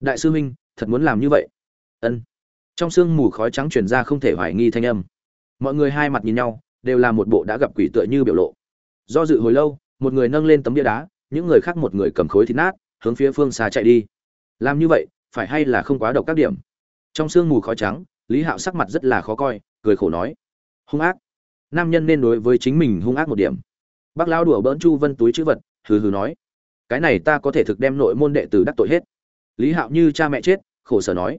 đại sư huynh, thật muốn làm như vậy? Ân. Trong sương mù khói trắng truyền ra không thể hoài nghi thanh âm. Mọi người hai mặt nhìn nhau, đều là một bộ đã gặp quỷ tựa như biểu lộ. Do dự hồi lâu, một người nâng lên tấm bia đá, những người khác một người cầm khối thịt nát, hướng phía phương xa chạy đi. Làm như vậy, phải hay là không quá độc các điểm? Trong sương mù khói trắng, lý hạo sắc mặt rất là khó coi, cười khổ nói. Hung ác. Nam nhân nên đối với chính mình hung ác một điểm. Bác lão đùa bỡn chu vân túi chữ vật, hừ hừ nói. Cái này ta có thể thực đem nội môn đệ tử đắc tội hết lý hạo như cha mẹ chết, khổ sở nói,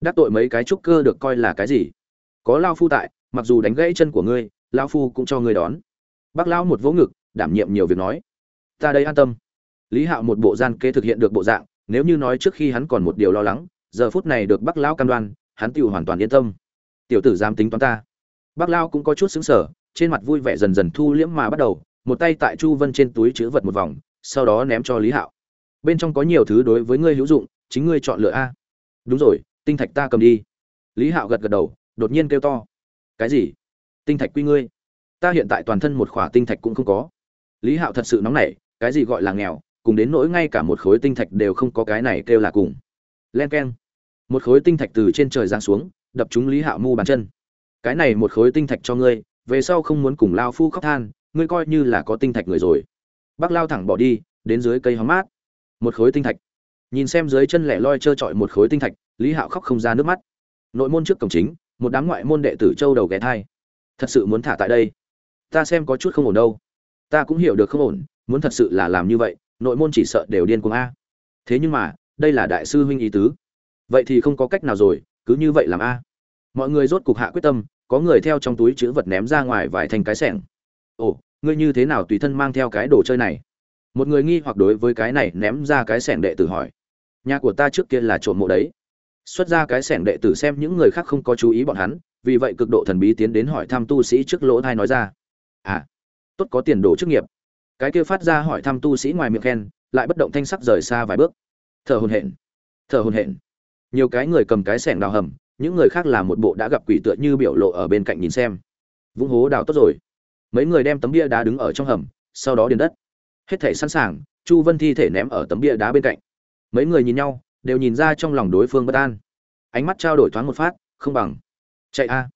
đắc tội mấy cái trúc cơ được coi là cái gì? Có lao phu tại, mặc dù đánh gãy chân của ngươi, lao phu cũng cho ngươi đón. Bác lão một vỗ ngực, đảm nhiệm nhiều việc nói, ta đây an tâm. Lý hạo một bộ gian kế thực hiện được bộ dạng, nếu như nói trước khi hắn còn một điều lo lắng, giờ phút này được bác lão cam đoan, hắn tự hoàn toàn yên tâm. Tiểu tử dám tính toán ta. Bác lão cũng có chút xứng sở trên mặt vui vẻ dần dần thu liễm mà bắt đầu, một tay tại chu vân trên túi chứa vật một vòng, sau đó ném cho lý hạo. Bên trong có nhiều thứ đối với ngươi hữu dụng chính ngươi chọn lựa a. Đúng rồi, tinh thạch ta cầm đi. Lý hạo gật gật đầu, đột nhiên kêu to. Cái gì? Tinh thạch quy ngươi? Ta hiện tại toàn thân một khỏa tinh thạch cũng không có. Lý hạo thật sự nóng nảy, cái gì gọi là nghèo, cùng đến nỗi ngay cả một khối tinh thạch đều không có cái này kêu là cùng. Len k e n một khối tinh thạch từ trên trời giáng xuống, đập trúng lý hạo mu bàn chân. Cái này một khối tinh thạch cho ngươi, về sau không muốn cùng lao phu khóc than, ngươi coi như là có tinh thạch người rồi. Bác lao thẳng bỏ đi, đến dưới cây hóng mát. Một khối tinh thạch nhìn xem dưới chân lẻ loi trơ trọi một khối tinh thạch, lý hạo khóc không ra nước mắt. Nội môn trước cổng chính, một đám ngoại môn đệ tử châu đầu ghé thai. Thật sự muốn thả tại đây. Ta xem có chút không ổn đâu. Ta cũng hiểu được không ổn, muốn thật sự là làm như vậy, nội môn chỉ sợ đều điên cuồng a. Thế nhưng mà, đây là đại sư huynh ý tứ. Vậy thì không có cách nào rồi, cứ như vậy làm a. Mọi người rốt cục hạ quyết tâm, có người theo trong túi chữ vật ném ra ngoài vài thành cái sẻng. Ồ, ngươi như thế nào tùy thân mang theo cái đồ chơi này? Một người nghi hoặc đối với cái này ném ra cái sẻng đệ tử hỏi nhà của ta trước kia là trộm mộ đấy. Xuất ra cái sẻng đệ tử xem những người khác không có chú ý bọn hắn, vì vậy cực độ thần bí tiến đến hỏi thăm tu sĩ trước lỗ thai nói ra. À tốt có tiền đồ chức nghiệp. Cái kia phát ra hỏi thăm tu sĩ ngoài miệng khen, lại bất động thanh sắc rời xa vài bước. Thở hồn hển, thở hồn hển. Nhiều cái người cầm cái sẻng đào hầm, những người khác là một bộ đã gặp quỷ tựa như biểu lộ ở bên cạnh nhìn xem. Vũng hố đào tốt rồi. Mấy người đem tấm bia đá đứng ở trong hầm, sau đó điền đất. Hết thể sẵn sàng, chu vân thi thể ném ở tấm bia đá bên cạnh mấy người nhìn nhau, đều nhìn ra trong lòng đối phương bất an. Ánh mắt trao đổi thoáng một phát, không bằng. Chạy a.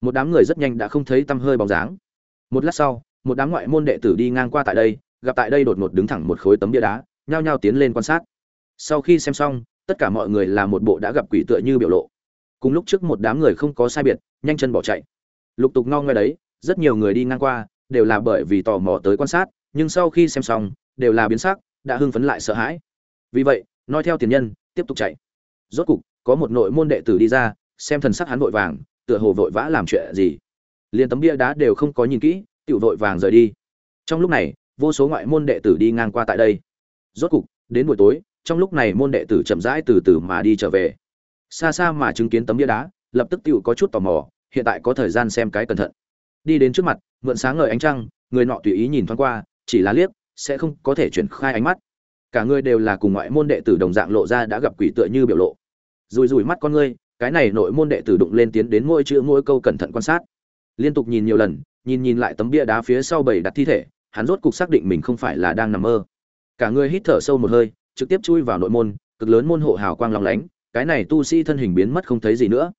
Một đám người rất nhanh đã không thấy tăm hơi bóng dáng. Một lát sau, một đám ngoại môn đệ tử đi ngang qua tại đây, gặp tại đây đột ngột đứng thẳng một khối tấm bia đá, nhao nhao tiến lên quan sát. Sau khi xem xong, tất cả mọi người là một bộ đã gặp quỷ tựa như biểu lộ. Cùng lúc trước một đám người không có sai biệt, nhanh chân bỏ chạy. Lục tục ngao ngay đấy, rất nhiều người đi ngang qua, đều là bởi vì tò mò tới quan sát, nhưng sau khi xem xong, đều là biến sắc, đã hưng phấn lại sợ hãi. Vì vậy nói theo tiền nhân, tiếp tục chạy. Rốt cục, có một nội môn đệ tử đi ra, xem thần sắc hắn vội vàng, tựa hồ vội vã làm chuyện gì. Liền tấm bia đá đều không có nhìn kỹ tự vội vàng rời đi. Trong lúc này, vô số ngoại môn đệ tử đi ngang qua tại đây. Rốt cục, đến buổi tối, trong lúc này môn đệ tử chậm rãi từ từ mà đi trở về. Xa xa mà chứng kiến tấm bia đá, lập tức tự có chút tò mò, hiện tại có thời gian xem cái cẩn thận. Đi đến trước mặt, mượn sáng ngời ánh trăng, người nọ tùy ý nhìn thoáng qua, chỉ là liếc, sẽ không có thể chuyển khai ánh mắt cả người đều là cùng ngoại môn đệ tử đồng dạng lộ ra đã gặp quỷ tựa như biểu lộ. Rùi rùi mắt con ngươi, cái này nội môn đệ tử đụng lên tiến đến mỗi chữ mỗi câu cẩn thận quan sát. Liên tục nhìn nhiều lần, nhìn nhìn lại tấm bia đá phía sau bầy đặt thi thể, hắn rốt cục xác định mình không phải là đang nằm mơ. Cả người hít thở sâu một hơi, trực tiếp chui vào nội môn, cực lớn môn hộ hào quang long lánh, cái này tu sĩ thân hình biến mất không thấy gì nữa.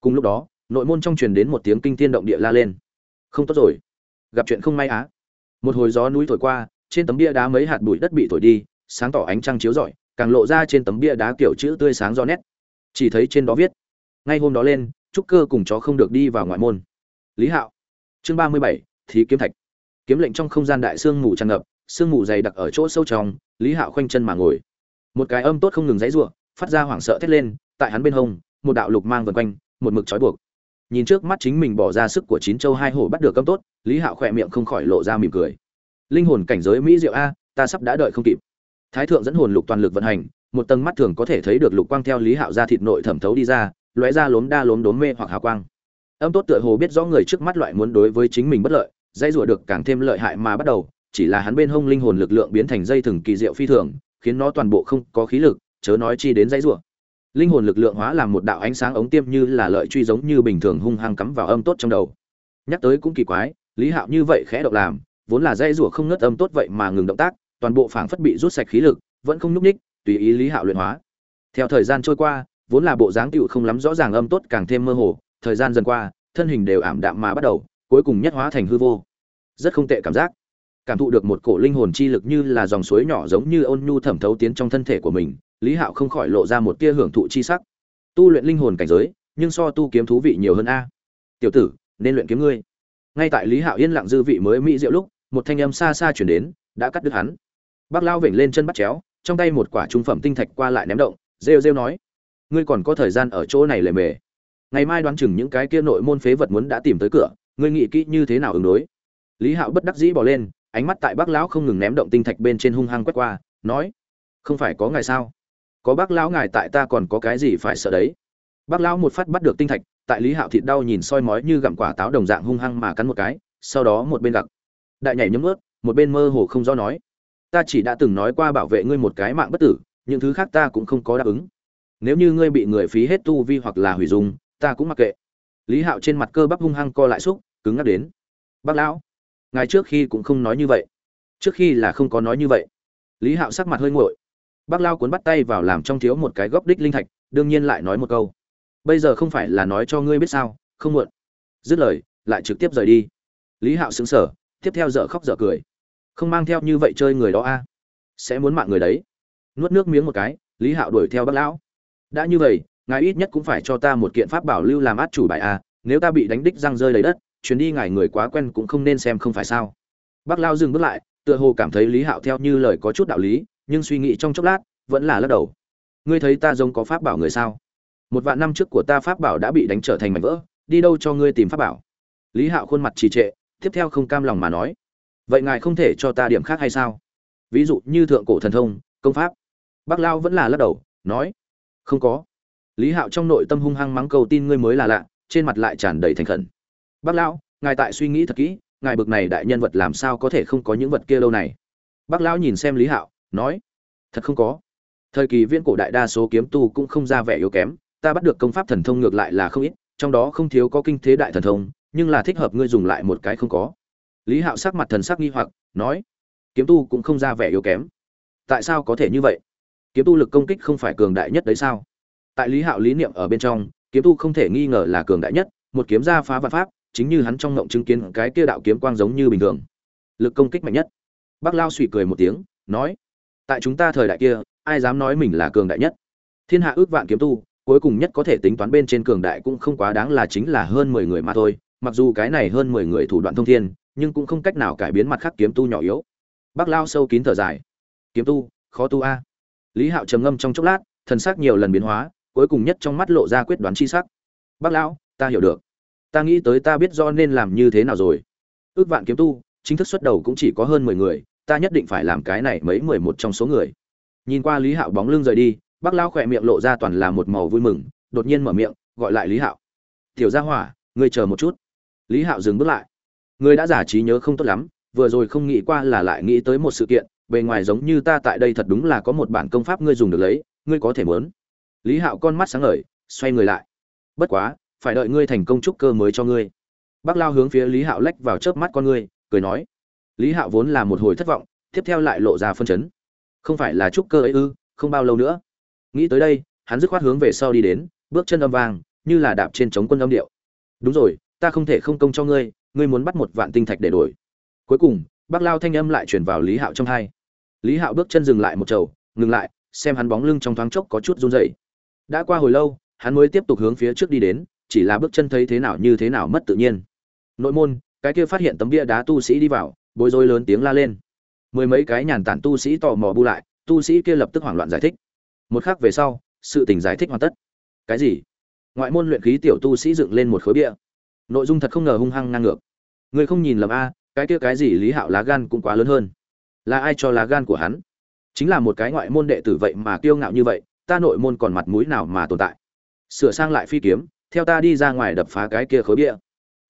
Cùng lúc đó, nội môn trong truyền đến một tiếng kinh thiên động địa la lên. Không tốt rồi. Gặp chuyện không may á. Một hồi gió núi thổi qua, trên tấm bia đá mấy hạt bụi đất bị thổi đi sáng tỏ ánh trăng chiếu rọi, càng lộ ra trên tấm bia đá kiểu chữ tươi sáng do nét. Chỉ thấy trên đó viết, ngay hôm đó lên, trúc cơ cùng chó không được đi vào ngoại môn. Lý hạo. Chương ba mươi bảy, thí kiếm thạch. Kiếm lệnh trong không gian đại sương mù tràn ngập, sương mù dày đặc ở chỗ sâu trong, lý hạo khoanh chân mà ngồi. Một cái âm tốt không ngừng dãy ruộng phát ra hoảng sợ thét lên, tại hắn bên hông, một đạo lục mang vần quanh, một mực trói buộc. Nhìn trước mắt chính mình bỏ ra sức của chín châu hai hổ bắt được âm tốt, lý hạo khỏe miệng không khỏi lộ ra mỉm cười. Linh hồn cảnh giới mỹ diệu a, ta sắp đã đợi không kịp thái thượng dẫn hồn lục toàn lực vận hành, một tầng mắt thường có thể thấy được lục quang theo lý hạo ra thịt nội thẩm thấu đi ra, lóe ra lốm đa lốm đốm mê hoặc hào quang. Âm tốt tựa hồ biết rõ người trước mắt loại muốn đối với chính mình bất lợi dây rủa được càng thêm lợi hại mà bắt đầu, chỉ là hắn bên hông linh hồn lực lượng biến thành dây thừng kỳ diệu phi thường, khiến nó toàn bộ không có khí lực, chớ nói chi đến dây rủa. Linh hồn lực lượng hóa làm một đạo ánh sáng ống tiêm như là lợi truy giống như bình thường hung hăng cắm vào âm tốt trong đầu. Nhắc tới cũng kỳ quái, lý hạo như vậy khẽ động làm, vốn là dây rủa không ngớt âm tốt vậy mà ngừng động tác toàn bộ phảng phất bị rút sạch khí lực, vẫn không nhúc ních tùy ý lý hạo luyện hóa. Theo thời gian trôi qua, vốn là bộ dáng tựu không lắm rõ ràng âm tốt càng thêm mơ hồ, thời gian dần qua, thân hình đều ảm đạm mà bắt đầu, cuối cùng nhất hóa thành hư vô. Rất không tệ cảm giác. Cảm thụ được một cổ linh hồn chi lực như là dòng suối nhỏ giống như ôn nhu thẩm thấu tiến trong thân thể của mình, lý hạo không khỏi lộ ra một tia hưởng thụ chi sắc. Tu luyện linh hồn cảnh giới, nhưng so tu kiếm thú vị nhiều hơn a. Tiểu tử, nên luyện kiếm ngươi. Ngay tại lý hạo yên lặng dư vị mới mỹ diệu lúc, một thanh âm xa xa chuyển đến, đã cắt đứt hắn bác lao vểnh lên chân bắt chéo, trong tay một quả trung phẩm tinh thạch qua lại ném động, rêu rêu nói, ngươi còn có thời gian ở chỗ này lề mề. Ngày mai đoán chừng những cái kia nội môn phế vật muốn đã tìm tới cửa, ngươi nghĩ kỹ như thế nào ứng đối. Lý hạo bất đắc dĩ bỏ lên, ánh mắt tại bác lão không ngừng ném động tinh thạch bên trên hung hăng quét qua, nói, không phải có ngài sao? Có bác lão ngài tại ta còn có cái gì phải sợ đấy? Bác lão một phát bắt được tinh thạch, tại lý hạo thịt đau nhìn soi mói như gặm quả táo đồng dạng hung hăng mà cắn một cái, sau đó một bên gặc. Đại nhảy nhấm ướt, một bên mơ hồ không do nói ta chỉ đã từng nói qua bảo vệ ngươi một cái mạng bất tử, những thứ khác ta cũng không có đáp ứng. Nếu như ngươi bị người phí hết tu vi hoặc là hủy dung, ta cũng mặc kệ. Lý hạo trên mặt cơ bắp hung hăng co lại xúc, cứng ngắc đến. Bác lão, ngài trước khi cũng không nói như vậy. Trước khi là không có nói như vậy. Lý hạo sắc mặt hơi nguội. Bác lao cuốn bắt tay vào làm trong thiếu một cái góc đích linh thạch, đương nhiên lại nói một câu. Bây giờ không phải là nói cho ngươi biết sao, không muộn. Dứt lời, lại trực tiếp rời đi. Lý hạo xứng sở tiếp theo dở khóc dở cười không mang theo như vậy chơi người đó a, sẽ muốn mạng người đấy. Nuốt nước miếng một cái, lý hạo đuổi theo bác lão. Đã như vậy, ngài ít nhất cũng phải cho ta một kiện pháp bảo lưu làm át chủ bài a, nếu ta bị đánh đích răng rơi lấy đất, chuyến đi ngài người quá quen cũng không nên xem không phải sao. Bác lao dừng bước lại, tựa hồ cảm thấy lý hạo theo như lời có chút đạo lý, nhưng suy nghĩ trong chốc lát, vẫn là lắc đầu. Ngươi thấy ta giống có pháp bảo người sao? Một vạn năm trước của ta pháp bảo đã bị đánh trở thành mảnh vỡ, đi đâu cho ngươi tìm pháp bảo? Lý hạo khuôn mặt trì trệ, tiếp theo không cam lòng mà nói vậy ngài không thể cho ta điểm khác hay sao? Ví dụ như thượng cổ thần thông, công pháp. Bác lao vẫn là lắc đầu, nói, không có. Lý hạo trong nội tâm hung hăng mắng cầu tin ngươi mới là lạ, trên mặt lại tràn đầy thành khẩn. Bác lão ngài tại suy nghĩ thật kỹ, ngài bực này đại nhân vật làm sao có thể không có những vật kia lâu này? Bác lão nhìn xem lý hạo, nói, thật không có. Thời kỳ viễn cổ đại đa số kiếm tu cũng không ra vẻ yếu kém, ta bắt được công pháp thần thông ngược lại là không ít, trong đó không thiếu có kinh thế đại thần thông, nhưng là thích hợp ngươi dùng lại một cái không có lý hạo sắc mặt thần sắc nghi hoặc, nói, kiếm tu cũng không ra vẻ yếu kém. Tại sao có thể như vậy? Kiếm tu lực công kích không phải cường đại nhất đấy sao? Tại lý hạo lý niệm ở bên trong, kiếm tu không thể nghi ngờ là cường đại nhất, một kiếm ra phá vạn pháp, chính như hắn trong ngộng chứng kiến cái kia đạo kiếm quang giống như bình thường. Lực công kích mạnh nhất. Bác lao suy cười một tiếng, nói, tại chúng ta thời đại kia, ai dám nói mình là cường đại nhất? Thiên hạ ước vạn kiếm tu, cuối cùng nhất có thể tính toán bên trên cường đại cũng không quá đáng là chính là hơn mười người mà thôi. Mặc dù cái này hơn mười người thủ đoạn thông thiên nhưng cũng không cách nào cải biến mặt khác kiếm tu nhỏ yếu. Bác lao sâu kín thở dài. Kiếm tu, khó tu a. Lý hạo trầm ngâm trong chốc lát, thần sắc nhiều lần biến hóa, cuối cùng nhất trong mắt lộ ra quyết đoán chi sắc. Bác lão, ta hiểu được. Ta nghĩ tới ta biết do nên làm như thế nào rồi. Ước vạn kiếm tu, chính thức xuất đầu cũng chỉ có hơn mười người, ta nhất định phải làm cái này mấy mười một trong số người. Nhìn qua lý hạo bóng lưng rời đi, bác lão khỏe miệng lộ ra toàn là một màu vui mừng, đột nhiên mở miệng, gọi lại lý hạo. Tiểu gia hỏa, ngươi chờ một chút. Lý hạo dừng bước lại ngươi đã giả trí nhớ không tốt lắm, vừa rồi không nghĩ qua là lại nghĩ tới một sự kiện, bề ngoài giống như ta tại đây thật đúng là có một bản công pháp ngươi dùng được lấy, ngươi có thể muốn. Lý hạo con mắt sáng ngời, xoay người lại. Bất quá, phải đợi ngươi thành công trúc cơ mới cho ngươi. Bác lao hướng phía lý hạo lách vào chớp mắt con ngươi, cười nói. Lý hạo vốn là một hồi thất vọng, tiếp theo lại lộ ra phân chấn. Không phải là trúc cơ ấy ư, không bao lâu nữa. Nghĩ tới đây, hắn dứt khoát hướng về sau đi đến, bước chân âm vang, như là đạp trên trống quân âm điệu. Đúng rồi, ta không thể không công cho ngươi ngươi muốn bắt một vạn tinh thạch để đổi. Cuối cùng, bác lao thanh âm lại chuyển vào lý hạo trong hai. Lý hạo bước chân dừng lại một chầu ngừng lại, xem hắn bóng lưng trong thoáng chốc có chút run rẩy. Đã qua hồi lâu, hắn mới tiếp tục hướng phía trước đi đến, chỉ là bước chân thấy thế nào như thế nào mất tự nhiên. Nội môn, cái kia phát hiện tấm bia đá tu sĩ đi vào, bối rối lớn tiếng la lên. Mười mấy cái nhàn tản tu sĩ tò mò bu lại, tu sĩ kia lập tức hoảng loạn giải thích. Một khắc về sau, sự tình giải thích hoàn tất. Cái gì? Ngoại môn luyện khí tiểu tu sĩ dựng lên một khối bia. Nội dung thật không ngờ hung hăng ngang ngược. Ngươi không nhìn lầm a cái kia cái gì lý hạo lá gan cũng quá lớn hơn. Là ai cho lá gan của hắn? Chính là một cái ngoại môn đệ tử vậy mà kiêu ngạo như vậy ta nội môn còn mặt mũi nào mà tồn tại? Sửa sang lại phi kiếm theo ta đi ra ngoài đập phá cái kia khối bia.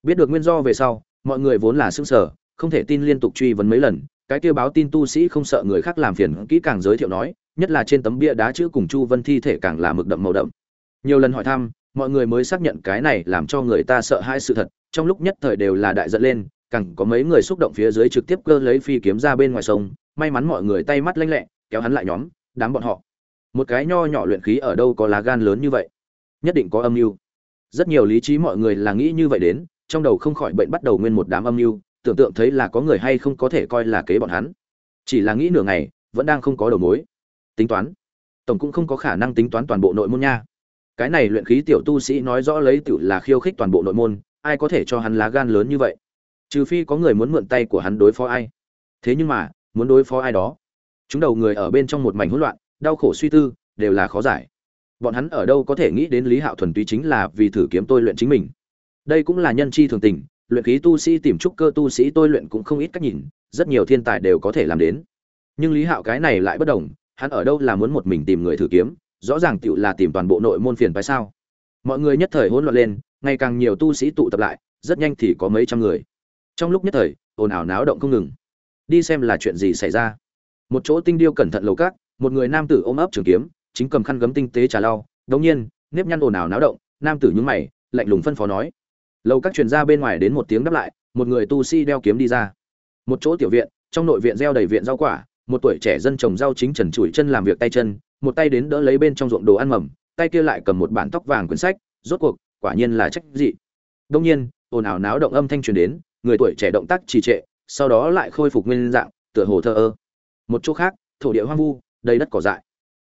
Biết được nguyên do về sau mọi người vốn là sững sờ, không thể tin liên tục truy vấn mấy lần cái kia báo tin tu sĩ không sợ người khác làm phiền kỹ càng giới thiệu nói nhất là trên tấm bia đá chữ cùng chu vân thi thể càng là mực đậm màu đậm. Nhiều lần hỏi thăm mọi người mới xác nhận cái này làm cho người ta sợ hai sự thật, trong lúc nhất thời đều là đại giận lên, càng có mấy người xúc động phía dưới trực tiếp cơ lấy phi kiếm ra bên ngoài sông, may mắn mọi người tay mắt lanh lẹ, kéo hắn lại nhóm, đám bọn họ. Một cái nho nhỏ luyện khí ở đâu có lá gan lớn như vậy? Nhất định có âm mưu. Rất nhiều lý trí mọi người là nghĩ như vậy đến, trong đầu không khỏi bệnh bắt đầu nguyên một đám âm mưu, tưởng tượng thấy là có người hay không có thể coi là kế bọn hắn. Chỉ là nghĩ nửa ngày, vẫn đang không có đầu mối. Tính toán. Tổng cũng không có khả năng tính toán toàn bộ nội môn nha cái này luyện khí tiểu tu sĩ nói rõ lấy tiểu là khiêu khích toàn bộ nội môn, ai có thể cho hắn lá gan lớn như vậy? Trừ phi có người muốn mượn tay của hắn đối phó ai. Thế nhưng mà, muốn đối phó ai đó? Chúng đầu người ở bên trong một mảnh hỗn loạn, đau khổ suy tư, đều là khó giải. Bọn hắn ở đâu có thể nghĩ đến lý hạo thuần túy chính là vì thử kiếm tôi luyện chính mình. Đây cũng là nhân chi thường tình, luyện khí tu sĩ tìm trúc cơ tu sĩ tôi luyện cũng không ít cách nhìn, rất nhiều thiên tài đều có thể làm đến. Nhưng lý hạo cái này lại bất đồng, hắn ở đâu là muốn một mình tìm người thử kiếm rõ ràng tựu là tìm toàn bộ nội môn phiền phải sao? Mọi người nhất thời hỗn loạn lên, ngày càng nhiều tu sĩ tụ tập lại, rất nhanh thì có mấy trăm người. Trong lúc nhất thời, ồn ào náo động không ngừng. Đi xem là chuyện gì xảy ra. Một chỗ tinh điêu cẩn thận lầu cát một người nam tử ôm ấp trường kiếm, chính cầm khăn gấm tinh tế trà lau, đống nhiên, nếp nhăn ồn ào náo động, nam tử nhướng mày, lạnh lùng phân phó nói. Lầu các truyền ra bên ngoài đến một tiếng đáp lại, một người tu sĩ đeo kiếm đi ra. Một chỗ tiểu viện, trong nội viện gieo đầy viện rau quả, một tuổi trẻ dân trồng rau chính trần trụi chân làm việc tay chân một tay đến đỡ lấy bên trong ruộng đồ ăn mầm, tay kia lại cầm một bản tóc vàng quyển sách, rốt cuộc, quả nhiên là trách dị. Đông nhiên, ồn ào náo động âm thanh truyền đến, người tuổi trẻ động tác trì trệ, sau đó lại khôi phục nguyên dạng, tựa hồ thơ ơ. Một chỗ khác, thổ địa hoang vu, đầy đất cỏ dại.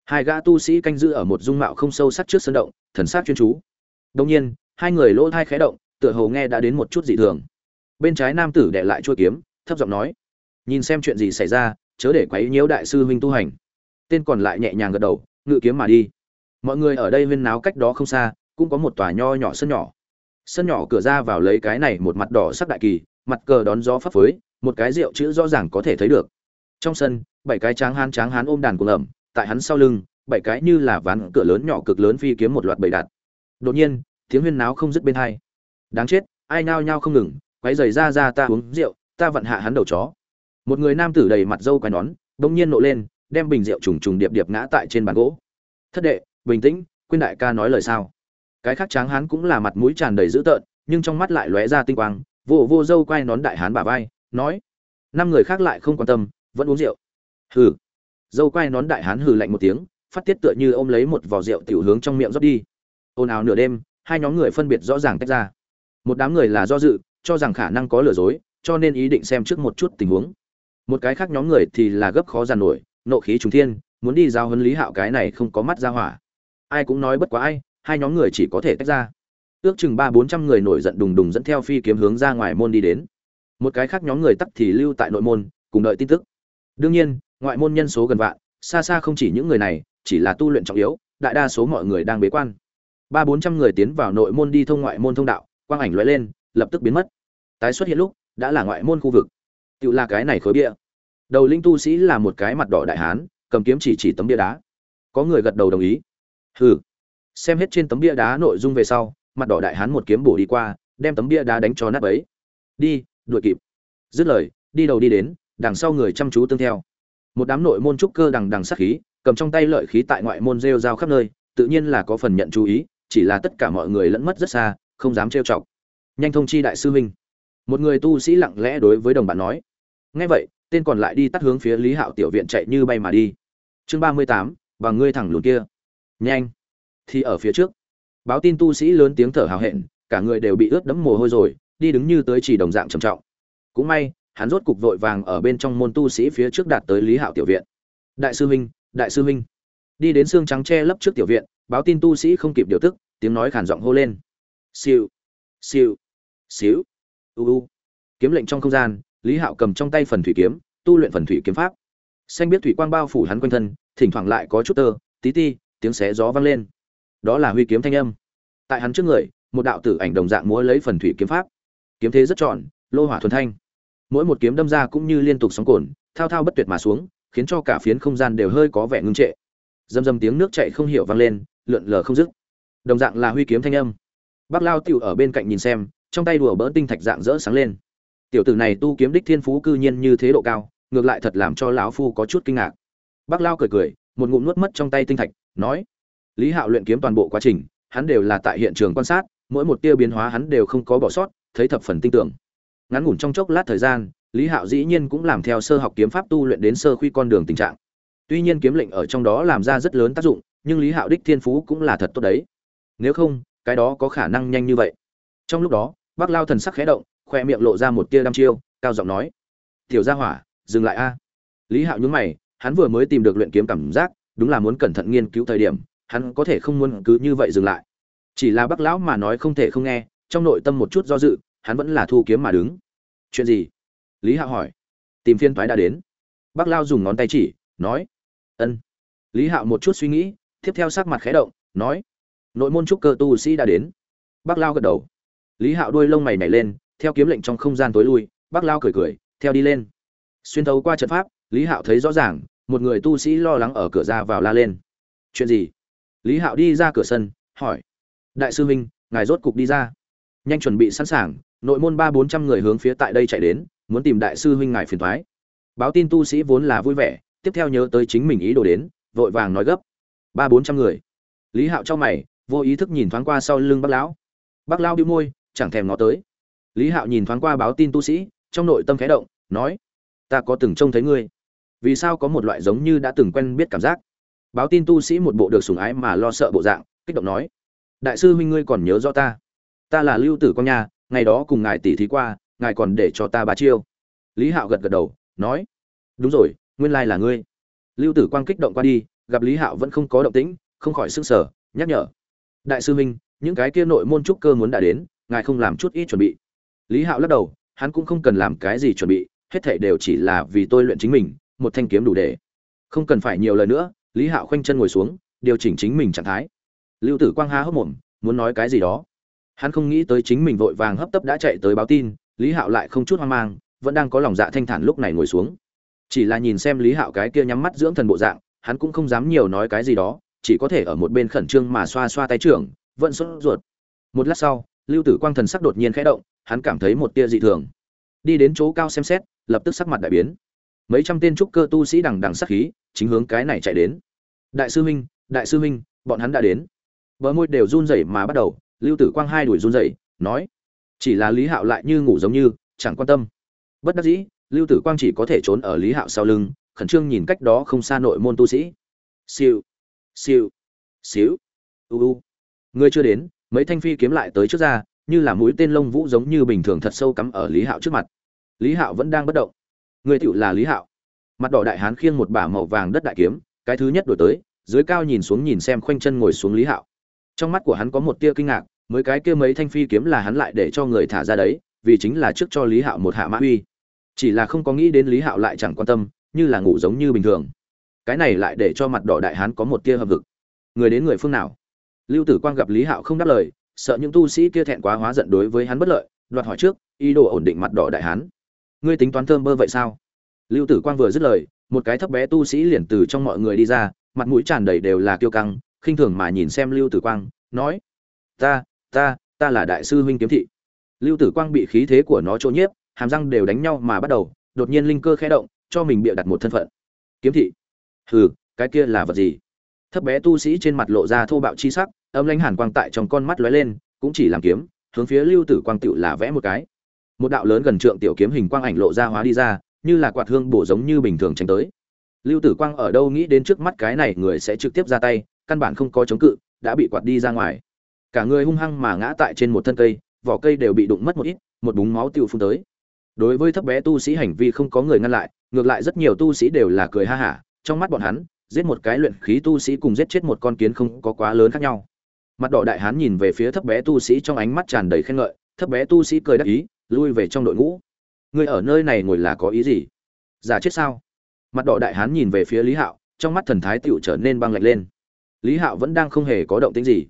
Hai gã tu sĩ canh giữ ở một dung mạo không sâu sắc trước sân động, thần sắc chuyên chú. Đông nhiên, hai người lỗ thai khé động, tựa hồ nghe đã đến một chút dị thường. Bên trái nam tử đệ lại chuôi kiếm, thấp giọng nói, nhìn xem chuyện gì xảy ra, chớ để quấy nhiễu đại sư huynh tu hành tên còn lại nhẹ nhàng gật đầu, ngự kiếm mà đi. Mọi người ở đây huyên náo cách đó không xa, cũng có một tòa nho nhỏ sân nhỏ. Sân nhỏ cửa ra vào lấy cái này một mặt đỏ sắc đại kỳ, mặt cờ đón gió phấp phới, một cái rượu chữ rõ ràng có thể thấy được. Trong sân, bảy cái tráng hán tráng hán ôm đàn cuồng ẩm, tại hắn sau lưng, bảy cái như là ván cửa lớn nhỏ cực lớn phi kiếm một loạt bầy đặt đột nhiên, tiếng huyên náo không dứt bên hai. Đáng chết, ai nao nhao không ngừng, quấy giày ra ra ta uống rượu, ta vận hạ hắn đầu chó. Một người nam tử đầy mặt râu quai nón, bỗng nhiên nộ lên đem bình rượu trùng trùng điệp điệp ngã tại trên bàn gỗ. Thất đệ, bình tĩnh quên đại ca nói lời sao? Cái khác tráng hán cũng là mặt mũi tràn đầy dữ tợn, nhưng trong mắt lại lóe ra tinh quang, vô vô dâu quai nón đại hán bà vai, nói, năm người khác lại không quan tâm, vẫn uống rượu. Hừ. Dâu quai nón đại hán hừ lạnh một tiếng, phát tiết tựa như ôm lấy một vò rượu tiểu hướng trong miệng rót đi. Ồn ào nửa đêm, hai nhóm người phân biệt rõ ràng tách ra. Một đám người là do dự, cho rằng khả năng có lừa dối, cho nên ý định xem trước một chút tình huống. Một cái khác nhóm người thì là gấp khó giàn nổi nộ khí trùng thiên, muốn đi giao huấn lý hạo cái này không có mắt ra hỏa. Ai cũng nói bất quá ai, hai nhóm người chỉ có thể tách ra. Ước chừng ba bốn trăm người nổi giận đùng đùng dẫn theo phi kiếm hướng ra ngoài môn đi đến. Một cái khác nhóm người tắc thì lưu tại nội môn, cùng đợi tin tức. Đương nhiên, ngoại môn nhân số gần vạn, xa xa không chỉ những người này, chỉ là tu luyện trọng yếu, đại đa số mọi người đang bế quan. Ba bốn trăm người tiến vào nội môn đi thông ngoại môn thông đạo, quang ảnh lóe lên, lập tức biến mất. Tái xuất hiện lúc, đã là ngoại môn khu vực. Tự là cái này khối bia đầu linh tu sĩ là một cái mặt đỏ đại hán, cầm kiếm chỉ chỉ tấm bia đá. Có người gật đầu đồng ý. Hừ. Xem hết trên tấm bia đá nội dung về sau, mặt đỏ đại hán một kiếm bổ đi qua, đem tấm bia đá đánh cho nát ấy đi, đuổi kịp. Dứt lời, đi đầu đi đến, đằng sau người chăm chú tương theo. Một đám nội môn trúc cơ đằng đằng sát khí, cầm trong tay lợi khí tại ngoại môn rêu rao khắp nơi, tự nhiên là có phần nhận chú ý, chỉ là tất cả mọi người lẫn mất rất xa, không dám trêu chọc. Nhanh thông chi đại sư huynh. Một người tu sĩ lặng lẽ đối với đồng bạn nói. Nghe vậy tên còn lại đi tắt hướng phía lý hạo tiểu viện chạy như bay mà đi. Chương ba mươi tám, và ngươi thẳng lùn kia. Nhanh. Thì ở phía trước. Báo tin tu sĩ lớn tiếng thở hào hẹn, cả người đều bị ướt đẫm mồ hôi rồi, đi đứng như tới chỉ đồng dạng trầm trọng. Cũng may, hắn rốt cục vội vàng ở bên trong môn tu sĩ phía trước đạt tới lý hạo tiểu viện. Đại sư huynh, đại sư huynh. Đi đến xương trắng che lấp trước tiểu viện, báo tin tu sĩ không kịp điều tức, tiếng nói khản giọng hô lên. Siêu. Siêu. Xíu. U u. Kiếm lệnh trong không gian lý hạo cầm trong tay phần thủy kiếm, tu luyện phần thủy kiếm pháp. Xanh biết thủy quang bao phủ hắn quanh thân, thỉnh thoảng lại có chút tơ, tí ti, tiếng xé gió vang lên. Đó là huy kiếm thanh âm. Tại hắn trước người, một đạo tử ảnh đồng dạng múa lấy phần thủy kiếm pháp. Kiếm thế rất tròn lô hỏa thuần thanh. Mỗi một kiếm đâm ra cũng như liên tục sóng cồn thao thao bất tuyệt mà xuống, khiến cho cả phiến không gian đều hơi có vẻ ngưng trệ. Dầm dầm tiếng nước chạy không hiểu vang lên, lượn lờ không dứt. Đồng dạng là huy kiếm thanh âm. Bác lao tựu ở bên cạnh nhìn xem, trong tay đùa bỡn tinh thạch dạng rỡ sáng lên tiểu tử này tu kiếm đích thiên phú cư nhiên như thế độ cao, ngược lại thật làm cho lão phu có chút kinh ngạc. Bác lao cười cười, một ngụm nuốt mất trong tay tinh thạch, nói, lý hạo luyện kiếm toàn bộ quá trình, hắn đều là tại hiện trường quan sát, mỗi một tia biến hóa hắn đều không có bỏ sót, thấy thập phần tin tưởng. Ngắn ngủn trong chốc lát thời gian, lý hạo dĩ nhiên cũng làm theo sơ học kiếm pháp tu luyện đến sơ khuy con đường tình trạng. Tuy nhiên kiếm lệnh ở trong đó làm ra rất lớn tác dụng, nhưng lý hạo đích thiên phú cũng là thật tốt đấy. Nếu không, cái đó có khả năng nhanh như vậy. Trong lúc đó, bác lao thần sắc khẽ động khoe miệng lộ ra một tia đăm chiêu, cao giọng nói, tiểu gia hỏa, dừng lại a. Lý hạo nhún mày, hắn vừa mới tìm được luyện kiếm cảm giác, đúng là muốn cẩn thận nghiên cứu thời điểm, hắn có thể không muốn cứ như vậy dừng lại. Chỉ là bác lão mà nói không thể không nghe, trong nội tâm một chút do dự, hắn vẫn là thu kiếm mà đứng. Chuyện gì? Lý hạo hỏi. Tìm phiên thoái đã đến. Bác lao dùng ngón tay chỉ, nói, ân. Lý hạo một chút suy nghĩ, tiếp theo sắc mặt khẽ động, nói, nội môn trúc cơ tu sĩ đã đến. Bác lao gật đầu. Lý hạo đuôi lông mày nhảy lên theo kiếm lệnh trong không gian tối lui, bác lao cười cười, theo đi lên. Xuyên thấu qua trận pháp, lý hạo thấy rõ ràng, một người tu sĩ lo lắng ở cửa ra vào la lên. Chuyện gì? Lý hạo đi ra cửa sân, hỏi. Đại sư huynh, ngài rốt cục đi ra. Nhanh chuẩn bị sẵn sàng, nội môn ba bốn trăm người hướng phía tại đây chạy đến, muốn tìm đại sư huynh ngài phiền thoái. Báo tin tu sĩ vốn là vui vẻ, tiếp theo nhớ tới chính mình ý đồ đến, vội vàng nói gấp. Ba bốn trăm người. Lý hạo cho mày, vô ý thức nhìn thoáng qua sau lưng bác lão. Bác Lão đĩu môi, chẳng thèm ngó tới lý hạo nhìn thoáng qua báo tin tu sĩ, trong nội tâm khẽ động, nói, ta có từng trông thấy ngươi. Vì sao có một loại giống như đã từng quen biết cảm giác? Báo tin tu sĩ một bộ được sùng ái mà lo sợ bộ dạng, kích động nói, đại sư huynh ngươi còn nhớ rõ ta? Ta là lưu tử con nha, ngày đó cùng ngài tỉ thí qua, ngài còn để cho ta ba chiêu. Lý hạo gật gật đầu, nói, đúng rồi, nguyên lai là ngươi. Lưu tử quang kích động qua đi, gặp lý hạo vẫn không có động tĩnh, không khỏi sức sở nhắc nhở, đại sư huynh, những cái kia nội môn trúc cơ muốn đã đến, ngài không làm chút ít chuẩn bị lý hạo lắc đầu, hắn cũng không cần làm cái gì chuẩn bị, hết thảy đều chỉ là vì tôi luyện chính mình, một thanh kiếm đủ để. Không cần phải nhiều lời nữa, lý hạo khoanh chân ngồi xuống, điều chỉnh chính mình trạng thái. Lưu tử quang há hốc mồm, muốn nói cái gì đó. Hắn không nghĩ tới chính mình vội vàng hấp tấp đã chạy tới báo tin, lý hạo lại không chút hoang mang, vẫn đang có lòng dạ thanh thản lúc này ngồi xuống. Chỉ là nhìn xem lý hạo cái kia nhắm mắt dưỡng thần bộ dạng, hắn cũng không dám nhiều nói cái gì đó, chỉ có thể ở một bên khẩn trương mà xoa xoa tay trưởng, vẫn sốt ruột. Một lát sau, lưu tử quang thần sắc đột nhiên khẽ động hắn cảm thấy một tia dị thường. Đi đến chỗ cao xem xét, lập tức sắc mặt đại biến. Mấy trăm tên trúc cơ tu sĩ đằng đằng sắc khí, chính hướng cái này chạy đến. Đại sư huynh, đại sư huynh, bọn hắn đã đến. Bờ môi đều run rẩy mà bắt đầu, lưu tử quang hai đuổi run rẩy, nói, chỉ là lý hạo lại như ngủ giống như, chẳng quan tâm. Bất đắc dĩ, lưu tử quang chỉ có thể trốn ở lý hạo sau lưng, khẩn trương nhìn cách đó không xa nội môn tu sĩ. Siêu siêu xíu u u. Người chưa đến, mấy thanh phi kiếm lại tới trước ra như là mũi tên lông vũ giống như bình thường thật sâu cắm ở lý hạo trước mặt. Lý hạo vẫn đang bất động. Người tựu là lý hạo. Mặt đỏ đại hán khiêng một bả màu vàng đất đại kiếm, cái thứ nhất đổi tới, dưới cao nhìn xuống nhìn xem khoanh chân ngồi xuống lý hạo. Trong mắt của hắn có một tia kinh ngạc, mới cái kia mấy thanh phi kiếm là hắn lại để cho người thả ra đấy, vì chính là trước cho lý hạo một hạ mã uy. Chỉ là không có nghĩ đến lý hạo lại chẳng quan tâm, như là ngủ giống như bình thường. Cái này lại để cho mặt đỏ đại hán có một tia hợp vực. Người đến người phương nào? Lưu tử quang gặp lý hạo không đáp lời sợ những tu sĩ kia thẹn quá hóa giận đối với hắn bất lợi, đoạt hỏi trước, ý đồ ổn định mặt đỏ đại hán. Ngươi tính toán thơm bơ vậy sao? Lưu tử quang vừa dứt lời, một cái thấp bé tu sĩ liền từ trong mọi người đi ra, mặt mũi tràn đầy đều là kiêu căng, khinh thường mà nhìn xem lưu tử quang, nói, ta ta ta là đại sư huynh kiếm thị. Lưu tử quang bị khí thế của nó trộn nhiếp, hàm răng đều đánh nhau mà bắt đầu, đột nhiên linh cơ khẽ động, cho mình bịa đặt một thân phận. Kiếm thị? Hừ, cái kia là vật gì? Thấp bé tu sĩ trên mặt lộ ra thô bạo chi sắc âm lãnh hàn quang tại trong con mắt lóe lên, cũng chỉ làm kiếm, hướng phía lưu tử quang tựu là vẽ một cái. Một đạo lớn gần trượng tiểu kiếm hình quang ảnh lộ ra hóa đi ra, như là quạt hương bổ giống như bình thường tránh tới. Lưu tử quang ở đâu nghĩ đến trước mắt cái này người sẽ trực tiếp ra tay, căn bản không có chống cự, đã bị quạt đi ra ngoài. Cả người hung hăng mà ngã tại trên một thân cây, vỏ cây đều bị đụng mất một ít, một búng máu tiêu phun tới. Đối với thấp bé tu sĩ hành vi không có người ngăn lại, ngược lại rất nhiều tu sĩ đều là cười ha hả, trong mắt bọn hắn, giết một cái luyện khí tu sĩ cùng giết chết một con kiến không có quá lớn khác nhau mặt đỏ đại hán nhìn về phía thấp bé tu sĩ trong ánh mắt tràn đầy khen ngợi. Thấp bé tu sĩ cười đắc ý, lui về trong đội ngũ. Người ở nơi này ngồi là có ý gì? Giả chết sao? Mặt đỏ đại hán nhìn về phía lý hạo, trong mắt thần thái tựu trở nên băng lạnh lên. Lý hạo vẫn đang không hề có động tĩnh gì.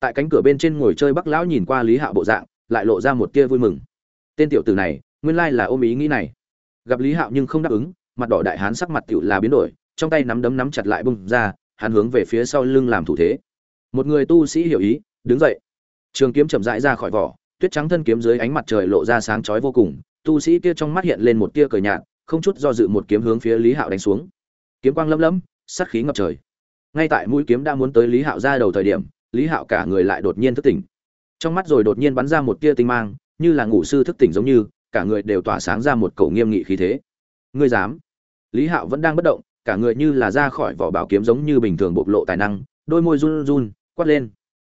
Tại cánh cửa bên trên ngồi chơi bắc lão nhìn qua lý hạo bộ dạng, lại lộ ra một tia vui mừng. Tên tiểu tử này, nguyên lai là ôm ý nghĩ này. Gặp lý hạo nhưng không đáp ứng, mặt đỏ đại hán sắc mặt tựu là biến đổi, trong tay nắm đấm nắm chặt lại bưng ra, hắn hướng về phía sau lưng làm thủ thế một người tu sĩ hiểu ý, đứng dậy. Trường kiếm chậm rãi ra khỏi vỏ, tuyết trắng thân kiếm dưới ánh mặt trời lộ ra sáng chói vô cùng. Tu sĩ kia trong mắt hiện lên một tia cờ nhạt, không chút do dự một kiếm hướng phía lý hạo đánh xuống. Kiếm quang lấm lấm, sát khí ngập trời. Ngay tại mũi kiếm đã muốn tới lý hạo ra đầu thời điểm, lý hạo cả người lại đột nhiên thức tỉnh. Trong mắt rồi đột nhiên bắn ra một tia tinh mang, như là ngủ sư thức tỉnh giống như, cả người đều tỏa sáng ra một cầu nghiêm nghị khí thế. Ngươi dám? Lý hạo vẫn đang bất động, cả người như là ra khỏi vỏ bảo kiếm giống như bình thường bộc lộ tài năng, đôi môi run run quát lên.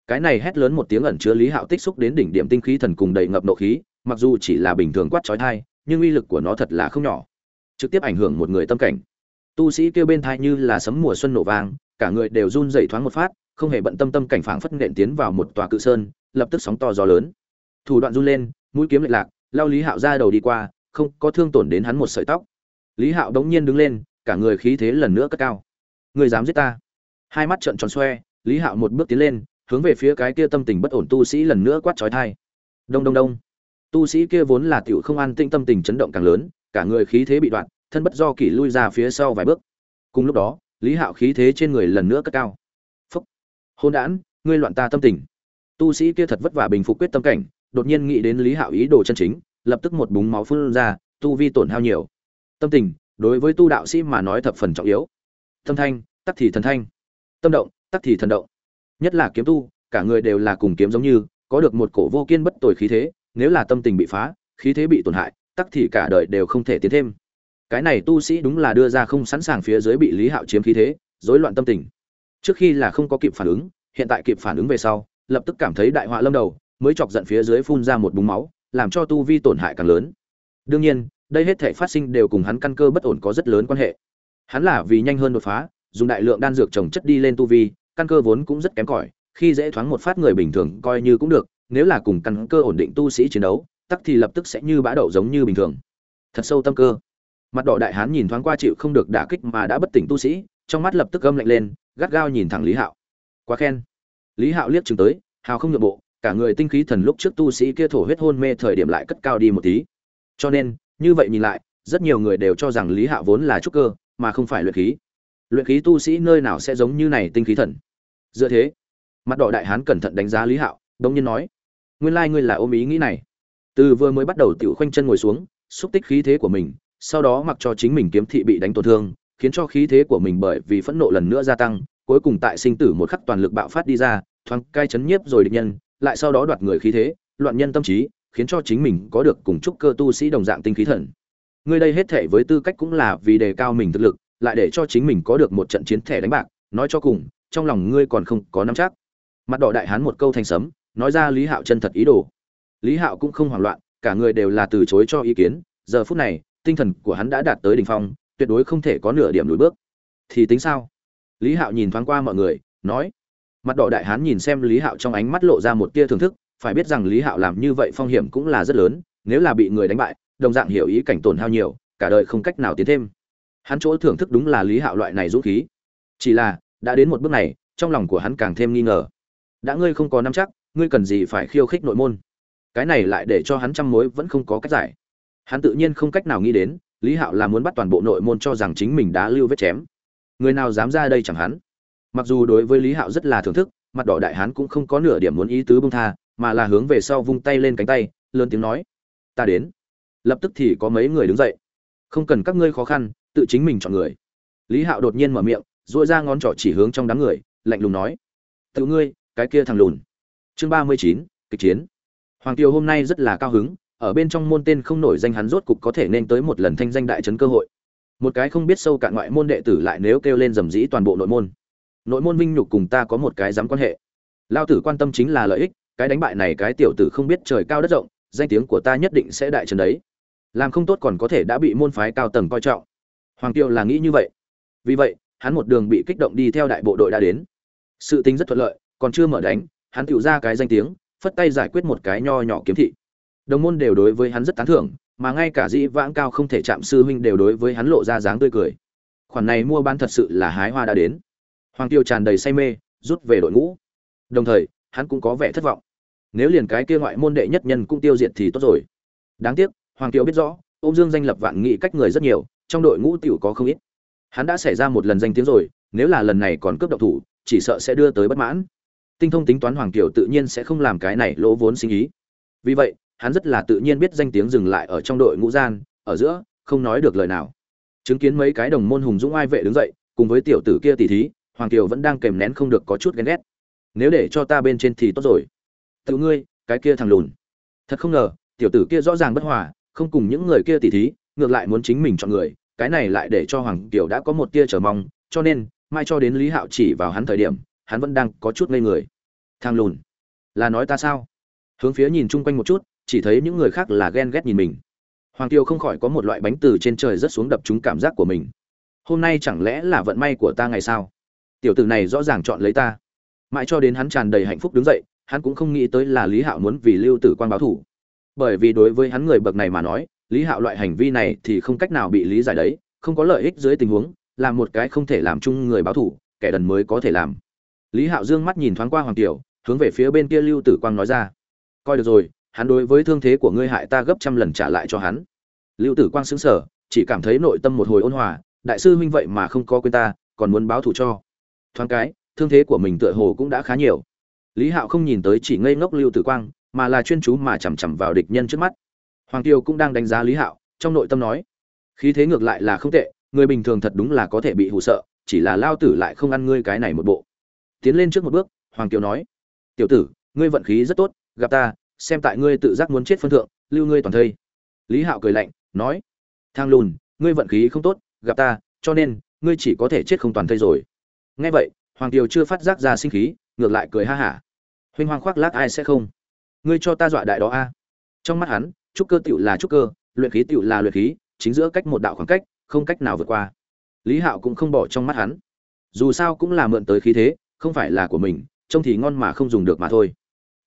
Cái này hét lớn một tiếng ẩn chứa lý hạo tích xúc đến đỉnh điểm tinh khí thần cùng đầy ngập nộ khí, mặc dù chỉ là bình thường quát trói thai nhưng uy lực của nó thật là không nhỏ. Trực tiếp ảnh hưởng một người tâm cảnh. Tu sĩ kêu bên thai như là sấm mùa xuân nổ vang, cả người đều run dậy thoáng một phát, không hề bận tâm tâm cảnh phảng phất nện tiến vào một tòa cự sơn, lập tức sóng to gió lớn. Thủ đoạn run lên, mũi kiếm lệch lạc, lao lý hạo ra đầu đi qua, không có thương tổn đến hắn một sợi tóc. Lý hạo đống nhiên đứng lên, cả người khí thế lần nữa cất cao. Người dám giết ta? Hai mắt trợn tròn xoe lý hạo một bước tiến lên, hướng về phía cái kia tâm tình bất ổn tu sĩ lần nữa quát trói thai đông đông đông. Tu sĩ kia vốn là tiểu không an tinh tâm tình chấn động càng lớn, cả người khí thế bị đoạn, thân bất do kỷ lui ra phía sau vài bước. Cùng lúc đó, lý hạo khí thế trên người lần nữa cất cao. Phúc. Hôn đản, ngươi loạn ta tâm tình. Tu sĩ kia thật vất vả bình phục quyết tâm cảnh, đột nhiên nghĩ đến lý hạo ý đồ chân chính, lập tức một búng máu phun ra, tu vi tổn hao nhiều. Tâm tình, đối với tu đạo sĩ mà nói thập phần trọng yếu. Tâm thanh, tắc thì thần thanh. Tâm động tắc thì thần động. Nhất là kiếm tu, cả người đều là cùng kiếm giống như, có được một cổ vô kiên bất tồi khí thế, nếu là tâm tình bị phá, khí thế bị tổn hại, tắc thì cả đời đều không thể tiến thêm. Cái này tu sĩ đúng là đưa ra không sẵn sàng phía dưới bị lý hạo chiếm khí thế, rối loạn tâm tình. Trước khi là không có kịp phản ứng, hiện tại kịp phản ứng về sau, lập tức cảm thấy đại họa lâm đầu, mới chọc giận phía dưới phun ra một búng máu, làm cho tu vi tổn hại càng lớn. Đương nhiên, đây hết thể phát sinh đều cùng hắn căn cơ bất ổn có rất lớn quan hệ. Hắn là vì nhanh hơn đột phá, dùng đại lượng đan dược trồng chất đi lên tu vi căn cơ vốn cũng rất kém cỏi, khi dễ thoáng một phát người bình thường coi như cũng được, nếu là cùng căn cơ ổn định tu sĩ chiến đấu, tắc thì lập tức sẽ như bã đậu giống như bình thường. Thật sâu tâm cơ. Mặt đỏ đại hán nhìn thoáng qua chịu không được đả kích mà đã bất tỉnh tu sĩ, trong mắt lập tức gâm lạnh lên, gắt gao nhìn thẳng lý hạo. Quá khen. Lý hạo liếc chừng tới, hào không nhượng bộ, cả người tinh khí thần lúc trước tu sĩ kia thổ huyết hôn mê thời điểm lại cất cao đi một tí. Cho nên, như vậy nhìn lại, rất nhiều người đều cho rằng lý hạo vốn là trúc cơ, mà không phải luyện khí. Luyện khí tu sĩ nơi nào sẽ giống như này tinh khí thần? Dựa thế, mặt đỏ đại hán cẩn thận đánh giá lý hạo đông nhiên nói, nguyên lai ngươi là ôm ý nghĩ này. Từ vừa mới bắt đầu tiểu khoanh chân ngồi xuống, xúc tích khí thế của mình, sau đó mặc cho chính mình kiếm thị bị đánh tổn thương, khiến cho khí thế của mình bởi vì phẫn nộ lần nữa gia tăng, cuối cùng tại sinh tử một khắc toàn lực bạo phát đi ra, thoáng cai chấn nhiếp rồi địch nhân, lại sau đó đoạt người khí thế, loạn nhân tâm trí, khiến cho chính mình có được cùng chúc cơ tu sĩ đồng dạng tinh khí thần. Ngươi đây hết thể với tư cách cũng là vì đề cao mình thực lực, lại để cho chính mình có được một trận chiến thẻ đánh bạc, nói cho cùng trong lòng ngươi còn không có nắm chắc. Mặt đỏ đại hán một câu thành sấm, nói ra lý hạo chân thật ý đồ. Lý hạo cũng không hoảng loạn, cả người đều là từ chối cho ý kiến. Giờ phút này, tinh thần của hắn đã đạt tới đỉnh phong, tuyệt đối không thể có nửa điểm lùi bước. Thì tính sao? Lý hạo nhìn thoáng qua mọi người, nói. Mặt đỏ đại hán nhìn xem lý hạo trong ánh mắt lộ ra một tia thưởng thức, phải biết rằng lý hạo làm như vậy phong hiểm cũng là rất lớn, nếu là bị người đánh bại, đồng dạng hiểu ý cảnh tổn hao nhiều, cả đời không cách nào tiến thêm. Hắn chỗ thưởng thức đúng là lý hạo loại này dũng khí. Chỉ là đã đến một bước này, trong lòng của hắn càng thêm nghi ngờ. Đã ngươi không có nắm chắc, ngươi cần gì phải khiêu khích nội môn? Cái này lại để cho hắn trăm mối vẫn không có cách giải. Hắn tự nhiên không cách nào nghĩ đến, lý hạo là muốn bắt toàn bộ nội môn cho rằng chính mình đã lưu vết chém. Người nào dám ra đây chẳng hắn. Mặc dù đối với lý hạo rất là thưởng thức, mặt đỏ đại hán cũng không có nửa điểm muốn ý tứ bông tha, mà là hướng về sau vung tay lên cánh tay, lớn tiếng nói, ta đến. Lập tức thì có mấy người đứng dậy. Không cần các ngươi khó khăn, tự chính mình chọn người. Lý hạo đột nhiên mở miệng dội ra ngón trỏ chỉ hướng trong đám người, lạnh lùng nói tự ngươi, cái kia thằng lùn. Chương ba mươi chín, kịch chiến. Hoàng kiều hôm nay rất là cao hứng, ở bên trong môn tên không nổi danh hắn rốt cục có thể nên tới một lần thanh danh đại trấn cơ hội. Một cái không biết sâu cạn ngoại môn đệ tử lại nếu kêu lên dầm dĩ toàn bộ nội môn. Nội môn vinh nhục cùng ta có một cái dám quan hệ. Lao tử quan tâm chính là lợi ích, cái đánh bại này cái tiểu tử không biết trời cao đất rộng, danh tiếng của ta nhất định sẽ đại trấn đấy. Làm không tốt còn có thể đã bị môn phái cao tầng coi trọng. Hoàng tiêu là nghĩ như vậy. Vì vậy hắn một đường bị kích động đi theo đại bộ đội đã đến. Sự tính rất thuận lợi, còn chưa mở đánh, hắn tự ra cái danh tiếng, phất tay giải quyết một cái nho nhỏ kiếm thị. Đồng môn đều đối với hắn rất tán thưởng, mà ngay cả dĩ vãng cao không thể chạm sư huynh đều đối với hắn lộ ra dáng tươi cười. Khoản này mua bán thật sự là hái hoa đã đến. Hoàng tiêu tràn đầy say mê, rút về đội ngũ. Đồng thời, hắn cũng có vẻ thất vọng. Nếu liền cái kia ngoại môn đệ nhất nhân cũng tiêu diệt thì tốt rồi. Đáng tiếc, hoàng tiêu biết rõ ôm dương danh lập vạn nghị cách người rất nhiều, trong đội ngũ tiểu có không ít hắn đã xảy ra một lần danh tiếng rồi, nếu là lần này còn cướp độc thủ, chỉ sợ sẽ đưa tới bất mãn. Tinh thông tính toán hoàng kiều tự nhiên sẽ không làm cái này lỗ vốn sinh ý. Vì vậy, hắn rất là tự nhiên biết danh tiếng dừng lại ở trong đội ngũ gian, ở giữa, không nói được lời nào. Chứng kiến mấy cái đồng môn hùng dũng ai vệ đứng dậy, cùng với tiểu tử kia tỷ thí, hoàng kiều vẫn đang kèm nén không được có chút ghen ghét. Nếu để cho ta bên trên thì tốt rồi. Tự ngươi, cái kia thằng lùn. Thật không ngờ, tiểu tử kia rõ ràng bất hòa, không cùng những người kia tỷ thí, ngược lại muốn chính mình chọn người cái này lại để cho hoàng kiều đã có một tia chờ mong, cho nên, mai cho đến lý hạo chỉ vào hắn thời điểm, hắn vẫn đang có chút ngây người. Thang lùn. Là nói ta sao? Hướng phía nhìn chung quanh một chút, chỉ thấy những người khác là ghen ghét nhìn mình. Hoàng kiều không khỏi có một loại bánh từ trên trời rất xuống đập trúng cảm giác của mình. Hôm nay chẳng lẽ là vận may của ta ngày sao? Tiểu tử này rõ ràng chọn lấy ta. Mãi cho đến hắn tràn đầy hạnh phúc đứng dậy, hắn cũng không nghĩ tới là lý hạo muốn vì lưu tử quan báo thủ. Bởi vì đối với hắn người bậc này mà nói lý hạo loại hành vi này thì không cách nào bị lý giải đấy, không có lợi ích dưới tình huống, là một cái không thể làm chung người báo thủ, kẻ đần mới có thể làm. Lý hạo dương mắt nhìn thoáng qua hoàng tiểu, hướng về phía bên kia lưu tử quang nói ra. Coi được rồi, hắn đối với thương thế của ngươi hại ta gấp trăm lần trả lại cho hắn. Lưu tử quang xứng sở chỉ cảm thấy nội tâm một hồi ôn hòa, đại sư huynh vậy mà không có quên ta, còn muốn báo thù cho. Thoáng cái, thương thế của mình tựa hồ cũng đã khá nhiều. Lý hạo không nhìn tới chỉ ngây ngốc lưu tử quang, mà là chuyên chú mà chằm chằm vào địch nhân trước mắt hoàng tiêu cũng đang đánh giá lý hạo, trong nội tâm nói, khí thế ngược lại là không tệ, người bình thường thật đúng là có thể bị hù sợ, chỉ là lao tử lại không ăn ngươi cái này một bộ. Tiến lên trước một bước, hoàng kiều nói, tiểu tử, ngươi vận khí rất tốt, gặp ta, xem tại ngươi tự giác muốn chết phân thượng, lưu ngươi toàn thây. Lý hạo cười lạnh, nói, thang lùn, ngươi vận khí không tốt, gặp ta, cho nên, ngươi chỉ có thể chết không toàn thây rồi. Nghe vậy, hoàng kiều chưa phát giác ra sinh khí, ngược lại cười ha hả. Huynh hoang khoác lác ai sẽ không? Ngươi cho ta dọa đại đó a. Trong mắt hắn trúc cơ tiểu là trúc cơ, luyện khí tiểu là luyện khí, chính giữa cách một đạo khoảng cách, không cách nào vượt qua. Lý hạo cũng không bỏ trong mắt hắn. Dù sao cũng là mượn tới khí thế, không phải là của mình, trông thì ngon mà không dùng được mà thôi.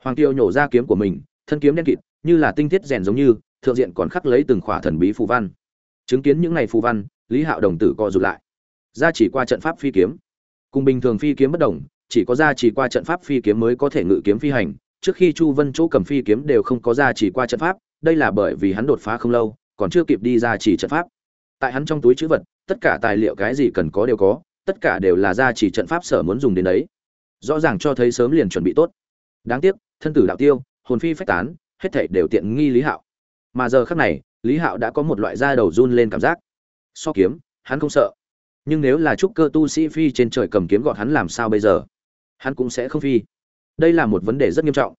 Hoàng tiêu nhổ ra kiếm của mình, thân kiếm đen kịt, như là tinh thiết rèn giống như, thượng diện còn khắc lấy từng khỏa thần bí phù văn. Chứng kiến những ngày phù văn, lý hạo đồng tử co rụt lại. Ra chỉ qua trận pháp phi kiếm. Cùng bình thường phi kiếm bất đồng, chỉ có ra chỉ qua trận pháp phi kiếm mới có thể ngự kiếm phi hành. Trước khi chu vân chỗ cầm phi kiếm đều không có ra chỉ qua trận pháp đây là bởi vì hắn đột phá không lâu, còn chưa kịp đi ra chỉ trận pháp. Tại hắn trong túi trữ vật, tất cả tài liệu cái gì cần có đều có, tất cả đều là ra chỉ trận pháp sở muốn dùng đến đấy. Rõ ràng cho thấy sớm liền chuẩn bị tốt. Đáng tiếc, thân tử đạo tiêu, hồn phi phách tán, hết thảy đều tiện nghi lý hạo. Mà giờ khắc này, lý hạo đã có một loại da đầu run lên cảm giác. So kiếm, hắn không sợ. Nhưng nếu là trúc cơ tu sĩ phi trên trời cầm kiếm gọt hắn làm sao bây giờ? Hắn cũng sẽ không phi. Đây là một vấn đề rất nghiêm trọng.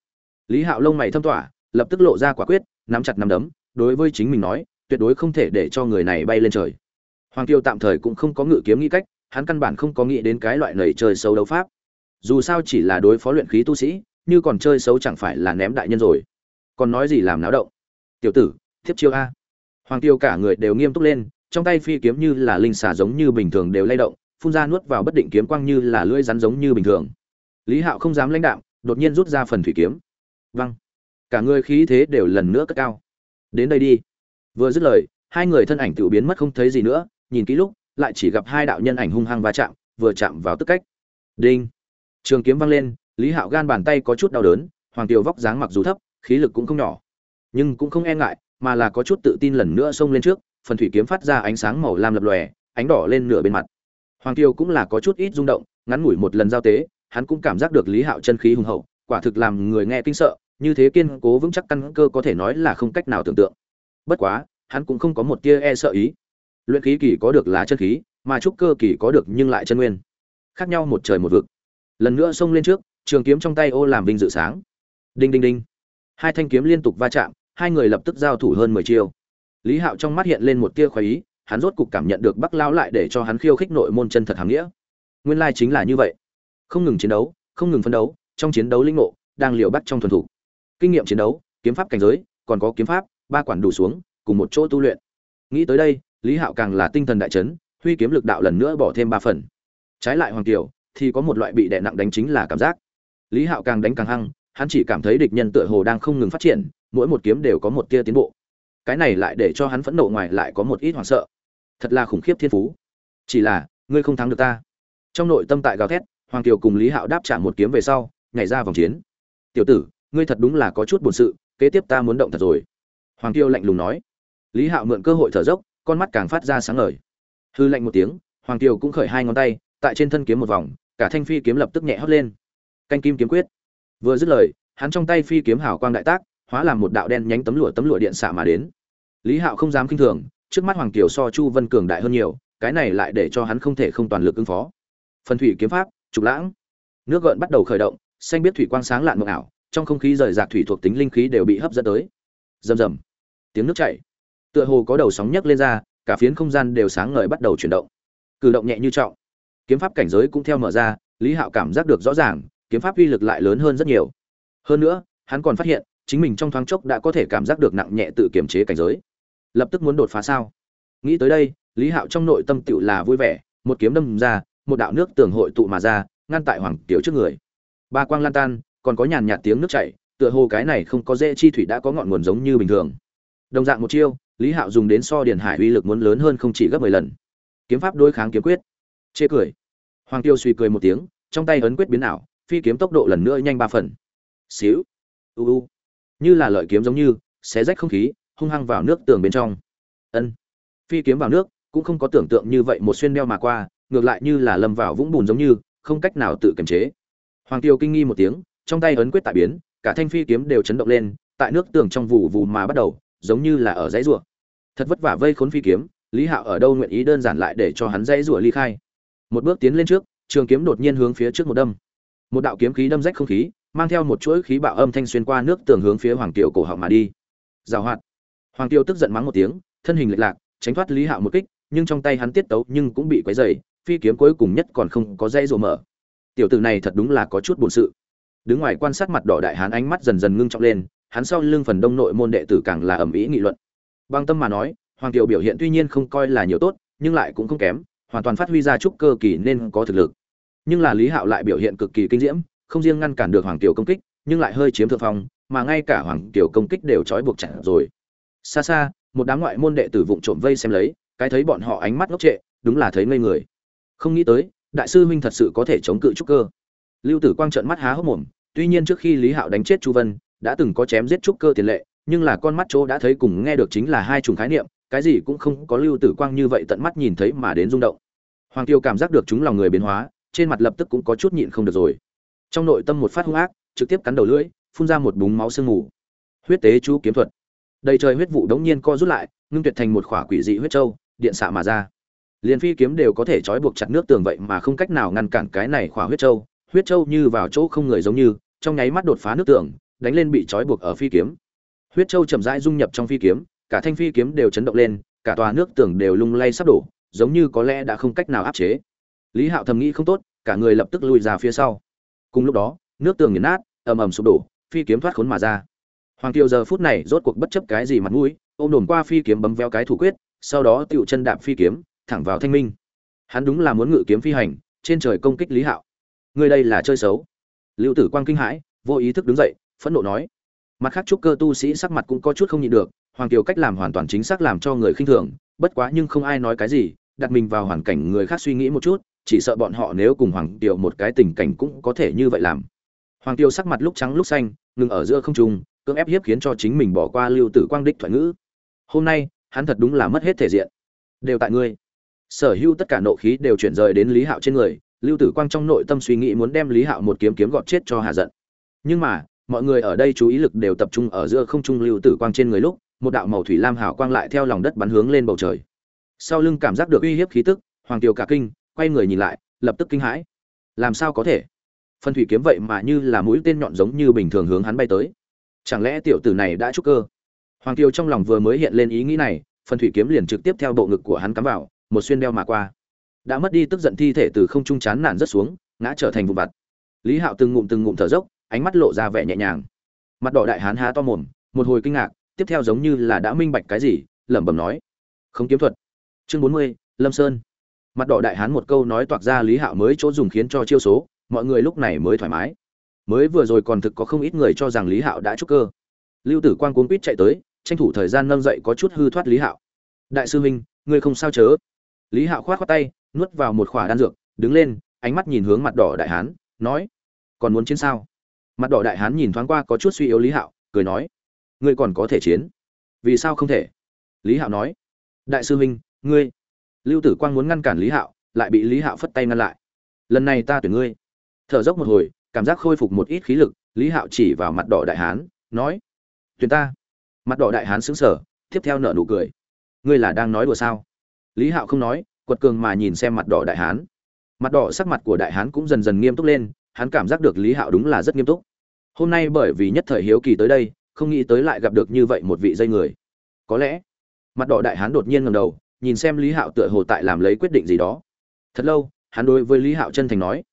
Lý hạo lông mày thâm tỏa lập tức lộ ra quả quyết, nắm chặt nắm đấm, đối với chính mình nói, tuyệt đối không thể để cho người này bay lên trời. Hoàng tiêu tạm thời cũng không có ngự kiếm nghĩ cách, hắn căn bản không có nghĩ đến cái loại nầy chơi xấu đấu pháp. Dù sao chỉ là đối phó luyện khí tu sĩ, như còn chơi xấu chẳng phải là ném đại nhân rồi. Còn nói gì làm náo động? Tiểu tử, thiếp chiêu a. Hoàng tiêu cả người đều nghiêm túc lên, trong tay phi kiếm như là linh xà giống như bình thường đều lay động, phun ra nuốt vào bất định kiếm quang như là lưỡi rắn giống như bình thường. Lý hạo không dám lãnh đạm đột nhiên rút ra phần thủy kiếm. Văng cả người khí thế đều lần nữa cất cao. Đến đây đi. Vừa dứt lời, hai người thân ảnh tự biến mất không thấy gì nữa, nhìn kỹ lúc, lại chỉ gặp hai đạo nhân ảnh hung hăng va chạm, vừa chạm vào tức cách. Đinh. Trường kiếm văng lên, lý hạo gan bàn tay có chút đau đớn, hoàng tiểu vóc dáng mặc dù thấp, khí lực cũng không nhỏ. Nhưng cũng không e ngại, mà là có chút tự tin lần nữa xông lên trước, phần thủy kiếm phát ra ánh sáng màu lam lập lòe, ánh đỏ lên nửa bên mặt. Hoàng tiêu cũng là có chút ít rung động, ngắn ngủi một lần giao tế, hắn cũng cảm giác được lý hạo chân khí hùng hậu, quả thực làm người nghe kinh sợ như thế kiên cố vững chắc căn cơ có thể nói là không cách nào tưởng tượng. Bất quá, hắn cũng không có một tia e sợ ý. Luyện khí kỳ có được là chân khí, mà trúc cơ kỳ có được nhưng lại chân nguyên. Khác nhau một trời một vực. Lần nữa xông lên trước, trường kiếm trong tay ô làm vinh dự sáng. Đinh đinh đinh. Hai thanh kiếm liên tục va chạm, hai người lập tức giao thủ hơn mười chiêu. Lý hạo trong mắt hiện lên một tia khoái ý, hắn rốt cục cảm nhận được bắc lao lại để cho hắn khiêu khích nội môn chân thật hàm nghĩa. Nguyên lai chính là như vậy. Không ngừng chiến đấu, không ngừng phân đấu, trong chiến đấu linh ngộ, đang liều bắt trong thuần thủ kinh nghiệm chiến đấu, kiếm pháp cảnh giới, còn có kiếm pháp, ba quản đủ xuống, cùng một chỗ tu luyện. Nghĩ tới đây, lý hạo càng là tinh thần đại chấn, huy kiếm lực đạo lần nữa bỏ thêm ba phần. Trái lại hoàng kiều, thì có một loại bị đè nặng đánh chính là cảm giác. Lý hạo càng đánh càng hăng, hắn chỉ cảm thấy địch nhân tựa hồ đang không ngừng phát triển, mỗi một kiếm đều có một tia tiến bộ. Cái này lại để cho hắn phẫn nộ ngoài lại có một ít hoảng sợ. Thật là khủng khiếp thiên phú. Chỉ là, ngươi không thắng được ta. Trong nội tâm tại gào thét, hoàng kiều cùng lý hạo đáp trả một kiếm về sau, nhảy ra vòng chiến. Tiểu tử ngươi thật đúng là có chút buồn sự, kế tiếp ta muốn động thật rồi. Hoàng Tiêu lạnh lùng nói. Lý hạo mượn cơ hội thở dốc, con mắt càng phát ra sáng ngời. Hư lạnh một tiếng, hoàng Tiêu cũng khởi hai ngón tay, tại trên thân kiếm một vòng, cả thanh phi kiếm lập tức nhẹ hót lên. Canh kim kiếm quyết. Vừa dứt lời, hắn trong tay phi kiếm hào quang đại tác, hóa làm một đạo đen nhánh tấm lụa tấm lụa điện xạ mà đến. Lý hạo không dám kinh thường, trước mắt hoàng kiều so chu vân cường đại hơn nhiều, cái này lại để cho hắn không thể không toàn lực ứng phó. Phần thủy kiếm pháp, trục lãng. Nước gợn bắt đầu khởi động, xanh biết thủy quang sáng lạn mộng ảo trong không khí rời rạc thủy thuộc tính linh khí đều bị hấp dẫn tới. Rầm rầm. Tiếng nước chảy. Tựa hồ có đầu sóng nhấc lên ra, cả phiến không gian đều sáng ngời bắt đầu chuyển động. Cử động nhẹ như trọng. Kiếm pháp cảnh giới cũng theo mở ra, lý hạo cảm giác được rõ ràng, kiếm pháp uy lực lại lớn hơn rất nhiều. Hơn nữa, hắn còn phát hiện, chính mình trong thoáng chốc đã có thể cảm giác được nặng nhẹ tự kiềm chế cảnh giới. Lập tức muốn đột phá sao? Nghĩ tới đây, lý hạo trong nội tâm tựu là vui vẻ, một kiếm đâm ra, một đạo nước tường hội tụ mà ra, ngăn tại hoàng tiểu trước người. Ba quang lan tan còn có nhàn nhạt tiếng nước chảy, tựa hồ cái này không có dễ chi thủy đã có ngọn nguồn giống như bình thường. Đồng dạng một chiêu, lý hạo dùng đến so điền hải uy lực muốn lớn hơn không chỉ gấp mười lần. Kiếm pháp đối kháng kiếm quyết. Chê cười. Hoàng tiêu suy cười một tiếng, trong tay ấn quyết biến ảo, phi kiếm tốc độ lần nữa nhanh ba phần. Xíu. U u. Như là lợi kiếm giống như, xé rách không khí, hung hăng vào nước tường bên trong. Ân. Phi kiếm vào nước, cũng không có tưởng tượng như vậy một xuyên đeo mà qua, ngược lại như là lâm vào vũng bùn giống như, không cách nào tự kiềm chế. Hoàng tiêu kinh nghi một tiếng trong tay ấn quyết tại biến, cả thanh phi kiếm đều chấn động lên, tại nước tường trong vụ vụ mà bắt đầu, giống như là ở dãy rùa. Thật vất vả vây khốn phi kiếm, lý hạo ở đâu nguyện ý đơn giản lại để cho hắn dãy rùa ly khai? Một bước tiến lên trước, trường kiếm đột nhiên hướng phía trước một đâm. Một đạo kiếm khí đâm rách không khí, mang theo một chuỗi khí bạo âm thanh xuyên qua nước tường hướng phía hoàng kiều cổ họng mà đi. Giảo hoạt. Hoàng kiều tức giận mắng một tiếng, thân hình lệch lạc, tránh thoát lý hạo một kích, nhưng trong tay hắn tiết tấu nhưng cũng bị quấy dày phi kiếm cuối cùng nhất còn không có dây rộ mở. Tiểu tử này thật đúng là có chút buồn sự đứng ngoài quan sát mặt đỏ đại hán ánh mắt dần dần ngưng trọng lên, hắn sau lưng phần đông nội môn đệ tử càng là ầm ĩ nghị luận. Băng tâm mà nói, hoàng kiều biểu hiện tuy nhiên không coi là nhiều tốt, nhưng lại cũng không kém, hoàn toàn phát huy ra chút cơ kỳ nên có thực lực. Nhưng là lý hạo lại biểu hiện cực kỳ kinh diễm, không riêng ngăn cản được hoàng kiều công kích, nhưng lại hơi chiếm thượng phong, mà ngay cả hoàng kiều công kích đều trói buộc chặt rồi. Xa xa, một đám ngoại môn đệ tử vụng trộm vây xem lấy, cái thấy bọn họ ánh mắt ngốc trệ, đúng là thấy ngây người. Không nghĩ tới, đại sư huynh thật sự có thể chống cự trúc cơ lưu tử quang trợn mắt há hốc mồm, tuy nhiên trước khi lý hạo đánh chết chu vân, đã từng có chém giết trúc cơ tiền lệ, nhưng là con mắt chỗ đã thấy cùng nghe được chính là hai chủng khái niệm, cái gì cũng không có lưu tử quang như vậy tận mắt nhìn thấy mà đến rung động. Hoàng tiêu cảm giác được chúng lòng người biến hóa, trên mặt lập tức cũng có chút nhịn không được rồi. Trong nội tâm một phát hung ác, trực tiếp cắn đầu lưỡi, phun ra một búng máu sương mù. Huyết tế chú kiếm thuật. Đầy trời huyết vụ đống nhiên co rút lại, ngưng tuyệt thành một khỏa quỷ dị huyết châu, điện xạ mà ra. Liền phi kiếm đều có thể trói buộc chặt nước tường vậy mà không cách nào ngăn cản cái này khỏa huyết châu huyết châu như vào chỗ không người giống như, trong nháy mắt đột phá nước tường đánh lên bị trói buộc ở phi kiếm. Huyết châu chậm rãi dung nhập trong phi kiếm, cả thanh phi kiếm đều chấn động lên, cả tòa nước tường đều lung lay sắp đổ, giống như có lẽ đã không cách nào áp chế. Lý hạo thầm nghĩ không tốt, cả người lập tức lùi ra phía sau. Cùng lúc đó, nước tường nghiền nát, ầm ầm sụp đổ, phi kiếm thoát khốn mà ra. Hoàng kiều giờ phút này rốt cuộc bất chấp cái gì mặt mũi, ôm đồn qua phi kiếm bấm veo cái thủ quyết, sau đó tựu chân đạp phi kiếm, thẳng vào thanh minh. Hắn đúng là muốn ngự kiếm phi hành, trên trời công kích lý hạo người đây là chơi xấu. Lưu tử quang kinh hãi, vô ý thức đứng dậy, phẫn nộ nói. Mặt khác trúc cơ tu sĩ sắc mặt cũng có chút không nhịn được, hoàng kiều cách làm hoàn toàn chính xác làm cho người khinh thường, bất quá nhưng không ai nói cái gì, đặt mình vào hoàn cảnh người khác suy nghĩ một chút, chỉ sợ bọn họ nếu cùng hoàng kiều một cái tình cảnh cũng có thể như vậy làm. Hoàng kiều sắc mặt lúc trắng lúc xanh, ngừng ở giữa không trung, cưỡng ép hiếp khiến cho chính mình bỏ qua lưu tử quang đích thoại ngữ. Hôm nay, hắn thật đúng là mất hết thể diện. Đều tại ngươi. Sở hữu tất cả nộ khí đều chuyển rời đến lý hạo trên người lưu tử quang trong nội tâm suy nghĩ muốn đem lý hạo một kiếm kiếm gọt chết cho hà giận. Nhưng mà, mọi người ở đây chú ý lực đều tập trung ở giữa không trung lưu tử quang trên người lúc, một đạo màu thủy lam hào quang lại theo lòng đất bắn hướng lên bầu trời. Sau lưng cảm giác được uy hiếp khí tức, hoàng kiều cả kinh, quay người nhìn lại, lập tức kinh hãi. Làm sao có thể? Phân thủy kiếm vậy mà như là mũi tên nhọn giống như bình thường hướng hắn bay tới. Chẳng lẽ tiểu tử này đã trúc cơ? Hoàng kiều trong lòng vừa mới hiện lên ý nghĩ này, phân thủy kiếm liền trực tiếp theo bộ ngực của hắn cắm vào, một xuyên đeo mà qua đã mất đi tức giận thi thể từ không trung chán nản rất xuống, ngã trở thành vụ vặt. Lý hạo từng ngụm từng ngụm thở dốc, ánh mắt lộ ra vẻ nhẹ nhàng. Mặt đỏ đại hán há to mồm, một hồi kinh ngạc, tiếp theo giống như là đã minh bạch cái gì, lẩm bẩm nói, không kiếm thuật. Chương bốn mươi, lâm sơn. Mặt đỏ đại hán một câu nói toạc ra lý hạo mới chỗ dùng khiến cho chiêu số, mọi người lúc này mới thoải mái. Mới vừa rồi còn thực có không ít người cho rằng lý hạo đã trúc cơ. Lưu tử quang cuốn quýt chạy tới, tranh thủ thời gian nâng dậy có chút hư thoát lý hạo. Đại sư huynh ngươi không sao chớ? Lý hạo khoát khoát tay nuốt vào một khỏa đan dược, đứng lên, ánh mắt nhìn hướng mặt đỏ đại hán, nói, còn muốn chiến sao? Mặt đỏ đại hán nhìn thoáng qua có chút suy yếu lý hạo, cười nói, ngươi còn có thể chiến. Vì sao không thể? Lý hạo nói, đại sư huynh, ngươi, lưu tử quang muốn ngăn cản lý hạo, lại bị lý hạo phất tay ngăn lại. Lần này ta tuyển ngươi. Thở dốc một hồi, cảm giác khôi phục một ít khí lực, lý hạo chỉ vào mặt đỏ đại hán, nói, tuyển ta. Mặt đỏ đại hán xứng sở tiếp theo nợ nụ cười, ngươi là đang nói đùa sao? Lý hạo không nói quật cường mà nhìn xem mặt đỏ đại hán. Mặt đỏ sắc mặt của đại hán cũng dần dần nghiêm túc lên, hắn cảm giác được lý hạo đúng là rất nghiêm túc. Hôm nay bởi vì nhất thời hiếu kỳ tới đây, không nghĩ tới lại gặp được như vậy một vị dây người. Có lẽ, mặt đỏ đại hán đột nhiên ngầm đầu, nhìn xem lý hạo tựa hồ tại làm lấy quyết định gì đó. Thật lâu, hắn đối với lý hạo chân thành nói,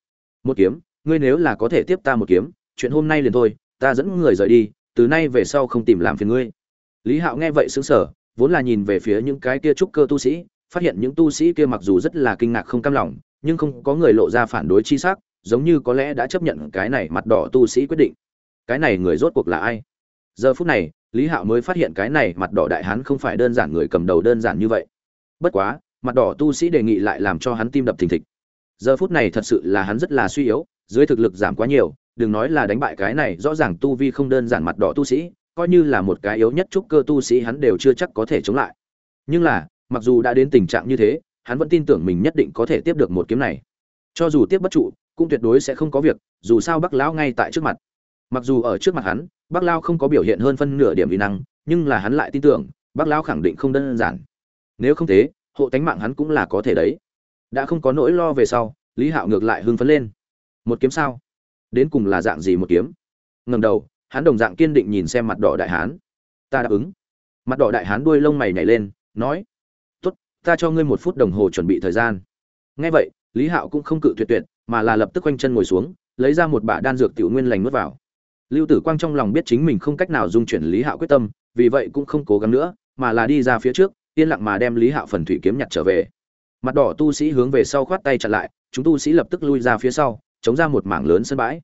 một kiếm, ngươi nếu là có thể tiếp ta một kiếm, chuyện hôm nay liền thôi, ta dẫn người rời đi, từ nay về sau không tìm làm phiền ngươi. Lý hạo nghe vậy xứng sở vốn là nhìn về phía những cái kia trúc cơ tu sĩ phát hiện những tu sĩ kia mặc dù rất là kinh ngạc không cam lòng, nhưng không có người lộ ra phản đối chi sắc, giống như có lẽ đã chấp nhận cái này mặt đỏ tu sĩ quyết định. Cái này người rốt cuộc là ai? Giờ phút này, lý hạo mới phát hiện cái này mặt đỏ đại hán không phải đơn giản người cầm đầu đơn giản như vậy. Bất quá, mặt đỏ tu sĩ đề nghị lại làm cho hắn tim đập thình thịch. Giờ phút này thật sự là hắn rất là suy yếu, dưới thực lực giảm quá nhiều, đừng nói là đánh bại cái này, rõ ràng tu vi không đơn giản mặt đỏ tu sĩ, coi như là một cái yếu nhất trúc cơ tu sĩ hắn đều chưa chắc có thể chống lại. Nhưng là mặc dù đã đến tình trạng như thế, hắn vẫn tin tưởng mình nhất định có thể tiếp được một kiếm này. Cho dù tiếp bất trụ, cũng tuyệt đối sẽ không có việc, dù sao bắc lão ngay tại trước mặt. Mặc dù ở trước mặt hắn, bắc lao không có biểu hiện hơn phân nửa điểm vi năng, nhưng là hắn lại tin tưởng, bắc lão khẳng định không đơn giản. Nếu không thế, hộ tánh mạng hắn cũng là có thể đấy. Đã không có nỗi lo về sau, lý hạo ngược lại hưng phấn lên. Một kiếm sao? Đến cùng là dạng gì một kiếm? Ngầm đầu, hắn đồng dạng kiên định nhìn xem mặt đỏ đại hán. Ta đáp ứng. Mặt đỏ đại hán đuôi lông mày nhảy lên, nói ta cho ngươi một phút đồng hồ chuẩn bị thời gian. Nghe vậy, lý hạo cũng không cự tuyệt tuyệt, mà là lập tức quanh chân ngồi xuống, lấy ra một bả đan dược tiểu nguyên lành nuốt vào. Lưu tử quang trong lòng biết chính mình không cách nào dung chuyển lý hạo quyết tâm, vì vậy cũng không cố gắng nữa, mà là đi ra phía trước, yên lặng mà đem lý hạo phần thủy kiếm nhặt trở về. Mặt đỏ tu sĩ hướng về sau khoát tay chặn lại, chúng tu sĩ lập tức lui ra phía sau, chống ra một mảng lớn sân bãi.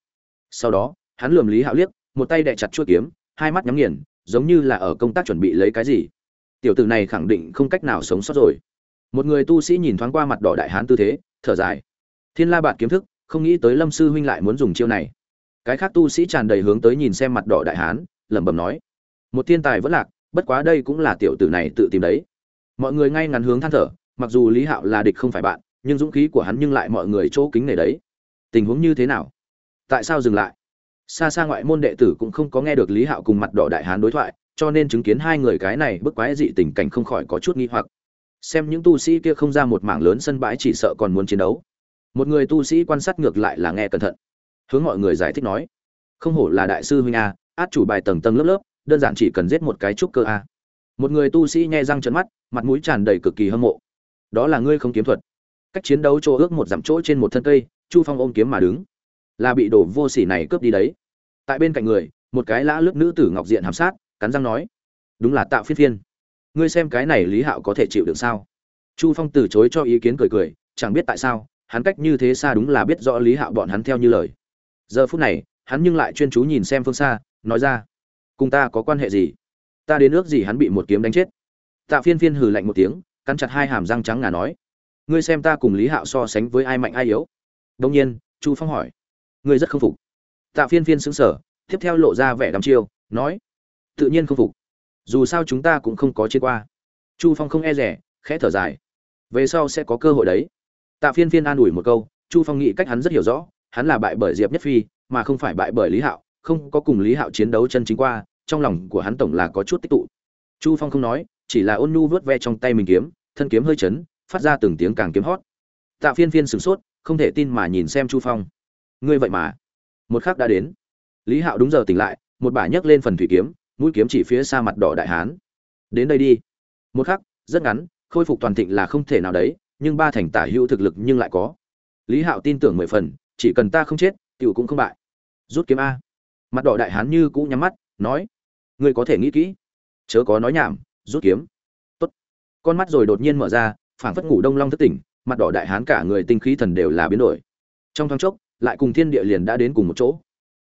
Sau đó, hắn lườm lý hạo liếc, một tay đè chặt chuôi kiếm, hai mắt nhắm nghiền, giống như là ở công tác chuẩn bị lấy cái gì tiểu tử này khẳng định không cách nào sống sót rồi. Một người tu sĩ nhìn thoáng qua mặt đỏ đại hán tư thế, thở dài. Thiên la bạt kiếm thức, không nghĩ tới lâm sư huynh lại muốn dùng chiêu này. Cái khác tu sĩ tràn đầy hướng tới nhìn xem mặt đỏ đại hán, lẩm bẩm nói. Một thiên tài vẫn lạc, bất quá đây cũng là tiểu tử này tự tìm đấy. Mọi người ngay ngắn hướng than thở, mặc dù lý hạo là địch không phải bạn, nhưng dũng khí của hắn nhưng lại mọi người chỗ kính này đấy. Tình huống như thế nào? Tại sao dừng lại? Xa xa ngoại môn đệ tử cũng không có nghe được lý hạo cùng mặt đỏ đại hán đối thoại cho nên chứng kiến hai người cái này bức quái dị tình cảnh không khỏi có chút nghi hoặc. Xem những tu sĩ kia không ra một mảng lớn sân bãi chỉ sợ còn muốn chiến đấu. Một người tu sĩ quan sát ngược lại là nghe cẩn thận. Hướng mọi người giải thích nói, không hổ là đại sư huynh a, át chủ bài tầng tầng lớp lớp, đơn giản chỉ cần giết một cái trúc cơ a. Một người tu sĩ nhẹ răng trợn mắt, mặt mũi tràn đầy cực kỳ hâm mộ. Đó là ngươi không kiếm thuật. Cách chiến đấu chỗ ước một dặm chỗ trên một thân cây, chu phong ôm kiếm mà đứng. Là bị đổ vô sỉ này cướp đi đấy. Tại bên cạnh người, một cái lã lướt nữ tử ngọc diện hàm sát cắn răng nói, đúng là tạo phiên phiên. Ngươi xem cái này lý hạo có thể chịu được sao? Chu phong từ chối cho ý kiến cười cười, chẳng biết tại sao, hắn cách như thế xa đúng là biết rõ lý hạo bọn hắn theo như lời. Giờ phút này, hắn nhưng lại chuyên chú nhìn xem phương xa, nói ra, cùng ta có quan hệ gì? Ta đến ước gì hắn bị một kiếm đánh chết? Tạ phiên phiên hừ lạnh một tiếng, cắn chặt hai hàm răng trắng ngà nói, ngươi xem ta cùng lý hạo so sánh với ai mạnh ai yếu? Đông nhiên, chu phong hỏi, ngươi rất không phục. Tạ phiên phiên xứng sở tiếp theo lộ ra vẻ đắm chiêu, nói tự nhiên không phục. Dù sao chúng ta cũng không có chiến qua. Chu phong không e rẻ, khẽ thở dài. Về sau sẽ có cơ hội đấy. Tạ phiên phiên an ủi một câu, chu phong nghĩ cách hắn rất hiểu rõ, hắn là bại bởi diệp nhất phi, mà không phải bại bởi lý hạo, không có cùng lý hạo chiến đấu chân chính qua, trong lòng của hắn tổng là có chút tích tụ. Chu phong không nói, chỉ là ôn nhu vớt ve trong tay mình kiếm, thân kiếm hơi chấn, phát ra từng tiếng càng kiếm hót. Tạ phiên phiên sửng sốt, không thể tin mà nhìn xem chu phong. Ngươi vậy mà. Một khắc đã đến. Lý hạo đúng giờ tỉnh lại, một bà nhấc lên phần thủy kiếm mũi kiếm chỉ phía xa mặt đỏ đại hán. Đến đây đi. Một khắc, rất ngắn, khôi phục toàn thịnh là không thể nào đấy, nhưng ba thành tả hữu thực lực nhưng lại có. Lý hạo tin tưởng mười phần, chỉ cần ta không chết, cựu cũng không bại. Rút kiếm a. Mặt đỏ đại hán như cũ nhắm mắt, nói, ngươi có thể nghĩ kỹ. Chớ có nói nhảm, rút kiếm. Tốt. Con mắt rồi đột nhiên mở ra, phảng phất ngủ đông long thất tỉnh, mặt đỏ đại hán cả người tinh khí thần đều là biến đổi. Trong thoáng chốc, lại cùng thiên địa liền đã đến cùng một chỗ.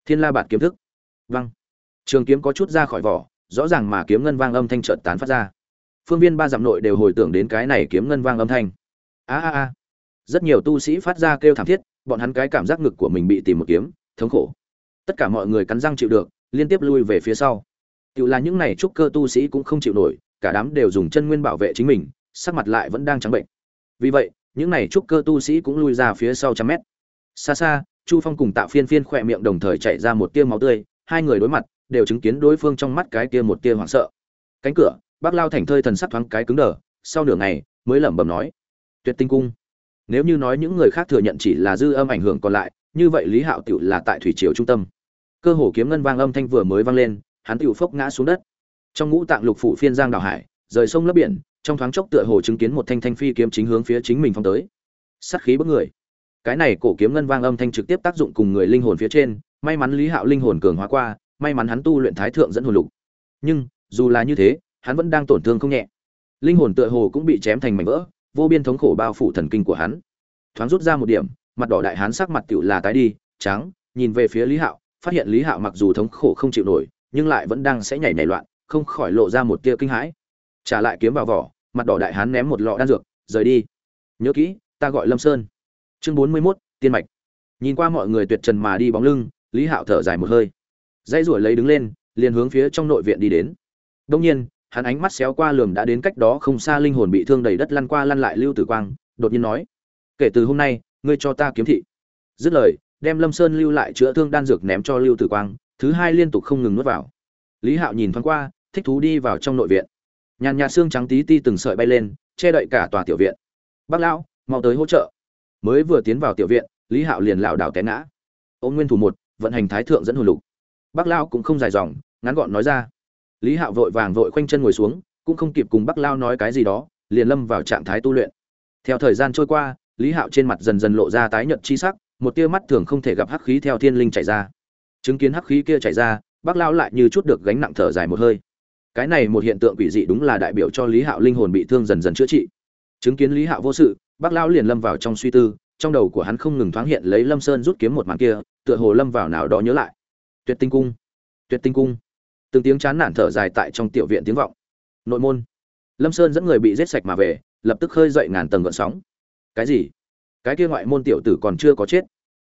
Thiên la bạt kiếm thức. Văng trường kiếm có chút ra khỏi vỏ, rõ ràng mà kiếm ngân vang âm thanh trợn tán phát ra. Phương viên ba dặm nội đều hồi tưởng đến cái này kiếm ngân vang âm thanh. A a a. Rất nhiều tu sĩ phát ra kêu thảm thiết, bọn hắn cái cảm giác ngực của mình bị tìm một kiếm, thống khổ. Tất cả mọi người cắn răng chịu được, liên tiếp lui về phía sau. Tự là những này trúc cơ tu sĩ cũng không chịu nổi, cả đám đều dùng chân nguyên bảo vệ chính mình, sắc mặt lại vẫn đang trắng bệnh. Vì vậy, những này trúc cơ tu sĩ cũng lui ra phía sau trăm mét. Xa xa, chu phong cùng tạo phiên phiên khỏe miệng đồng thời chạy ra một tia máu tươi, hai người đối mặt đều chứng kiến đối phương trong mắt cái kia một tia hoảng sợ. Cánh cửa, bác lao thành thơi thần sắc thoáng cái cứng đờ, sau nửa ngày, mới lẩm bẩm nói, tuyệt tinh cung, nếu như nói những người khác thừa nhận chỉ là dư âm ảnh hưởng còn lại, như vậy lý hạo tựu là tại thủy triều trung tâm. Cơ hồ kiếm ngân vang âm thanh vừa mới vang lên, hắn tựu phốc ngã xuống đất. Trong ngũ tạng lục phủ phiên giang đào hải, rời sông lấp biển, trong thoáng chốc tựa hồ chứng kiến một thanh thanh phi kiếm chính hướng phía chính mình phong tới. Sát khí bức người. Cái này cổ kiếm ngân vang âm thanh trực tiếp tác dụng cùng người linh hồn phía trên, may mắn lý hạo linh hồn cường hóa qua may mắn hắn tu luyện thái thượng dẫn hồn lục. Nhưng, dù là như thế, hắn vẫn đang tổn thương không nhẹ. Linh hồn tựa hồ cũng bị chém thành mảnh vỡ, vô biên thống khổ bao phủ thần kinh của hắn. Thoáng rút ra một điểm, mặt đỏ đại hán sắc mặt tựu là tái đi, trắng, nhìn về phía lý hạo, phát hiện lý hạo mặc dù thống khổ không chịu nổi, nhưng lại vẫn đang sẽ nhảy nhảy loạn, không khỏi lộ ra một tia kinh hãi. Trả lại kiếm vào vỏ, mặt đỏ đại hán ném một lọ đan dược, rời đi. Nhớ kỹ, ta gọi lâm sơn. Chương bốn mươi mốt, tiên mạch. Nhìn qua mọi người tuyệt trần mà đi bóng lưng, lý hạo thở dài một hơi dây ruổi lấy đứng lên, liền hướng phía trong nội viện đi đến. Đông nhiên, hắn ánh mắt xéo qua lường đã đến cách đó không xa linh hồn bị thương đầy đất lăn qua lăn lại lưu tử quang, đột nhiên nói, kể từ hôm nay, ngươi cho ta kiếm thị. Dứt lời, đem lâm sơn lưu lại chữa thương đan dược ném cho lưu tử quang, thứ hai liên tục không ngừng nuốt vào. Lý hạo nhìn thoáng qua, thích thú đi vào trong nội viện. Nhàn nhạt xương trắng tí ti từng sợi bay lên, che đậy cả tòa tiểu viện. Bác lão, mau tới hỗ trợ. Mới vừa tiến vào tiểu viện, lý hạo liền lảo đảo té ngã. Ôm nguyên thủ một vận hành thái thượng dẫn hồn lục bác lão cũng không dài dòng, ngắn gọn nói ra. Lý hạo vội vàng vội khoanh chân ngồi xuống, cũng không kịp cùng bác lao nói cái gì đó, liền lâm vào trạng thái tu luyện. Theo thời gian trôi qua, lý hạo trên mặt dần dần lộ ra tái nhợt chi sắc, một tia mắt thường không thể gặp hắc khí theo thiên linh chảy ra. Chứng kiến hắc khí kia chảy ra, bác lao lại như chút được gánh nặng thở dài một hơi. Cái này một hiện tượng quỷ dị đúng là đại biểu cho lý hạo linh hồn bị thương dần dần chữa trị. Chứng kiến lý hạo vô sự, bác lao liền lâm vào trong suy tư, trong đầu của hắn không ngừng thoáng hiện lấy lâm sơn rút kiếm một màn kia, tựa hồ lâm vào nào đó nhớ lại tuyệt tinh cung. Tuyệt tinh cung. Từng tiếng chán nản thở dài tại trong tiểu viện tiếng vọng. Nội môn. Lâm sơn dẫn người bị giết sạch mà về, lập tức khơi dậy ngàn tầng gợn sóng. Cái gì? Cái kia ngoại môn tiểu tử còn chưa có chết.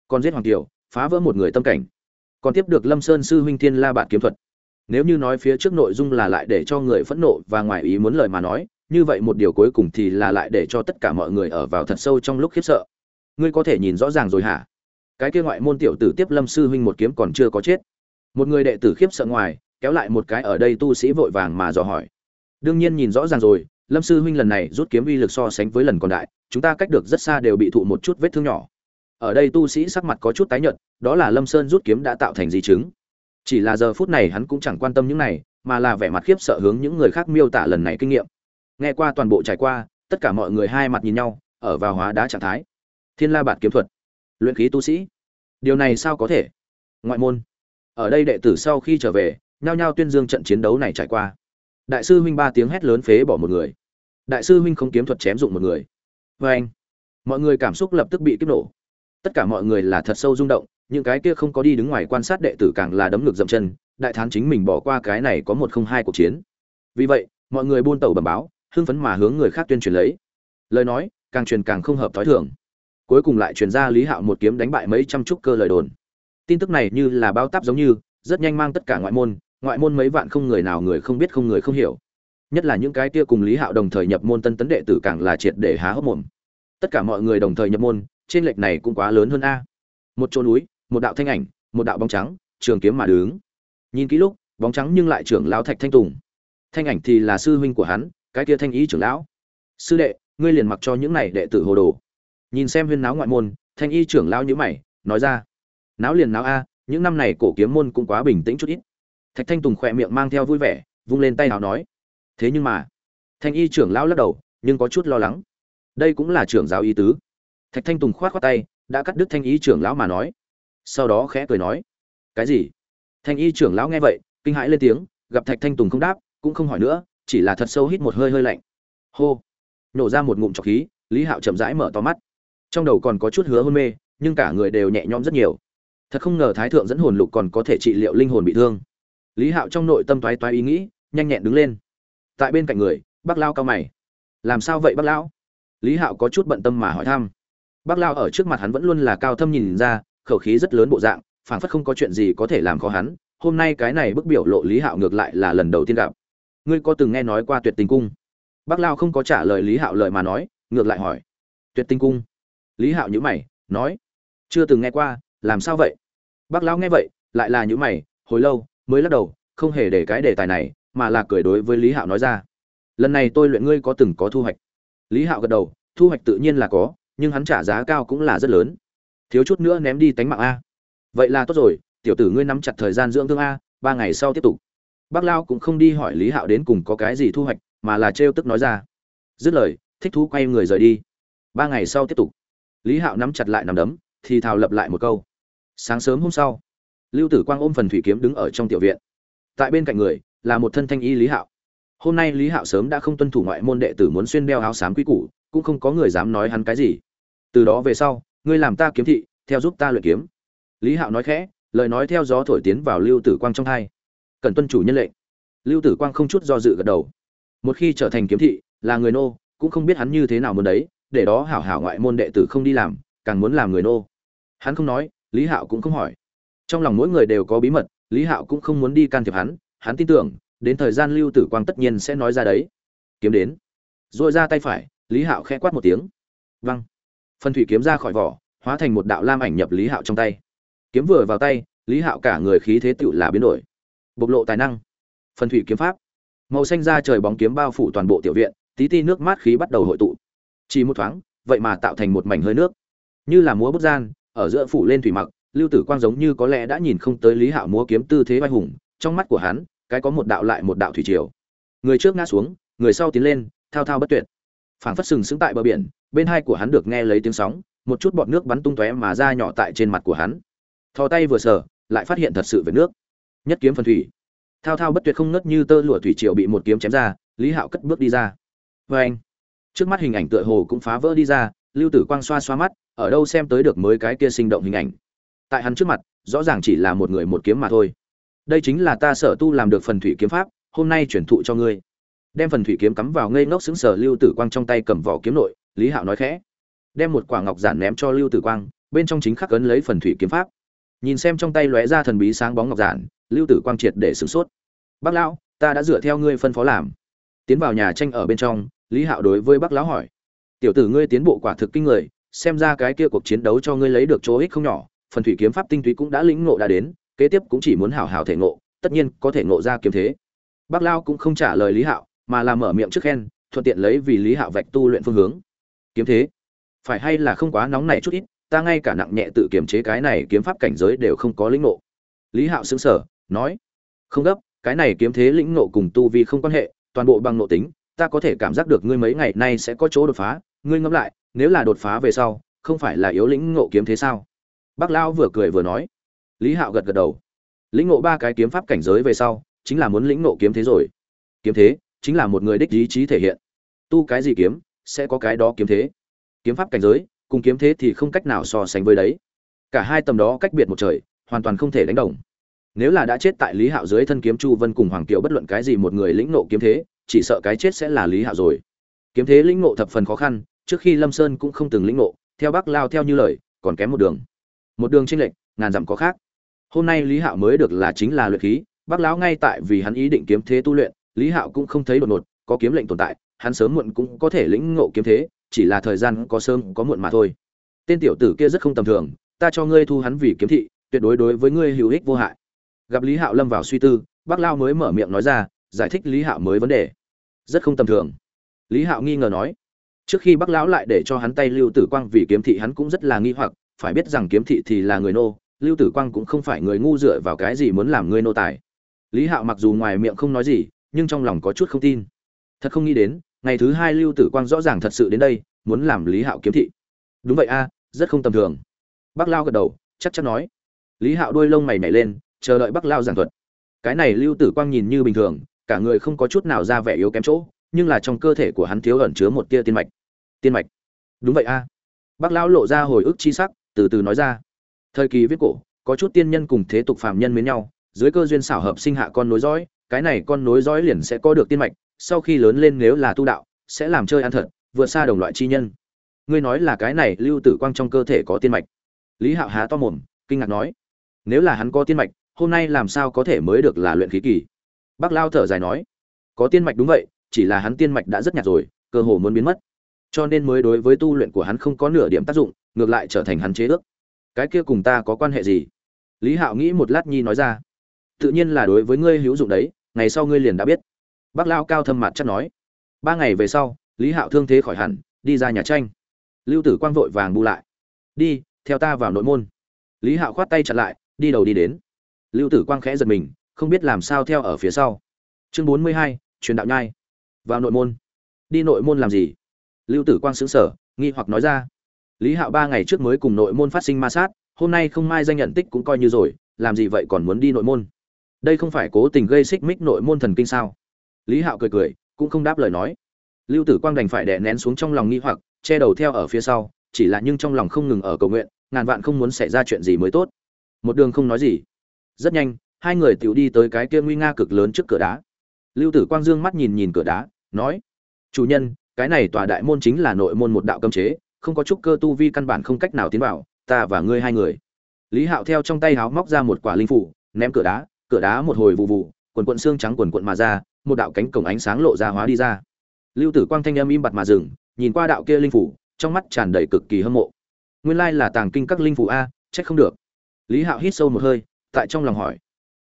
Còn giết hoàng tiểu phá vỡ một người tâm cảnh. Còn tiếp được lâm sơn sư huynh thiên la bạt kiếm thuật. Nếu như nói phía trước nội dung là lại để cho người phẫn nộ và ngoài ý muốn lời mà nói, như vậy một điều cuối cùng thì là lại để cho tất cả mọi người ở vào thật sâu trong lúc khiếp sợ. Ngươi có thể nhìn rõ ràng rồi hả? Cái kia ngoại môn tiểu tử tiếp lâm sư huynh một kiếm còn chưa có chết. Một người đệ tử khiếp sợ ngoài, kéo lại một cái ở đây tu sĩ vội vàng mà dò hỏi. Đương nhiên nhìn rõ ràng rồi, lâm sư huynh lần này rút kiếm uy lực so sánh với lần còn đại, chúng ta cách được rất xa đều bị thụ một chút vết thương nhỏ. Ở đây tu sĩ sắc mặt có chút tái nhợt, đó là lâm sơn rút kiếm đã tạo thành di chứng. Chỉ là giờ phút này hắn cũng chẳng quan tâm những này, mà là vẻ mặt khiếp sợ hướng những người khác miêu tả lần này kinh nghiệm. Nghe qua toàn bộ trải qua, tất cả mọi người hai mặt nhìn nhau, ở vào hóa đá trạng thái. Thiên la bạt kiếm thuật luyện khí tu sĩ. Điều này sao có thể? Ngoại môn. Ở đây đệ tử sau khi trở về, nhao nhao tuyên dương trận chiến đấu này trải qua. Đại sư huynh ba tiếng hét lớn phế bỏ một người. Đại sư huynh không kiếm thuật chém dụng một người. Vê anh, mọi người cảm xúc lập tức bị kích nổ. Tất cả mọi người là thật sâu rung động, những cái kia không có đi đứng ngoài quan sát đệ tử càng là đấm ngược dậm chân, đại thán chính mình bỏ qua cái này có một không hai cuộc chiến. Vì vậy, mọi người buôn tàu bẩm báo, hưng phấn mà hướng người khác tuyên truyền lấy. Lời nói, càng truyền càng không hợp thói thường cuối cùng lại truyền ra lý hạo một kiếm đánh bại mấy trăm trúc cơ lời đồn. Tin tức này như là bao táp giống như, rất nhanh mang tất cả ngoại môn ngoại môn mấy vạn không người nào người không biết không người không hiểu. Nhất là những cái kia cùng lý hạo đồng thời nhập môn tân tấn đệ tử càng là triệt để há hốc mồm. Tất cả mọi người đồng thời nhập môn, trên lệch này cũng quá lớn hơn a. Một chỗ núi, một đạo thanh ảnh, một đạo bóng trắng, trường kiếm mà đứng. Nhìn kỹ lúc, bóng trắng nhưng lại trưởng lão thạch thanh tùng. Thanh ảnh thì là sư huynh của hắn, cái kia thanh ý trưởng lão. Sư đệ, ngươi liền mặc cho những này đệ tử hồ đồ nhìn xem huyên náo ngoại môn, thanh y trưởng lão nhữ mày, nói ra, náo liền náo a, những năm này cổ kiếm môn cũng quá bình tĩnh chút ít. Thạch thanh tùng khỏe miệng mang theo vui vẻ, vung lên tay nào nói, thế nhưng mà, thanh y trưởng lão lắc đầu, nhưng có chút lo lắng, đây cũng là trưởng giáo ý tứ. Thạch thanh tùng khoát khoát tay, đã cắt đứt thanh y trưởng lão mà nói, sau đó khẽ cười nói, cái gì? Thanh y trưởng lão nghe vậy, kinh hãi lên tiếng, gặp thạch thanh tùng không đáp, cũng không hỏi nữa, chỉ là thật sâu hít một hơi hơi lạnh. Hô, nổ ra một ngụm trọc khí, lý hạo chậm rãi mở to mắt trong đầu còn có chút hứa hôn mê, nhưng cả người đều nhẹ nhõm rất nhiều. Thật không ngờ thái thượng dẫn hồn lục còn có thể trị liệu linh hồn bị thương. Lý hạo trong nội tâm toái toái ý nghĩ, nhanh nhẹn đứng lên. Tại bên cạnh người, bác lao cao mày. Làm sao vậy bác lão? Lý hạo có chút bận tâm mà hỏi thăm. Bác lao ở trước mặt hắn vẫn luôn là cao thâm nhìn ra, khẩu khí rất lớn bộ dạng, phảng phất không có chuyện gì có thể làm khó hắn. Hôm nay cái này bức biểu lộ lý hạo ngược lại là lần đầu tiên gặp. Ngươi có từng nghe nói qua tuyệt tình cung? Bác lao không có trả lời lý hạo lời mà nói, ngược lại hỏi. Tuyệt tình cung? Lý hạo nhữ mày, nói, chưa từng nghe qua, làm sao vậy? Bác Lão nghe vậy, lại là nhữ mày, hồi lâu mới lắc đầu, không hề để cái đề tài này, mà là cười đối với lý hạo nói ra, lần này tôi luyện ngươi có từng có thu hoạch. Lý hạo gật đầu, thu hoạch tự nhiên là có, nhưng hắn trả giá cao cũng là rất lớn. Thiếu chút nữa ném đi tánh mạng a. Vậy là tốt rồi, tiểu tử ngươi nắm chặt thời gian dưỡng thương a, ba ngày sau tiếp tục. Bác lao cũng không đi hỏi lý hạo đến cùng có cái gì thu hoạch, mà là trêu tức nói ra, dứt lời, thích thú quay người rời đi. Ba ngày sau tiếp tục lý hạo nắm chặt lại nằm đấm, thì thào lập lại một câu. Sáng sớm hôm sau, lưu tử quang ôm phần thủy kiếm đứng ở trong tiểu viện. Tại bên cạnh người, là một thân thanh y lý hạo. Hôm nay lý hạo sớm đã không tuân thủ ngoại môn đệ tử muốn xuyên đeo áo xám quy củ, cũng không có người dám nói hắn cái gì. Từ đó về sau, ngươi làm ta kiếm thị, theo giúp ta luyện kiếm. Lý hạo nói khẽ, lời nói theo gió thổi tiến vào lưu tử quang trong thai cần tuân chủ nhân lệnh. Lưu tử quang không chút do dự gật đầu. Một khi trở thành kiếm thị, là người nô, cũng không biết hắn như thế nào muốn đấy để đó hảo hảo ngoại môn đệ tử không đi làm, càng muốn làm người nô. Hắn không nói, lý hạo cũng không hỏi. Trong lòng mỗi người đều có bí mật, lý hạo cũng không muốn đi can thiệp hắn. Hắn tin tưởng, đến thời gian lưu tử quang tất nhiên sẽ nói ra đấy. Kiếm đến. Dội ra tay phải, lý hạo khẽ quát một tiếng. Văng. Phần thủy kiếm ra khỏi vỏ, hóa thành một đạo lam ảnh nhập lý hạo trong tay. Kiếm vừa vào tay, lý hạo cả người khí thế tựu là biến đổi. Bộc lộ tài năng. Phần thủy kiếm pháp. Màu xanh ra trời bóng kiếm bao phủ toàn bộ tiểu viện, tí ti nước mát khí bắt đầu hội tụ chỉ một thoáng, vậy mà tạo thành một mảnh hơi nước. Như là múa bút gian, ở giữa phủ lên thủy mặc, lưu tử quang giống như có lẽ đã nhìn không tới lý hạo múa kiếm tư thế vai hùng, trong mắt của hắn, cái có một đạo lại một đạo thủy triều. Người trước ngã xuống, người sau tiến lên, thao thao bất tuyệt. Phảng phất sừng sững tại bờ biển, bên hai của hắn được nghe lấy tiếng sóng, một chút bọt nước bắn tung tóe mà ra nhỏ tại trên mặt của hắn. Thò tay vừa sờ, lại phát hiện thật sự về nước. Nhất kiếm phần thủy. Thao thao bất tuyệt không ngất như tơ lụa thủy triều bị một kiếm chém ra, lý hạo cất bước đi ra. Vê anh trước mắt hình ảnh tựa hồ cũng phá vỡ đi ra, lưu tử quang xoa xoa mắt, ở đâu xem tới được mới cái kia sinh động hình ảnh. Tại hắn trước mặt, rõ ràng chỉ là một người một kiếm mà thôi. Đây chính là ta sở tu làm được phần thủy kiếm pháp, hôm nay chuyển thụ cho ngươi. Đem phần thủy kiếm cắm vào ngây ngốc xứng sở lưu tử quang trong tay cầm vỏ kiếm nội, lý hạo nói khẽ. Đem một quả ngọc giản ném cho lưu tử quang, bên trong chính khắc ấn lấy phần thủy kiếm pháp. Nhìn xem trong tay lóe ra thần bí sáng bóng ngọc giản, lưu tử quang triệt để sửng sốt. Bác lão, ta đã dựa theo ngươi phân phó làm. Tiến vào nhà tranh ở bên trong lý hạo đối với bác lão hỏi, tiểu tử ngươi tiến bộ quả thực kinh người, xem ra cái kia cuộc chiến đấu cho ngươi lấy được chỗ ích không nhỏ, phần thủy kiếm pháp tinh túy cũng đã lĩnh ngộ đã đến, kế tiếp cũng chỉ muốn hảo hảo thể ngộ, tất nhiên có thể ngộ ra kiếm thế. Bác lao cũng không trả lời lý hạo, mà làm mở miệng trước khen, thuận tiện lấy vì lý hạo vạch tu luyện phương hướng. Kiếm thế? Phải hay là không quá nóng này chút ít, ta ngay cả nặng nhẹ tự kiểm chế cái này kiếm pháp cảnh giới đều không có lĩnh ngộ. Lý hạo xứng sở nói, không gấp, cái này kiếm thế lĩnh ngộ cùng tu vi không quan hệ, toàn bộ bằng nội tính ta có thể cảm giác được ngươi mấy ngày nay sẽ có chỗ đột phá, ngươi ngẫm lại, nếu là đột phá về sau, không phải là yếu lĩnh ngộ kiếm thế sao? Bác lão vừa cười vừa nói. Lý hạo gật gật đầu. Lĩnh ngộ ba cái kiếm pháp cảnh giới về sau, chính là muốn lĩnh ngộ kiếm thế rồi. Kiếm thế, chính là một người đích ý chí thể hiện. Tu cái gì kiếm, sẽ có cái đó kiếm thế. Kiếm pháp cảnh giới, cùng kiếm thế thì không cách nào so sánh với đấy. Cả hai tầm đó cách biệt một trời, hoàn toàn không thể đánh đồng. Nếu là đã chết tại lý hạo dưới thân kiếm chu vân cùng hoàng kiều bất luận cái gì một người lĩnh ngộ kiếm thế chỉ sợ cái chết sẽ là lý hạo rồi. Kiếm thế lĩnh ngộ thập phần khó khăn, trước khi lâm sơn cũng không từng lĩnh ngộ, theo bác lao theo như lời, còn kém một đường. Một đường tranh lệch, ngàn dặm có khác. Hôm nay lý hạo mới được là chính là luyện khí, bác lão ngay tại vì hắn ý định kiếm thế tu luyện, lý hạo cũng không thấy đột ngột, có kiếm lệnh tồn tại, hắn sớm muộn cũng có thể lĩnh ngộ kiếm thế, chỉ là thời gian có sớm, có muộn mà thôi. Tên tiểu tử kia rất không tầm thường, ta cho ngươi thu hắn vì kiếm thị, tuyệt đối đối với ngươi hữu ích vô hại. Gặp lý hạo lâm vào suy tư, bác lao mới mở miệng nói ra, giải thích lý hạo mới vấn đề rất không tầm thường. Lý hạo nghi ngờ nói, trước khi bác lão lại để cho hắn tay lưu tử quang vì kiếm thị hắn cũng rất là nghi hoặc, phải biết rằng kiếm thị thì là người nô, lưu tử quang cũng không phải người ngu dựa vào cái gì muốn làm người nô tài. Lý hạo mặc dù ngoài miệng không nói gì, nhưng trong lòng có chút không tin. Thật không nghĩ đến, ngày thứ hai lưu tử quang rõ ràng thật sự đến đây, muốn làm lý hạo kiếm thị. Đúng vậy a, rất không tầm thường. Bác lao gật đầu, chắc chắn nói. Lý hạo đuôi lông mày nhảy lên, chờ đợi bác lao giảng thuật. Cái này lưu tử quang nhìn như bình thường cả người không có chút nào ra vẻ yếu kém chỗ, nhưng là trong cơ thể của hắn thiếu ẩn chứa một tia tiên mạch. Tiên mạch. Đúng vậy a. Bác lão lộ ra hồi ức chi sắc, từ từ nói ra. Thời kỳ viết cổ, có chút tiên nhân cùng thế tục phạm nhân mến nhau, dưới cơ duyên xảo hợp sinh hạ con nối dõi, cái này con nối dõi liền sẽ có được tiên mạch, sau khi lớn lên nếu là tu đạo, sẽ làm chơi ăn thật, vượt xa đồng loại chi nhân. Ngươi nói là cái này lưu tử quang trong cơ thể có tiên mạch. Lý hạo há to mồm, kinh ngạc nói. Nếu là hắn có tiên mạch, hôm nay làm sao có thể mới được là luyện khí kỳ? Bác lao thở dài nói, có tiên mạch đúng vậy, chỉ là hắn tiên mạch đã rất nhạt rồi, cơ hồ muốn biến mất. Cho nên mới đối với tu luyện của hắn không có nửa điểm tác dụng, ngược lại trở thành hắn chế ước. Cái kia cùng ta có quan hệ gì? Lý hạo nghĩ một lát nhi nói ra, tự nhiên là đối với ngươi hữu dụng đấy, ngày sau ngươi liền đã biết. Bác lao cao thâm mặt chắc nói, ba ngày về sau, lý hạo thương thế khỏi hẳn, đi ra nhà tranh. Lưu tử quang vội vàng bu lại, đi, theo ta vào nội môn. Lý hạo khoát tay chặt lại, đi đầu đi đến. Lưu tử quang khẽ giật mình không biết làm sao theo ở phía sau. Chương bốn mươi hai, truyền đạo nhai. Vào nội môn. Đi nội môn làm gì? Lưu tử quang xứng sở nghi hoặc nói ra. Lý hạo ba ngày trước mới cùng nội môn phát sinh ma sát, hôm nay không mai danh nhận tích cũng coi như rồi, làm gì vậy còn muốn đi nội môn? Đây không phải cố tình gây xích mích nội môn thần kinh sao? Lý hạo cười cười, cũng không đáp lời nói. Lưu tử quang đành phải đè nén xuống trong lòng nghi hoặc, che đầu theo ở phía sau, chỉ là nhưng trong lòng không ngừng ở cầu nguyện, ngàn vạn không muốn xảy ra chuyện gì mới tốt. Một đường không nói gì. Rất nhanh hai người tiểu đi tới cái kia nguy nga cực lớn trước cửa đá. Lưu tử quang dương mắt nhìn nhìn cửa đá, nói, chủ nhân, cái này tòa đại môn chính là nội môn một đạo cấm chế, không có chút cơ tu vi căn bản không cách nào tiến vào, ta và ngươi hai người. Lý hạo theo trong tay háo móc ra một quả linh phủ, ném cửa đá cửa đá một hồi vụ vụ, quần quần xương trắng quần quần mà ra, một đạo cánh cổng ánh sáng lộ ra hóa đi ra. Lưu tử quang thanh âm im bặt mà dừng, nhìn qua đạo kia linh phủ, trong mắt tràn đầy cực kỳ hâm mộ. Nguyên lai là tàng kinh các linh phủ a, trách không được. Lý hạo hít sâu một hơi, tại trong lòng hỏi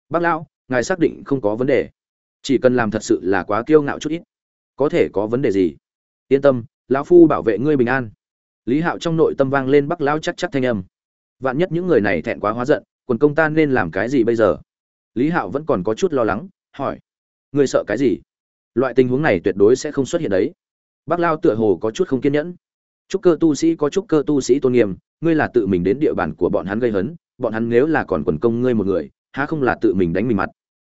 bác lão, ngài xác định không có vấn đề. Chỉ cần làm thật sự là quá kiêu ngạo chút ít. Có thể có vấn đề gì? Yên tâm, lão phu bảo vệ ngươi bình an. Lý hạo trong nội tâm vang lên bắc lão chắc chắc thanh âm. Vạn nhất những người này thẹn quá hóa giận, quần công ta nên làm cái gì bây giờ? Lý hạo vẫn còn có chút lo lắng, hỏi. Ngươi sợ cái gì? Loại tình huống này tuyệt đối sẽ không xuất hiện đấy. Bác lao tựa hồ có chút không kiên nhẫn. Trúc cơ tu sĩ có trúc cơ tu sĩ tôn nghiêm, ngươi là tự mình đến địa bàn của bọn hắn gây hấn, bọn hắn nếu là còn quần công ngươi một người há không là tự mình đánh mình mặt.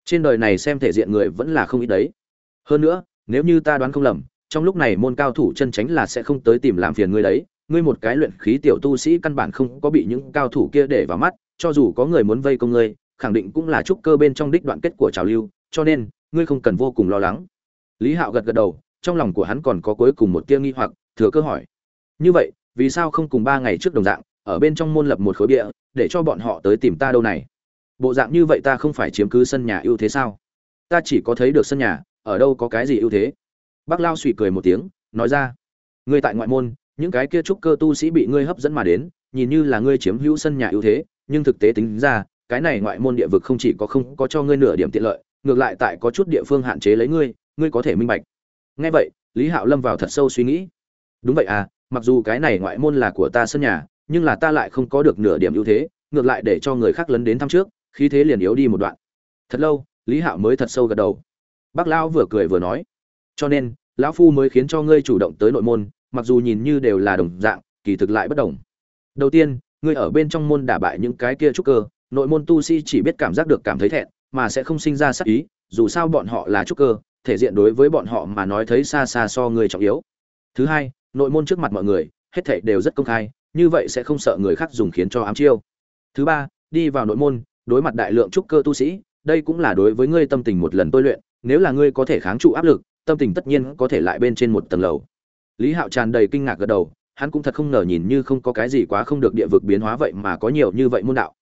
Trên đời này xem thể diện người vẫn là không ít đấy. Hơn nữa, nếu như ta đoán không lầm, trong lúc này môn cao thủ chân tránh là sẽ không tới tìm làm phiền ngươi đấy. Ngươi một cái luyện khí tiểu tu sĩ căn bản không có bị những cao thủ kia để vào mắt, cho dù có người muốn vây công ngươi, khẳng định cũng là trúc cơ bên trong đích đoạn kết của trào lưu, cho nên, ngươi không cần vô cùng lo lắng. Lý hạo gật gật đầu, trong lòng của hắn còn có cuối cùng một tia nghi hoặc, thừa cơ hỏi. Như vậy, vì sao không cùng ba ngày trước đồng dạng, ở bên trong môn lập một khối bia, để cho bọn họ tới tìm ta đâu này? Bộ dạng như vậy ta không phải chiếm cứ sân nhà ưu thế sao? Ta chỉ có thấy được sân nhà, ở đâu có cái gì ưu thế? Bác lao suy cười một tiếng, nói ra, ngươi tại ngoại môn, những cái kia trúc cơ tu sĩ bị ngươi hấp dẫn mà đến, nhìn như là ngươi chiếm hữu sân nhà ưu thế, nhưng thực tế tính ra, cái này ngoại môn địa vực không chỉ có không có cho ngươi nửa điểm tiện lợi, ngược lại tại có chút địa phương hạn chế lấy ngươi ngươi có thể minh bạch. Nghe vậy, lý hạo lâm vào thật sâu suy nghĩ. Đúng vậy à mặc dù cái này ngoại môn là của ta sân nhà, nhưng là ta lại không có được nửa điểm ưu thế, ngược lại để cho người khác lấn đến thăm trước khí thế liền yếu đi một đoạn. Thật lâu, lý hạo mới thật sâu gật đầu. Bác lão vừa cười vừa nói, cho nên, lão phu mới khiến cho ngươi chủ động tới nội môn, mặc dù nhìn như đều là đồng dạng, kỳ thực lại bất đồng. Đầu tiên, ngươi ở bên trong môn đả bại những cái kia trúc cơ, nội môn tu sĩ chỉ biết cảm giác được cảm thấy thẹn, mà sẽ không sinh ra sắc ý, dù sao bọn họ là trúc cơ, thể diện đối với bọn họ mà nói thấy xa xa so người trọng yếu. Thứ hai, nội môn trước mặt mọi người, hết thảy đều rất công khai, như vậy sẽ không sợ người khác dùng khiến cho ám chiêu. Thứ ba, đi vào nội môn đối mặt đại lượng trúc cơ tu sĩ, đây cũng là đối với ngươi tâm tình một lần tôi luyện, nếu là ngươi có thể kháng trụ áp lực, tâm tình tất nhiên có thể lại bên trên một tầng lầu. Lý hạo tràn đầy kinh ngạc gật đầu, hắn cũng thật không ngờ nhìn như không có cái gì quá không được địa vực biến hóa vậy mà có nhiều như vậy môn đạo.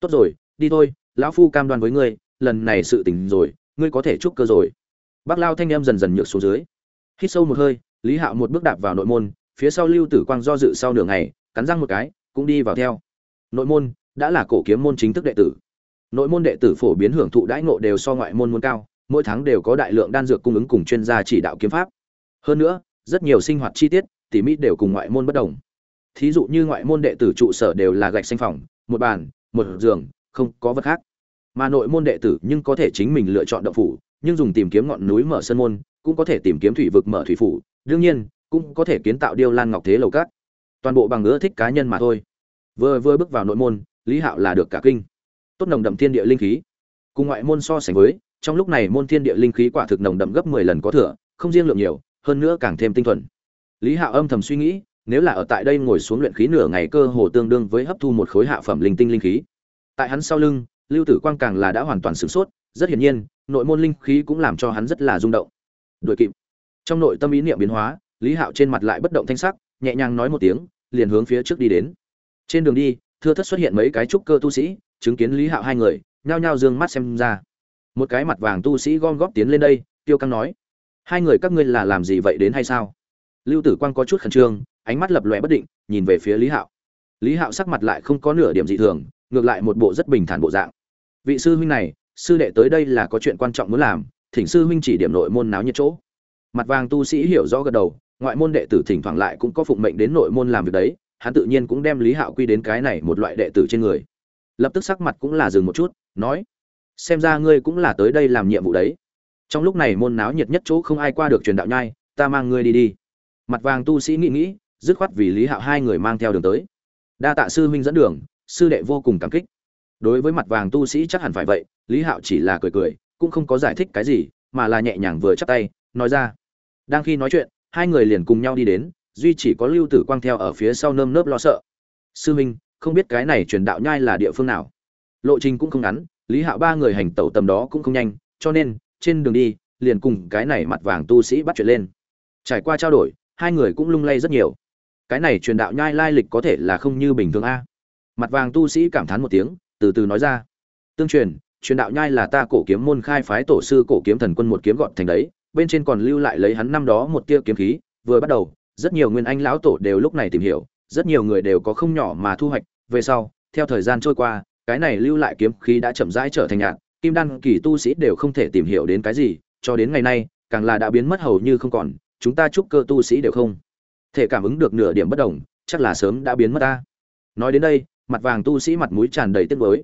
Tốt rồi, đi thôi, lão phu cam đoan với ngươi, lần này sự tình rồi, ngươi có thể trúc cơ rồi. Bác lao thanh em dần dần nhược xuống dưới. Hít sâu một hơi, lý hạo một bước đạp vào nội môn, phía sau lưu tử quang do dự sau nửa ngày, cắn răng một cái, cũng đi vào theo. Nội môn, đã là cổ kiếm môn chính thức đệ tử nội môn đệ tử phổ biến hưởng thụ đãi ngộ đều so ngoại môn môn cao, mỗi tháng đều có đại lượng đan dược cung ứng cùng chuyên gia chỉ đạo kiếm pháp. Hơn nữa, rất nhiều sinh hoạt chi tiết, tỉ mỉ đều cùng ngoại môn bất đồng. Thí dụ như ngoại môn đệ tử trụ sở đều là gạch xanh phòng, một bàn, một giường, không có vật khác. Mà nội môn đệ tử nhưng có thể chính mình lựa chọn động phủ, nhưng dùng tìm kiếm ngọn núi mở sân môn, cũng có thể tìm kiếm thủy vực mở thủy phủ, đương nhiên, cũng có thể kiến tạo điêu lan ngọc thế lầu cát. Toàn bộ bằng ngữ thích cá nhân mà thôi. Vừa vừa bước vào nội môn, lý hạo là được cả kinh tốt nồng đậm thiên địa linh khí. Cùng ngoại môn so sánh với, trong lúc này môn thiên địa linh khí quả thực nồng đậm gấp mười lần có thừa, không riêng lượng nhiều, hơn nữa càng thêm tinh thuần. Lý hạo âm thầm suy nghĩ, nếu là ở tại đây ngồi xuống luyện khí nửa ngày cơ hồ tương đương với hấp thu một khối hạ phẩm linh tinh linh khí. Tại hắn sau lưng, lưu tử quang càng là đã hoàn toàn sửng sốt, rất hiển nhiên, nội môn linh khí cũng làm cho hắn rất là rung động. Đuổi kịp. Trong nội tâm ý niệm biến hóa, lý hạo trên mặt lại bất động thanh sắc, nhẹ nhàng nói một tiếng, liền hướng phía trước đi đến. Trên đường đi, thưa thất xuất hiện mấy cái trúc cơ tu sĩ chứng kiến lý hạo hai người, nhao nhao dương mắt xem ra. Một cái mặt vàng tu sĩ gom góp tiến lên đây, tiêu căng nói, hai người các ngươi là làm gì vậy đến hay sao? Lưu tử quang có chút khẩn trương, ánh mắt lập lòe bất định, nhìn về phía lý hạo. Lý hạo sắc mặt lại không có nửa điểm dị thường, ngược lại một bộ rất bình thản bộ dạng. Vị sư huynh này, sư đệ tới đây là có chuyện quan trọng muốn làm, thỉnh sư huynh chỉ điểm nội môn náo nhiệt chỗ. Mặt vàng tu sĩ hiểu rõ gật đầu, ngoại môn đệ tử thỉnh thoảng lại cũng có phụng mệnh đến nội môn làm việc đấy, hắn tự nhiên cũng đem lý hạo quy đến cái này một loại đệ tử trên người lập tức sắc mặt cũng là dừng một chút, nói, xem ra ngươi cũng là tới đây làm nhiệm vụ đấy. Trong lúc này môn náo nhiệt nhất chỗ không ai qua được truyền đạo nhai, ta mang ngươi đi đi. Mặt vàng tu sĩ nghĩ nghĩ, dứt khoát vì lý hạo hai người mang theo đường tới. Đa tạ sư huynh dẫn đường, sư đệ vô cùng cảm kích. Đối với mặt vàng tu sĩ chắc hẳn phải vậy, lý hạo chỉ là cười cười, cũng không có giải thích cái gì, mà là nhẹ nhàng vừa chắp tay, nói ra. Đang khi nói chuyện, hai người liền cùng nhau đi đến, duy chỉ có lưu tử quang theo ở phía sau nơm nớp lo sợ. Sư huynh không biết cái này truyền đạo nhai là địa phương nào. Lộ trình cũng không ngắn, lý hạo ba người hành tẩu tầm đó cũng không nhanh, cho nên, trên đường đi, liền cùng cái này mặt vàng tu sĩ bắt chuyện lên. Trải qua trao đổi, hai người cũng lung lay rất nhiều. Cái này truyền đạo nhai lai lịch có thể là không như bình thường a. Mặt vàng tu sĩ cảm thán một tiếng, từ từ nói ra. Tương truyền truyền đạo nhai là ta cổ kiếm môn khai phái tổ sư cổ kiếm thần quân một kiếm gọn thành đấy, bên trên còn lưu lại lấy hắn năm đó một tia kiếm khí, vừa bắt đầu, rất nhiều nguyên anh lão tổ đều lúc này tìm hiểu, rất nhiều người đều có không nhỏ mà thu hoạch về sau, theo thời gian trôi qua, cái này lưu lại kiếm khí đã chậm rãi trở thành nhạt kim đan kỳ tu sĩ đều không thể tìm hiểu đến cái gì, cho đến ngày nay, càng là đã biến mất hầu như không còn, chúng ta chúc cơ tu sĩ đều không thể cảm ứng được nửa điểm bất đồng, chắc là sớm đã biến mất ta. Nói đến đây, mặt vàng tu sĩ mặt mũi tràn đầy tiếc nuối.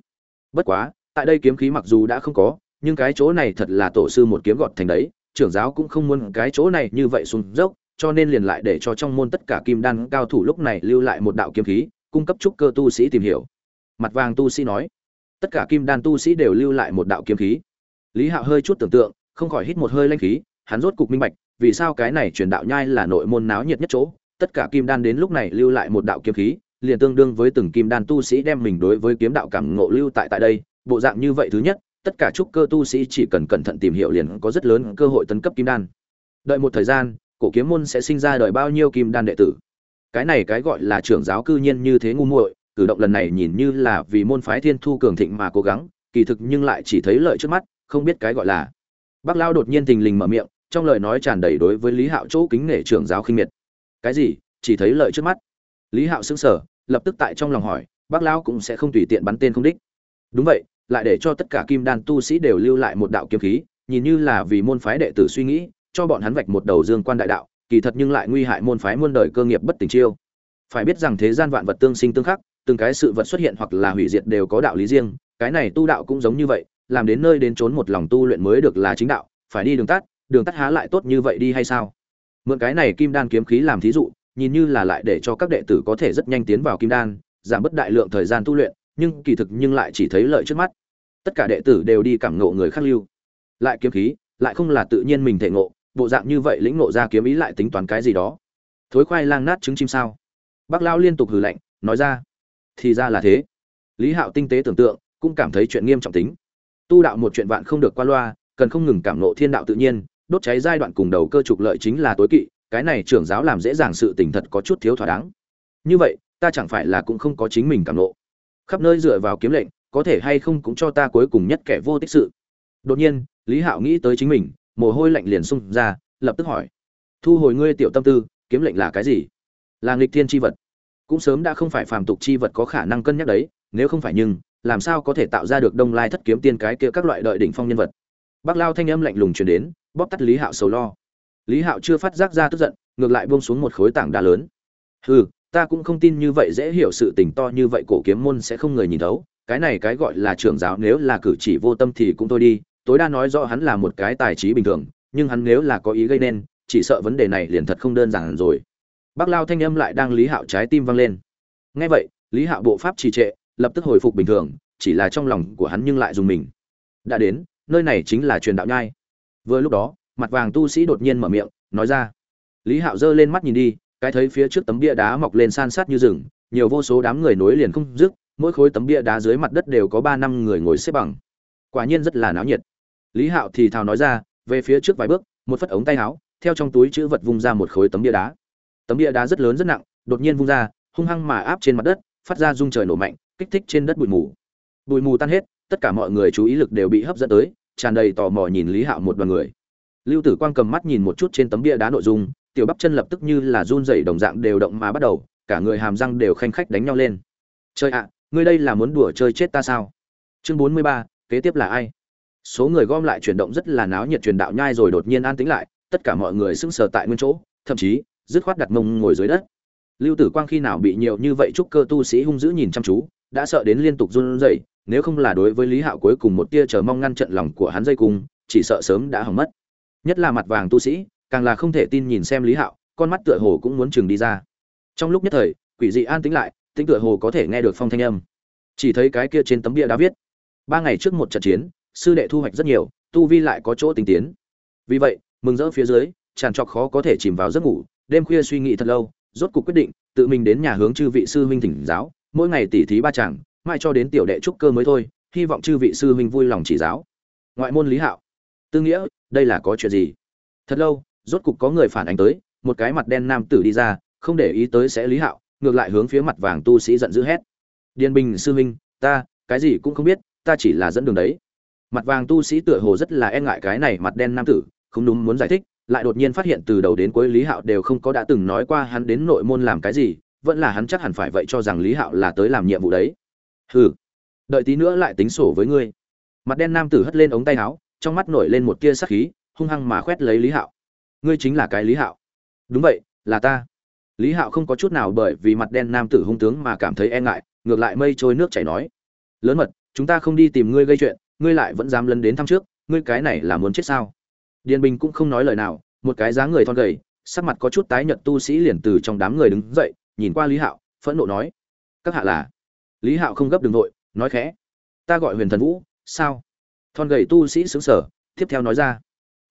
Bất quá, tại đây kiếm khí mặc dù đã không có, nhưng cái chỗ này thật là tổ sư một kiếm gọt thành đấy, trưởng giáo cũng không muốn cái chỗ này như vậy xuống dốc, cho nên liền lại để cho trong môn tất cả kim đan cao thủ lúc này lưu lại một đạo kiếm khí cung cấp trúc cơ tu sĩ tìm hiểu. Mặt vàng tu sĩ nói, tất cả kim đan tu sĩ đều lưu lại một đạo kiếm khí. Lý hạo hơi chút tưởng tượng, không khỏi hít một hơi lanh khí, hắn rốt cục minh bạch, vì sao cái này truyền đạo nhai là nội môn náo nhiệt nhất chỗ, tất cả kim đan đến lúc này lưu lại một đạo kiếm khí, liền tương đương với từng kim đan tu sĩ đem mình đối với kiếm đạo cảm ngộ lưu tại tại đây, bộ dạng như vậy thứ nhất, tất cả trúc cơ tu sĩ chỉ cần cẩn thận tìm hiểu liền có rất lớn cơ hội tấn cấp kim đan. Đợi một thời gian, cổ kiếm môn sẽ sinh ra đời bao nhiêu kim đan đệ tử? Cái này cái gọi là trưởng giáo cư nhiên như thế ngu muội, cử động lần này nhìn như là vì môn phái thiên thu cường thịnh mà cố gắng, kỳ thực nhưng lại chỉ thấy lợi trước mắt, không biết cái gọi là. Bác lao đột nhiên tình lình mở miệng, trong lời nói tràn đầy đối với lý hạo chỗ kính nể trưởng giáo khinh miệt. Cái gì? Chỉ thấy lợi trước mắt? Lý hạo sững sờ, lập tức tại trong lòng hỏi, bác lao cũng sẽ không tùy tiện bắn tên không đích. Đúng vậy, lại để cho tất cả kim đan tu sĩ đều lưu lại một đạo kiếm khí, nhìn như là vì môn phái đệ tử suy nghĩ, cho bọn hắn vạch một đầu dương quan đại đạo kỳ thật nhưng lại nguy hại môn phái muôn đời cơ nghiệp bất tình chiêu. Phải biết rằng thế gian vạn vật tương sinh tương khắc, từng cái sự vật xuất hiện hoặc là hủy diệt đều có đạo lý riêng, cái này tu đạo cũng giống như vậy, làm đến nơi đến trốn một lòng tu luyện mới được là chính đạo, phải đi đường tắt đường tắt há lại tốt như vậy đi hay sao? Mượn cái này kim đan kiếm khí làm thí dụ, nhìn như là lại để cho các đệ tử có thể rất nhanh tiến vào kim đan, giảm bớt đại lượng thời gian tu luyện, nhưng kỳ thực nhưng lại chỉ thấy lợi trước mắt. Tất cả đệ tử đều đi cảm ngộ người khác lưu. Lại kiếm khí, lại không là tự nhiên mình thể ngộ bộ dạng như vậy lĩnh ngộ ra kiếm ý lại tính toán cái gì đó. Thối khoai lang nát trứng chim sao? Bác lao liên tục hừ lạnh, nói ra, thì ra là thế. Lý hạo tinh tế tưởng tượng, cũng cảm thấy chuyện nghiêm trọng tính. Tu đạo một chuyện vạn không được qua loa, cần không ngừng cảm nộ thiên đạo tự nhiên, đốt cháy giai đoạn cùng đầu cơ trục lợi chính là tối kỵ, cái này trưởng giáo làm dễ dàng sự tình thật có chút thiếu thỏa đáng. Như vậy, ta chẳng phải là cũng không có chính mình cảm nộ khắp nơi dựa vào kiếm lệnh, có thể hay không cũng cho ta cuối cùng nhất kẻ vô tích sự. Đột nhiên, lý hạo nghĩ tới chính mình mồ hôi lạnh liền xung ra, lập tức hỏi, thu hồi ngươi tiểu tâm tư, kiếm lệnh là cái gì? Là nghịch thiên tri vật. Cũng sớm đã không phải phàm tục chi vật có khả năng cân nhắc đấy, nếu không phải nhưng, làm sao có thể tạo ra được đông lai thất kiếm tiên cái kia các loại đợi đỉnh phong nhân vật? Bác lao thanh âm lạnh lùng truyền đến, bóp tắt lý hạo sầu lo. Lý hạo chưa phát giác ra tức giận, ngược lại buông xuống một khối tảng đá lớn. Hừ, ta cũng không tin như vậy dễ hiểu sự tình to như vậy, cổ kiếm môn sẽ không người nhìn thấu. Cái này cái gọi là trưởng giáo, nếu là cử chỉ vô tâm thì cũng thôi đi tối đa nói rõ hắn là một cái tài trí bình thường, nhưng hắn nếu là có ý gây nên, chỉ sợ vấn đề này liền thật không đơn giản rồi. Bác lao thanh âm lại đang lý hạo trái tim vang lên. Ngay vậy, lý hạo bộ pháp trì trệ, lập tức hồi phục bình thường, chỉ là trong lòng của hắn nhưng lại dùng mình. Đã đến, nơi này chính là truyền đạo nhai. Vừa lúc đó, mặt vàng tu sĩ đột nhiên mở miệng, nói ra. Lý hạo giơ lên mắt nhìn đi, cái thấy phía trước tấm bia đá mọc lên san sát như rừng, nhiều vô số đám người nối liền không dứt, mỗi khối tấm bia đá dưới mặt đất đều có ba năm người ngồi xếp bằng. Quả nhiên rất là náo nhiệt lý hạo thì thào nói ra, về phía trước vài bước, một phất ống tay áo, theo trong túi chữ vật vung ra một khối tấm bia đá. Tấm bia đá rất lớn rất nặng, đột nhiên vung ra, hung hăng mà áp trên mặt đất, phát ra rung trời nổ mạnh, kích thích trên đất bụi mù. Bụi mù tan hết, tất cả mọi người chú ý lực đều bị hấp dẫn tới, tràn đầy tò mò nhìn lý hạo một đoàn người. Lưu tử quang cầm mắt nhìn một chút trên tấm bia đá nội dung, tiểu bắp chân lập tức như là run rẩy đồng dạng đều động mà bắt đầu, cả người hàm răng đều khanh khách đánh nhau lên. Chơi ạ, ngươi đây là muốn đùa chơi chết ta sao? Chương bốn mươi ba, kế tiếp là ai? Số người gom lại chuyển động rất là náo nhiệt truyền đạo nhai rồi đột nhiên an tĩnh lại, tất cả mọi người sững sờ tại nguyên chỗ, thậm chí, dứt khoát đặt mông ngồi dưới đất. Lưu tử quang khi nào bị nhiều như vậy chúc cơ tu sĩ hung dữ nhìn chăm chú, đã sợ đến liên tục run rẩy, nếu không là đối với lý hạo cuối cùng một tia chờ mong ngăn trận lòng của hắn dây cung, chỉ sợ sớm đã hỏng mất. Nhất là mặt vàng tu sĩ, càng là không thể tin nhìn xem lý hạo, con mắt tựa hồ cũng muốn chừng đi ra. Trong lúc nhất thời, quỷ dị an tĩnh lại, tính tựa hồ có thể nghe được phong thanh âm. Chỉ thấy cái kia trên tấm bia đã viết, ba ngày trước một trận chiến sư đệ thu hoạch rất nhiều, tu vi lại có chỗ tinh tiến. Vì vậy, mừng rỡ phía dưới tràn trọc khó có thể chìm vào giấc ngủ, đêm khuya suy nghĩ thật lâu, rốt cuộc quyết định, tự mình đến nhà hướng chư vị sư huynh thỉnh giáo, mỗi ngày tỉ thí ba chàng, mai cho đến tiểu đệ trúc cơ mới thôi, hy vọng chư vị sư huynh vui lòng chỉ giáo. Ngoại môn lý hạo, tư nghĩa, đây là có chuyện gì? Thật lâu, rốt cục có người phản ánh tới, một cái mặt đen nam tử đi ra, không để ý tới sẽ lý hạo, ngược lại hướng phía mặt vàng tu sĩ giận dữ hét. Điền bình sư huynh, ta, cái gì cũng không biết, ta chỉ là dẫn đường đấy mặt vàng tu sĩ tựa hồ rất là e ngại cái này mặt đen nam tử, không đúng muốn giải thích, lại đột nhiên phát hiện từ đầu đến cuối lý hạo đều không có đã từng nói qua hắn đến nội môn làm cái gì, vẫn là hắn chắc hẳn phải vậy cho rằng lý hạo là tới làm nhiệm vụ đấy. Hừ, đợi tí nữa lại tính sổ với ngươi. Mặt đen nam tử hất lên ống tay áo, trong mắt nổi lên một tia sắc khí, hung hăng mà khoét lấy lý hạo. Ngươi chính là cái lý hạo. Đúng vậy, là ta. Lý hạo không có chút nào bởi vì mặt đen nam tử hung tướng mà cảm thấy e ngại, ngược lại mây trôi nước chảy nói. Lớn mật, chúng ta không đi tìm ngươi gây chuyện ngươi lại vẫn dám lấn đến thăm trước, ngươi cái này là muốn chết sao? Điền bình cũng không nói lời nào, một cái dáng người thon gầy, sắc mặt có chút tái nhợt tu sĩ liền từ trong đám người đứng dậy, nhìn qua lý hạo, phẫn nộ nói, các hạ là? Lý hạo không gấp đường nội nói khẽ, ta gọi huyền thần vũ, sao? Thon gầy tu sĩ xứng sở tiếp theo nói ra,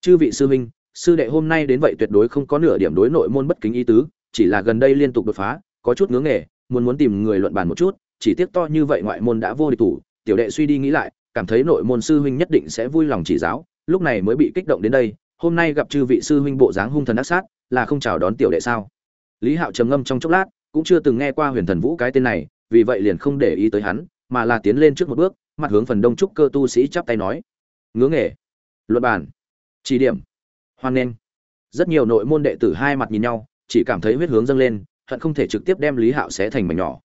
chư vị sư huynh, sư đệ hôm nay đến vậy tuyệt đối không có nửa điểm đối nội môn bất kính ý tứ, chỉ là gần đây liên tục đột phá, có chút ngưỡng nghề, muốn muốn tìm người luận bàn một chút, chỉ tiếc to như vậy ngoại môn đã vô địch thủ, tiểu đệ suy đi nghĩ lại cảm thấy nội môn sư huynh nhất định sẽ vui lòng chỉ giáo, lúc này mới bị kích động đến đây, hôm nay gặp chư vị sư huynh bộ dáng hung thần ác sát, là không chào đón tiểu đệ sao? Lý hạo trầm ngâm trong chốc lát, cũng chưa từng nghe qua huyền thần vũ cái tên này, vì vậy liền không để ý tới hắn, mà là tiến lên trước một bước, mặt hướng phần đông trúc cơ tu sĩ chắp tay nói. Ngứa nghề. Luận bàn. Chỉ điểm. Hoan nghênh. Rất nhiều nội môn đệ tử hai mặt nhìn nhau, chỉ cảm thấy huyết hướng dâng lên, hận không thể trực tiếp đem lý hạo xé thành mảnh nhỏ.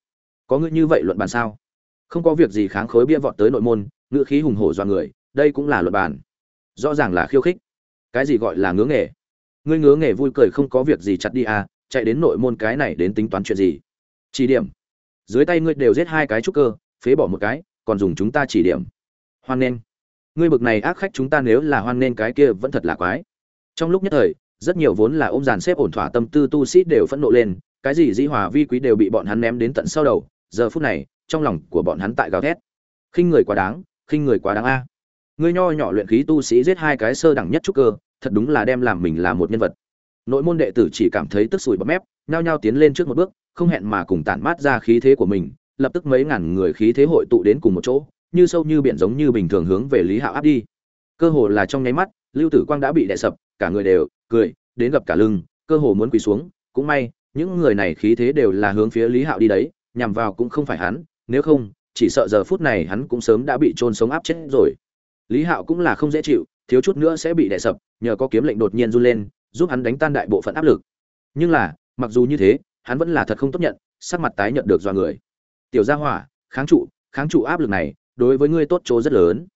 Có người như vậy luận bàn sao? Không có việc gì kháng khối bia vọt tới nội môn ngữ khí hùng hổ do người, đây cũng là luật bàn. Rõ ràng là khiêu khích. Cái gì gọi là ngứa nghề? Ngươi ngứa nghề vui cười không có việc gì chặt đi à chạy đến nội môn cái này đến tính toán chuyện gì? Chỉ điểm. Dưới tay ngươi đều giết hai cái trúc cơ, phế bỏ một cái, còn dùng chúng ta chỉ điểm. Hoan nên ngươi bực này ác khách chúng ta nếu là hoan nên cái kia vẫn thật là quái. Trong lúc nhất thời, rất nhiều vốn là ôm dàn xếp ổn thỏa tâm tư tu sĩ đều phẫn nộ lên, cái gì dĩ hòa vi quý đều bị bọn hắn ném đến tận sau đầu. Giờ phút này, trong lòng của bọn hắn tại gào thét. Khinh người quá đáng khinh người quá đáng a. Ngươi nho nhỏ luyện khí tu sĩ giết hai cái sơ đẳng nhất trúc cơ, thật đúng là đem làm mình là một nhân vật. Nội môn đệ tử chỉ cảm thấy tức sủi bọt mép, nhao nhao tiến lên trước một bước, không hẹn mà cùng tản mát ra khí thế của mình, lập tức mấy ngàn người khí thế hội tụ đến cùng một chỗ, như sâu như biển giống như bình thường hướng về lý hạo áp đi. Cơ hồ là trong nháy mắt, lưu tử quang đã bị đè sập, cả người đều cười, đến gặp cả lưng, cơ hồ muốn quỳ xuống. Cũng may, những người này khí thế đều là hướng phía lý hạo đi đấy, nhằm vào cũng không phải hắn, nếu không chỉ sợ giờ phút này hắn cũng sớm đã bị trôn sống áp chết rồi. Lý hạo cũng là không dễ chịu, thiếu chút nữa sẽ bị đè sập, nhờ có kiếm lệnh đột nhiên run lên, giúp hắn đánh tan đại bộ phận áp lực. Nhưng là, mặc dù như thế, hắn vẫn là thật không tốt nhận, sắc mặt tái nhận được do người. Tiểu gia hỏa, kháng trụ kháng trụ áp lực này, đối với ngươi tốt chỗ rất lớn.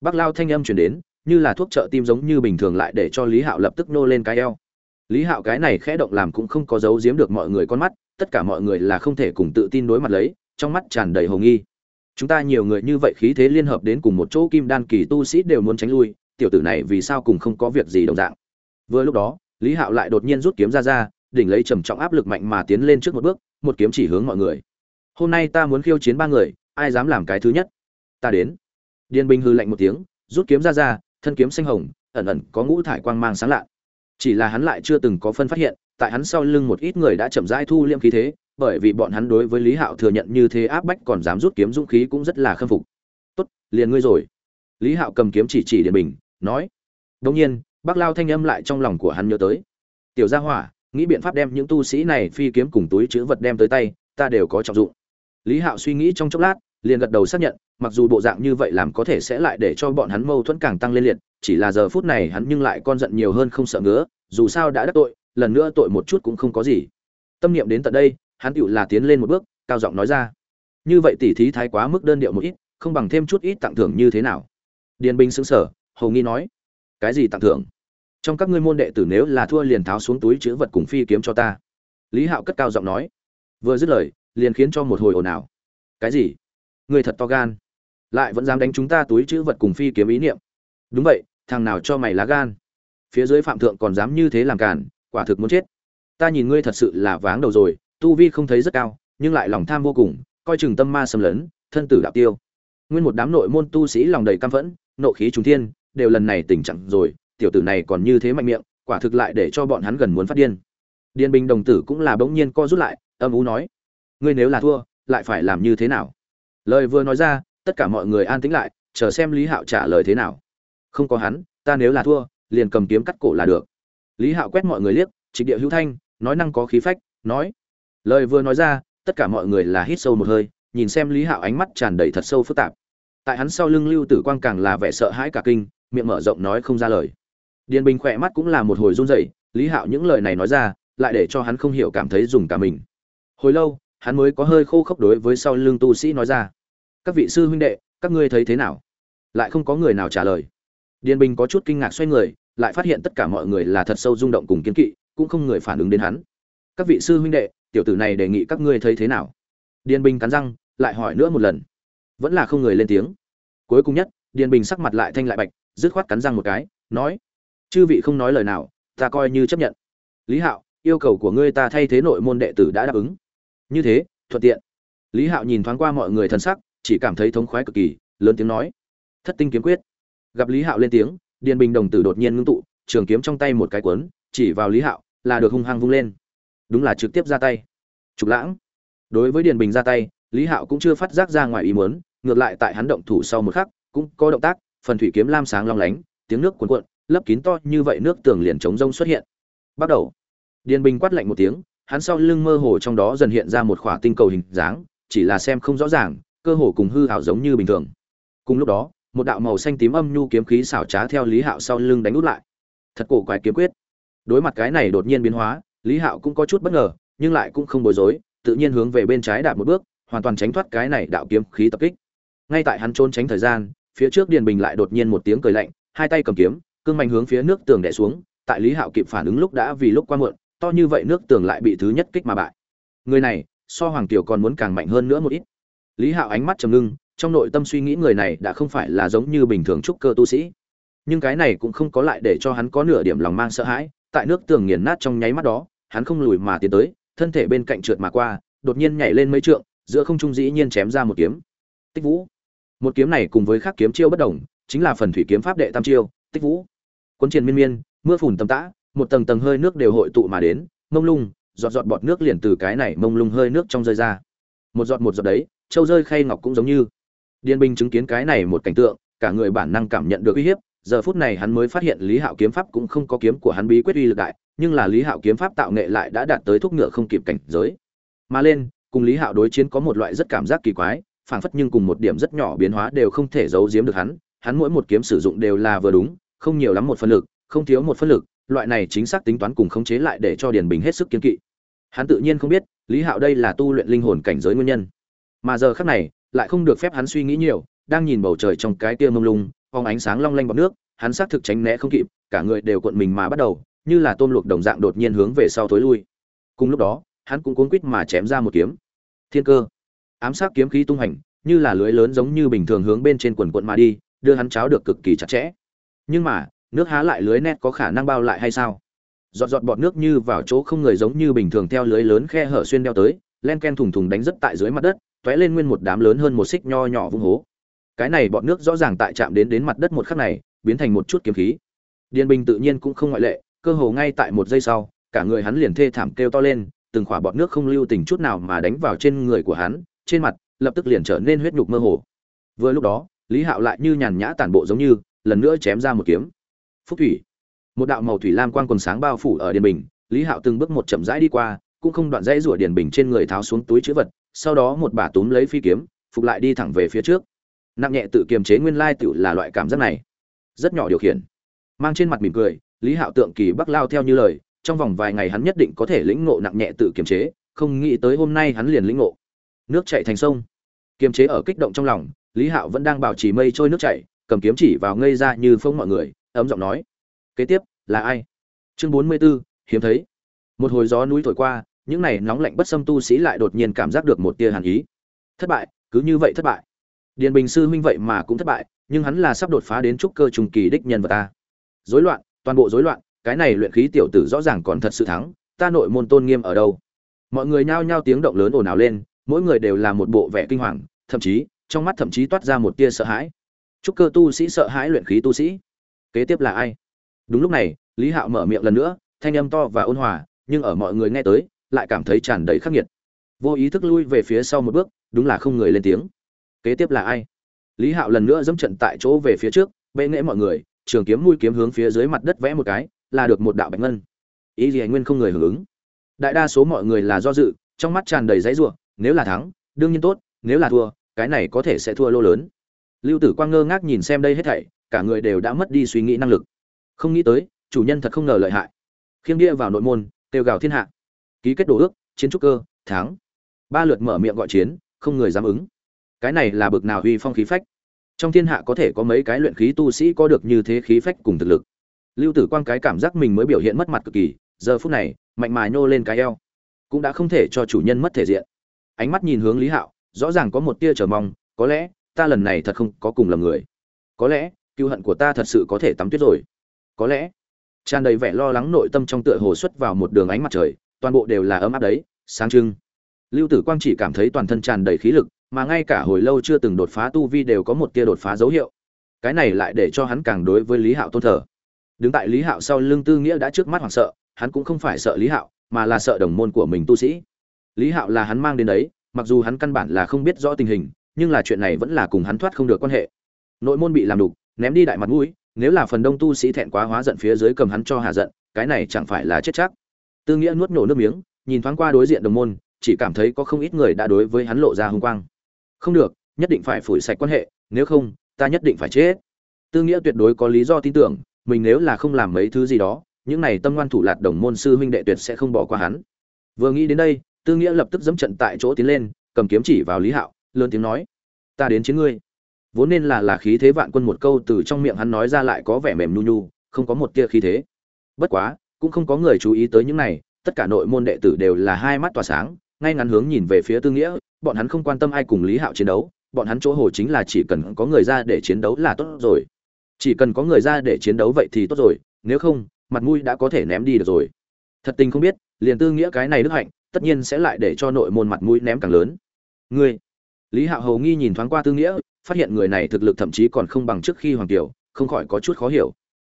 Bác lao thanh âm chuyển đến, như là thuốc trợ tim giống như bình thường lại để cho lý hạo lập tức nô lên cái eo. Lý hạo cái này khẽ động làm cũng không có giấu giếm được mọi người con mắt, tất cả mọi người là không thể cùng tự tin đối mặt lấy, trong mắt tràn đầy hồ nghi chúng ta nhiều người như vậy khí thế liên hợp đến cùng một chỗ kim đan kỳ tu sĩ đều muốn tránh lui, tiểu tử này vì sao cùng không có việc gì đồng dạng? Vừa lúc đó, lý hạo lại đột nhiên rút kiếm ra ra, đỉnh lấy trầm trọng áp lực mạnh mà tiến lên trước một bước, một kiếm chỉ hướng mọi người. Hôm nay ta muốn khiêu chiến ba người, ai dám làm cái thứ nhất? Ta đến. Điền bình hư lạnh một tiếng, rút kiếm ra ra, thân kiếm xanh hồng, ẩn ẩn có ngũ thải quang mang sáng lạ. Chỉ là hắn lại chưa từng có phân phát hiện, tại hắn sau lưng một ít người đã chậm rãi thu liêm khí thế bởi vì bọn hắn đối với lý hạo thừa nhận như thế áp bách còn dám rút kiếm dũng khí cũng rất là khâm phục. Tốt, liền ngươi rồi. Lý hạo cầm kiếm chỉ chỉ điện bình, nói. Đông nhiên, bác lao thanh âm lại trong lòng của hắn nhớ tới. Tiểu gia hỏa, nghĩ biện pháp đem những tu sĩ này phi kiếm cùng túi chữ vật đem tới tay, ta đều có trọng dụng. Lý hạo suy nghĩ trong chốc lát, liền gật đầu xác nhận, mặc dù bộ dạng như vậy làm có thể sẽ lại để cho bọn hắn mâu thuẫn càng tăng lên liệt, chỉ là giờ phút này hắn nhưng lại con giận nhiều hơn không sợ ngứa, dù sao đã đắc tội, lần nữa tội một chút cũng không có gì. Tâm niệm đến tận đây hắn tựu là tiến lên một bước, cao giọng nói ra. Như vậy tỉ thí thái quá mức đơn điệu một ít, không bằng thêm chút ít tặng thưởng như thế nào? Điền binh xứng sở hầu nghi nói. Cái gì tặng thưởng? Trong các ngươi môn đệ tử nếu là thua liền tháo xuống túi chữ vật cùng phi kiếm cho ta. Lý hạo cất cao giọng nói. Vừa dứt lời, liền khiến cho một hồi ồn ào. Cái gì? Người thật to gan. Lại vẫn dám đánh chúng ta túi chữ vật cùng phi kiếm ý niệm. Đúng vậy, thằng nào cho mày lá gan? Phía dưới phạm thượng còn dám như thế làm cản quả thực muốn chết. Ta nhìn ngươi thật sự là váng đầu rồi tu vi không thấy rất cao, nhưng lại lòng tham vô cùng, coi chừng tâm ma xâm lấn, thân tử đạo tiêu. Nguyên một đám nội môn tu sĩ lòng đầy căm phẫn, nộ khí trùng thiên, đều lần này tỉnh trạng rồi, tiểu tử này còn như thế mạnh miệng, quả thực lại để cho bọn hắn gần muốn phát điên. Điên bình đồng tử cũng là bỗng nhiên co rút lại, âm ú nói, ngươi nếu là thua, lại phải làm như thế nào? Lời vừa nói ra, tất cả mọi người an tĩnh lại, chờ xem lý hạo trả lời thế nào. Không có hắn, ta nếu là thua, liền cầm kiếm cắt cổ là được. Lý hạo quét mọi người liếc trịch địa hữu thanh, nói năng có khí phách, nói lời vừa nói ra, tất cả mọi người là hít sâu một hơi, nhìn xem lý hạo ánh mắt tràn đầy thật sâu phức tạp. Tại hắn sau lưng lưu tử quang càng là vẻ sợ hãi cả kinh, miệng mở rộng nói không ra lời. Điền bình khỏe mắt cũng là một hồi run rẩy, lý hạo những lời này nói ra, lại để cho hắn không hiểu cảm thấy dùng cả mình. Hồi lâu, hắn mới có hơi khô khốc đối với sau lưng tu sĩ nói ra. Các vị sư huynh đệ, các ngươi thấy thế nào? Lại không có người nào trả lời. Điền bình có chút kinh ngạc xoay người, lại phát hiện tất cả mọi người là thật sâu rung động cùng kiến kỵ, cũng không người phản ứng đến hắn. Các vị sư huynh đệ tiểu tử này đề nghị các ngươi thấy thế nào? Điền bình cắn răng, lại hỏi nữa một lần. Vẫn là không người lên tiếng. Cuối cùng nhất, điền bình sắc mặt lại thanh lại bạch, dứt khoát cắn răng một cái, nói, chư vị không nói lời nào, ta coi như chấp nhận. Lý hạo, yêu cầu của ngươi ta thay thế nội môn đệ tử đã đáp ứng. Như thế, thuận tiện. Lý hạo nhìn thoáng qua mọi người thân sắc, chỉ cảm thấy thống khoái cực kỳ, lớn tiếng nói, thất tinh kiếm quyết. Gặp lý hạo lên tiếng, điền bình đồng tử đột nhiên ngưng tụ, trường kiếm trong tay một cái cuốn chỉ vào lý hạo, là được hung hăng vung lên đúng là trực tiếp ra tay. Trục lãng. Đối với điền bình ra tay, lý hạo cũng chưa phát giác ra ngoài ý muốn, ngược lại tại hắn động thủ sau một khắc, cũng có động tác, phần thủy kiếm lam sáng long lánh, tiếng nước cuồn cuộn, lấp kín to như vậy nước tường liền chống rông xuất hiện. Bắt đầu. Điền bình quát lạnh một tiếng, hắn sau lưng mơ hồ trong đó dần hiện ra một khỏa tinh cầu hình dáng, chỉ là xem không rõ ràng, cơ hồ cùng hư hảo giống như bình thường. Cùng lúc đó, một đạo màu xanh tím âm nhu kiếm khí xảo trá theo lý hạo sau lưng đánh út lại. Thật cổ quái kiếm quyết. Đối mặt cái này đột nhiên biến hóa lý hạo cũng có chút bất ngờ, nhưng lại cũng không bối rối, tự nhiên hướng về bên trái đạp một bước, hoàn toàn tránh thoát cái này đạo kiếm khí tập kích. Ngay tại hắn trốn tránh thời gian, phía trước điền bình lại đột nhiên một tiếng cười lạnh, hai tay cầm kiếm, cương mạnh hướng phía nước tường đè xuống, tại lý hạo kịp phản ứng lúc đã vì lúc qua muộn, to như vậy nước tường lại bị thứ nhất kích mà bại. Người này, so hoàng tiểu còn muốn càng mạnh hơn nữa một ít. Lý hạo ánh mắt trầm ngưng, trong nội tâm suy nghĩ người này đã không phải là giống như bình thường trúc cơ tu sĩ. Nhưng cái này cũng không có lại để cho hắn có nửa điểm lòng mang sợ hãi, tại nước tường nghiền nát trong nháy mắt đó hắn không lùi mà tiến tới, thân thể bên cạnh trượt mà qua, đột nhiên nhảy lên mấy trượng, giữa không trung dĩ nhiên chém ra một kiếm. Tích vũ. Một kiếm này cùng với khác kiếm chiêu bất đồng, chính là phần thủy kiếm pháp đệ tam chiêu, tích vũ. Cuốn triền miên miên, mưa phùn tầm tã, một tầng tầng hơi nước đều hội tụ mà đến, mông lung, giọt giọt bọt nước liền từ cái này mông lung hơi nước trong rơi ra. Một giọt một giọt đấy, châu rơi khay ngọc cũng giống như. Điên bình chứng kiến cái này một cảnh tượng, cả người bản năng cảm nhận được uy hiếp giờ phút này hắn mới phát hiện lý hạo kiếm pháp cũng không có kiếm của hắn bí quyết uy lực đại, nhưng là lý hạo kiếm pháp tạo nghệ lại đã đạt tới thúc ngựa không kịp cảnh giới. Mà lên, cùng lý hạo đối chiến có một loại rất cảm giác kỳ quái, phảng phất nhưng cùng một điểm rất nhỏ biến hóa đều không thể giấu giếm được hắn hắn mỗi một kiếm sử dụng đều là vừa đúng, không nhiều lắm một phân lực, không thiếu một phân lực, loại này chính xác tính toán cùng khống chế lại để cho điền bình hết sức kiên kỵ. Hắn tự nhiên không biết, lý hạo đây là tu luyện linh hồn cảnh giới nguyên nhân. Mà giờ khác này, lại không được phép hắn suy nghĩ nhiều, đang nhìn bầu trời trong cái tia mông lung phóng ánh sáng long lanh bọt nước, hắn xác thực tránh né không kịp, cả người đều cuộn mình mà bắt đầu, như là tôm luộc đồng dạng đột nhiên hướng về sau thối lui. Cùng lúc đó, hắn cũng cuốn quít mà chém ra một kiếm. Thiên cơ. Ám sát kiếm khí tung hành, như là lưới lớn giống như bình thường hướng bên trên quần quận mà đi, đưa hắn cháo được cực kỳ chặt chẽ. Nhưng mà, nước há lại lưới nét có khả năng bao lại hay sao? Giọt giọt bọt nước như vào chỗ không người giống như bình thường theo lưới lớn khe hở xuyên đeo tới, len ken thùng thùng đánh rất tại dưới mặt đất t lên nguyên một đám lớn hơn một xích nho nhỏ vung hố cái này bọt nước rõ ràng tại chạm đến đến mặt đất một khắc này, biến thành một chút kiếm khí. Điền bình tự nhiên cũng không ngoại lệ, cơ hồ ngay tại một giây sau, cả người hắn liền thê thảm kêu to lên, từng khỏa bọt nước không lưu tình chút nào mà đánh vào trên người của hắn, trên mặt lập tức liền trở nên huyết nhục mơ hồ. Vừa lúc đó, lý hạo lại như nhàn nhã tản bộ giống như, lần nữa chém ra một kiếm. Phúc thủy. Một đạo màu thủy lam quang quần sáng bao phủ ở điền bình, lý hạo từng bước một chậm rãi đi qua, cũng không đoạn dãy rủa điền bình trên người tháo xuống túi chữ vật, sau đó một bà túm lấy phi kiếm, phục lại đi thẳng về phía trước nặng nhẹ tự kiềm chế nguyên lai tự là loại cảm giác này. Rất nhỏ điều khiển. Mang trên mặt mỉm cười lý hạo tượng kỳ bắc lao theo như lời trong vòng vài ngày hắn nhất định có thể lĩnh ngộ nặng nhẹ tự kiềm chế không nghĩ tới hôm nay hắn liền lĩnh ngộ. Nước chảy thành sông. Kiềm chế ở kích động trong lòng lý hạo vẫn đang bảo trì mây trôi nước chảy cầm kiếm chỉ vào ngây ra như phông mọi người ấm giọng nói. Kế tiếp là ai? Chương bốn mươi 44, hiếm thấy. Một hồi gió núi thổi qua những này nóng lạnh bất xâm tu sĩ lại đột nhiên cảm giác được một tia hàn ý. Thất bại cứ như vậy thất bại điền bình sư huynh vậy mà cũng thất bại, nhưng hắn là sắp đột phá đến trúc cơ trùng kỳ đích nhân vật ta. Rối loạn, toàn bộ rối loạn, cái này luyện khí tiểu tử rõ ràng còn thật sự thắng, ta nội môn tôn nghiêm ở đâu? Mọi người nhao nhao tiếng động lớn ồn ào lên, mỗi người đều là một bộ vẻ kinh hoàng, thậm chí, trong mắt thậm chí toát ra một tia sợ hãi. Chúc cơ tu sĩ sợ hãi luyện khí tu sĩ. Kế tiếp là ai? Đúng lúc này, lý hạo mở miệng lần nữa, thanh âm to và ôn hòa, nhưng ở mọi người nghe tới, lại cảm thấy tràn đầy khắc nghiệt. Vô ý thức lui về phía sau một bước, đúng là không người lên tiếng kế tiếp là ai? Lý hạo lần nữa dẫm trận tại chỗ về phía trước, bệ nghễ mọi người, trường kiếm mũi kiếm hướng phía dưới mặt đất vẽ một cái, là được một đạo bạch ngân. Ý gì anh nguyên không người hưởng ứng. Đại đa số mọi người là do dự, trong mắt tràn đầy giấy ruộng nếu là thắng, đương nhiên tốt, nếu là thua, cái này có thể sẽ thua lô lớn. Lưu tử quang ngơ ngác nhìn xem đây hết thảy, cả người đều đã mất đi suy nghĩ năng lực. Không nghĩ tới, chủ nhân thật không ngờ lợi hại. Khiêng đĩa vào nội môn, kêu gào thiên hạ. Ký kết đồ ước, chiến trúc cơ, thắng. Ba lượt mở miệng gọi chiến, không người dám ứng cái này là bực nào huy phong khí phách. Trong thiên hạ có thể có mấy cái luyện khí tu sĩ có được như thế khí phách cùng thực lực. Lưu tử quang cái cảm giác mình mới biểu hiện mất mặt cực kỳ, giờ phút này, mạnh mài nhô lên cái eo, cũng đã không thể cho chủ nhân mất thể diện. Ánh mắt nhìn hướng lý hạo, rõ ràng có một tia chờ mong, có lẽ, ta lần này thật không có cùng lầm người. Có lẽ cựu hận của ta thật sự có thể tắm tuyết rồi. Có lẽ, tràn đầy vẻ lo lắng nội tâm trong tựa hồ xuất vào một đường ánh mặt trời, toàn bộ đều là ấm áp đấy, sáng trưng. Lưu tử quang chỉ cảm thấy toàn thân tràn đầy khí lực mà ngay cả hồi lâu chưa từng đột phá tu vi đều có một tia đột phá dấu hiệu. Cái này lại để cho hắn càng đối với lý hạo tôn thờ. Đứng tại lý hạo sau lưng tư nghĩa đã trước mắt hoảng sợ, hắn cũng không phải sợ lý hạo, mà là sợ đồng môn của mình tu sĩ. Lý hạo là hắn mang đến đấy, mặc dù hắn căn bản là không biết rõ tình hình, nhưng là chuyện này vẫn là cùng hắn thoát không được quan hệ. Nội môn bị làm đục, ném đi đại mặt mũi, nếu là phần đông tu sĩ thẹn quá hóa giận phía dưới cầm hắn cho hạ giận, cái này chẳng phải là chết chắc. Tư nghĩa nuốt nổ nước miếng, nhìn thoáng qua đối diện đồng môn, chỉ cảm thấy có không ít người đã đối với hắn lộ ra hung quang không được, nhất định phải phủi sạch quan hệ, nếu không, ta nhất định phải chết. Tư nghĩa tuyệt đối có lý do tin tưởng, mình nếu là không làm mấy thứ gì đó, những này tâm ngoan thủ lạt đồng môn sư huynh đệ tuyệt sẽ không bỏ qua hắn. Vừa nghĩ đến đây, tư nghĩa lập tức dẫm trận tại chỗ tiến lên, cầm kiếm chỉ vào lý hạo, lớn tiếng nói, ta đến chiến ngươi. Vốn nên là là khí thế vạn quân một câu từ trong miệng hắn nói ra lại có vẻ mềm nhu nhu, không có một tia khí thế. Bất quá, cũng không có người chú ý tới những này, tất cả nội môn đệ tử đều là hai mắt tỏa sáng, ngay ngắn hướng nhìn về phía tư nghĩa bọn hắn không quan tâm ai cùng lý hạo chiến đấu, bọn hắn chỗ hồ chính là chỉ cần có người ra để chiến đấu là tốt rồi. Chỉ cần có người ra để chiến đấu vậy thì tốt rồi, nếu không, mặt mũi đã có thể ném đi được rồi. Thật tình không biết, liền tư nghĩa cái này đức hạnh, tất nhiên sẽ lại để cho nội môn mặt mũi ném càng lớn. Ngươi, lý hạo hầu nghi nhìn thoáng qua tư nghĩa, phát hiện người này thực lực thậm chí còn không bằng trước khi hoàng kiều, không khỏi có chút khó hiểu.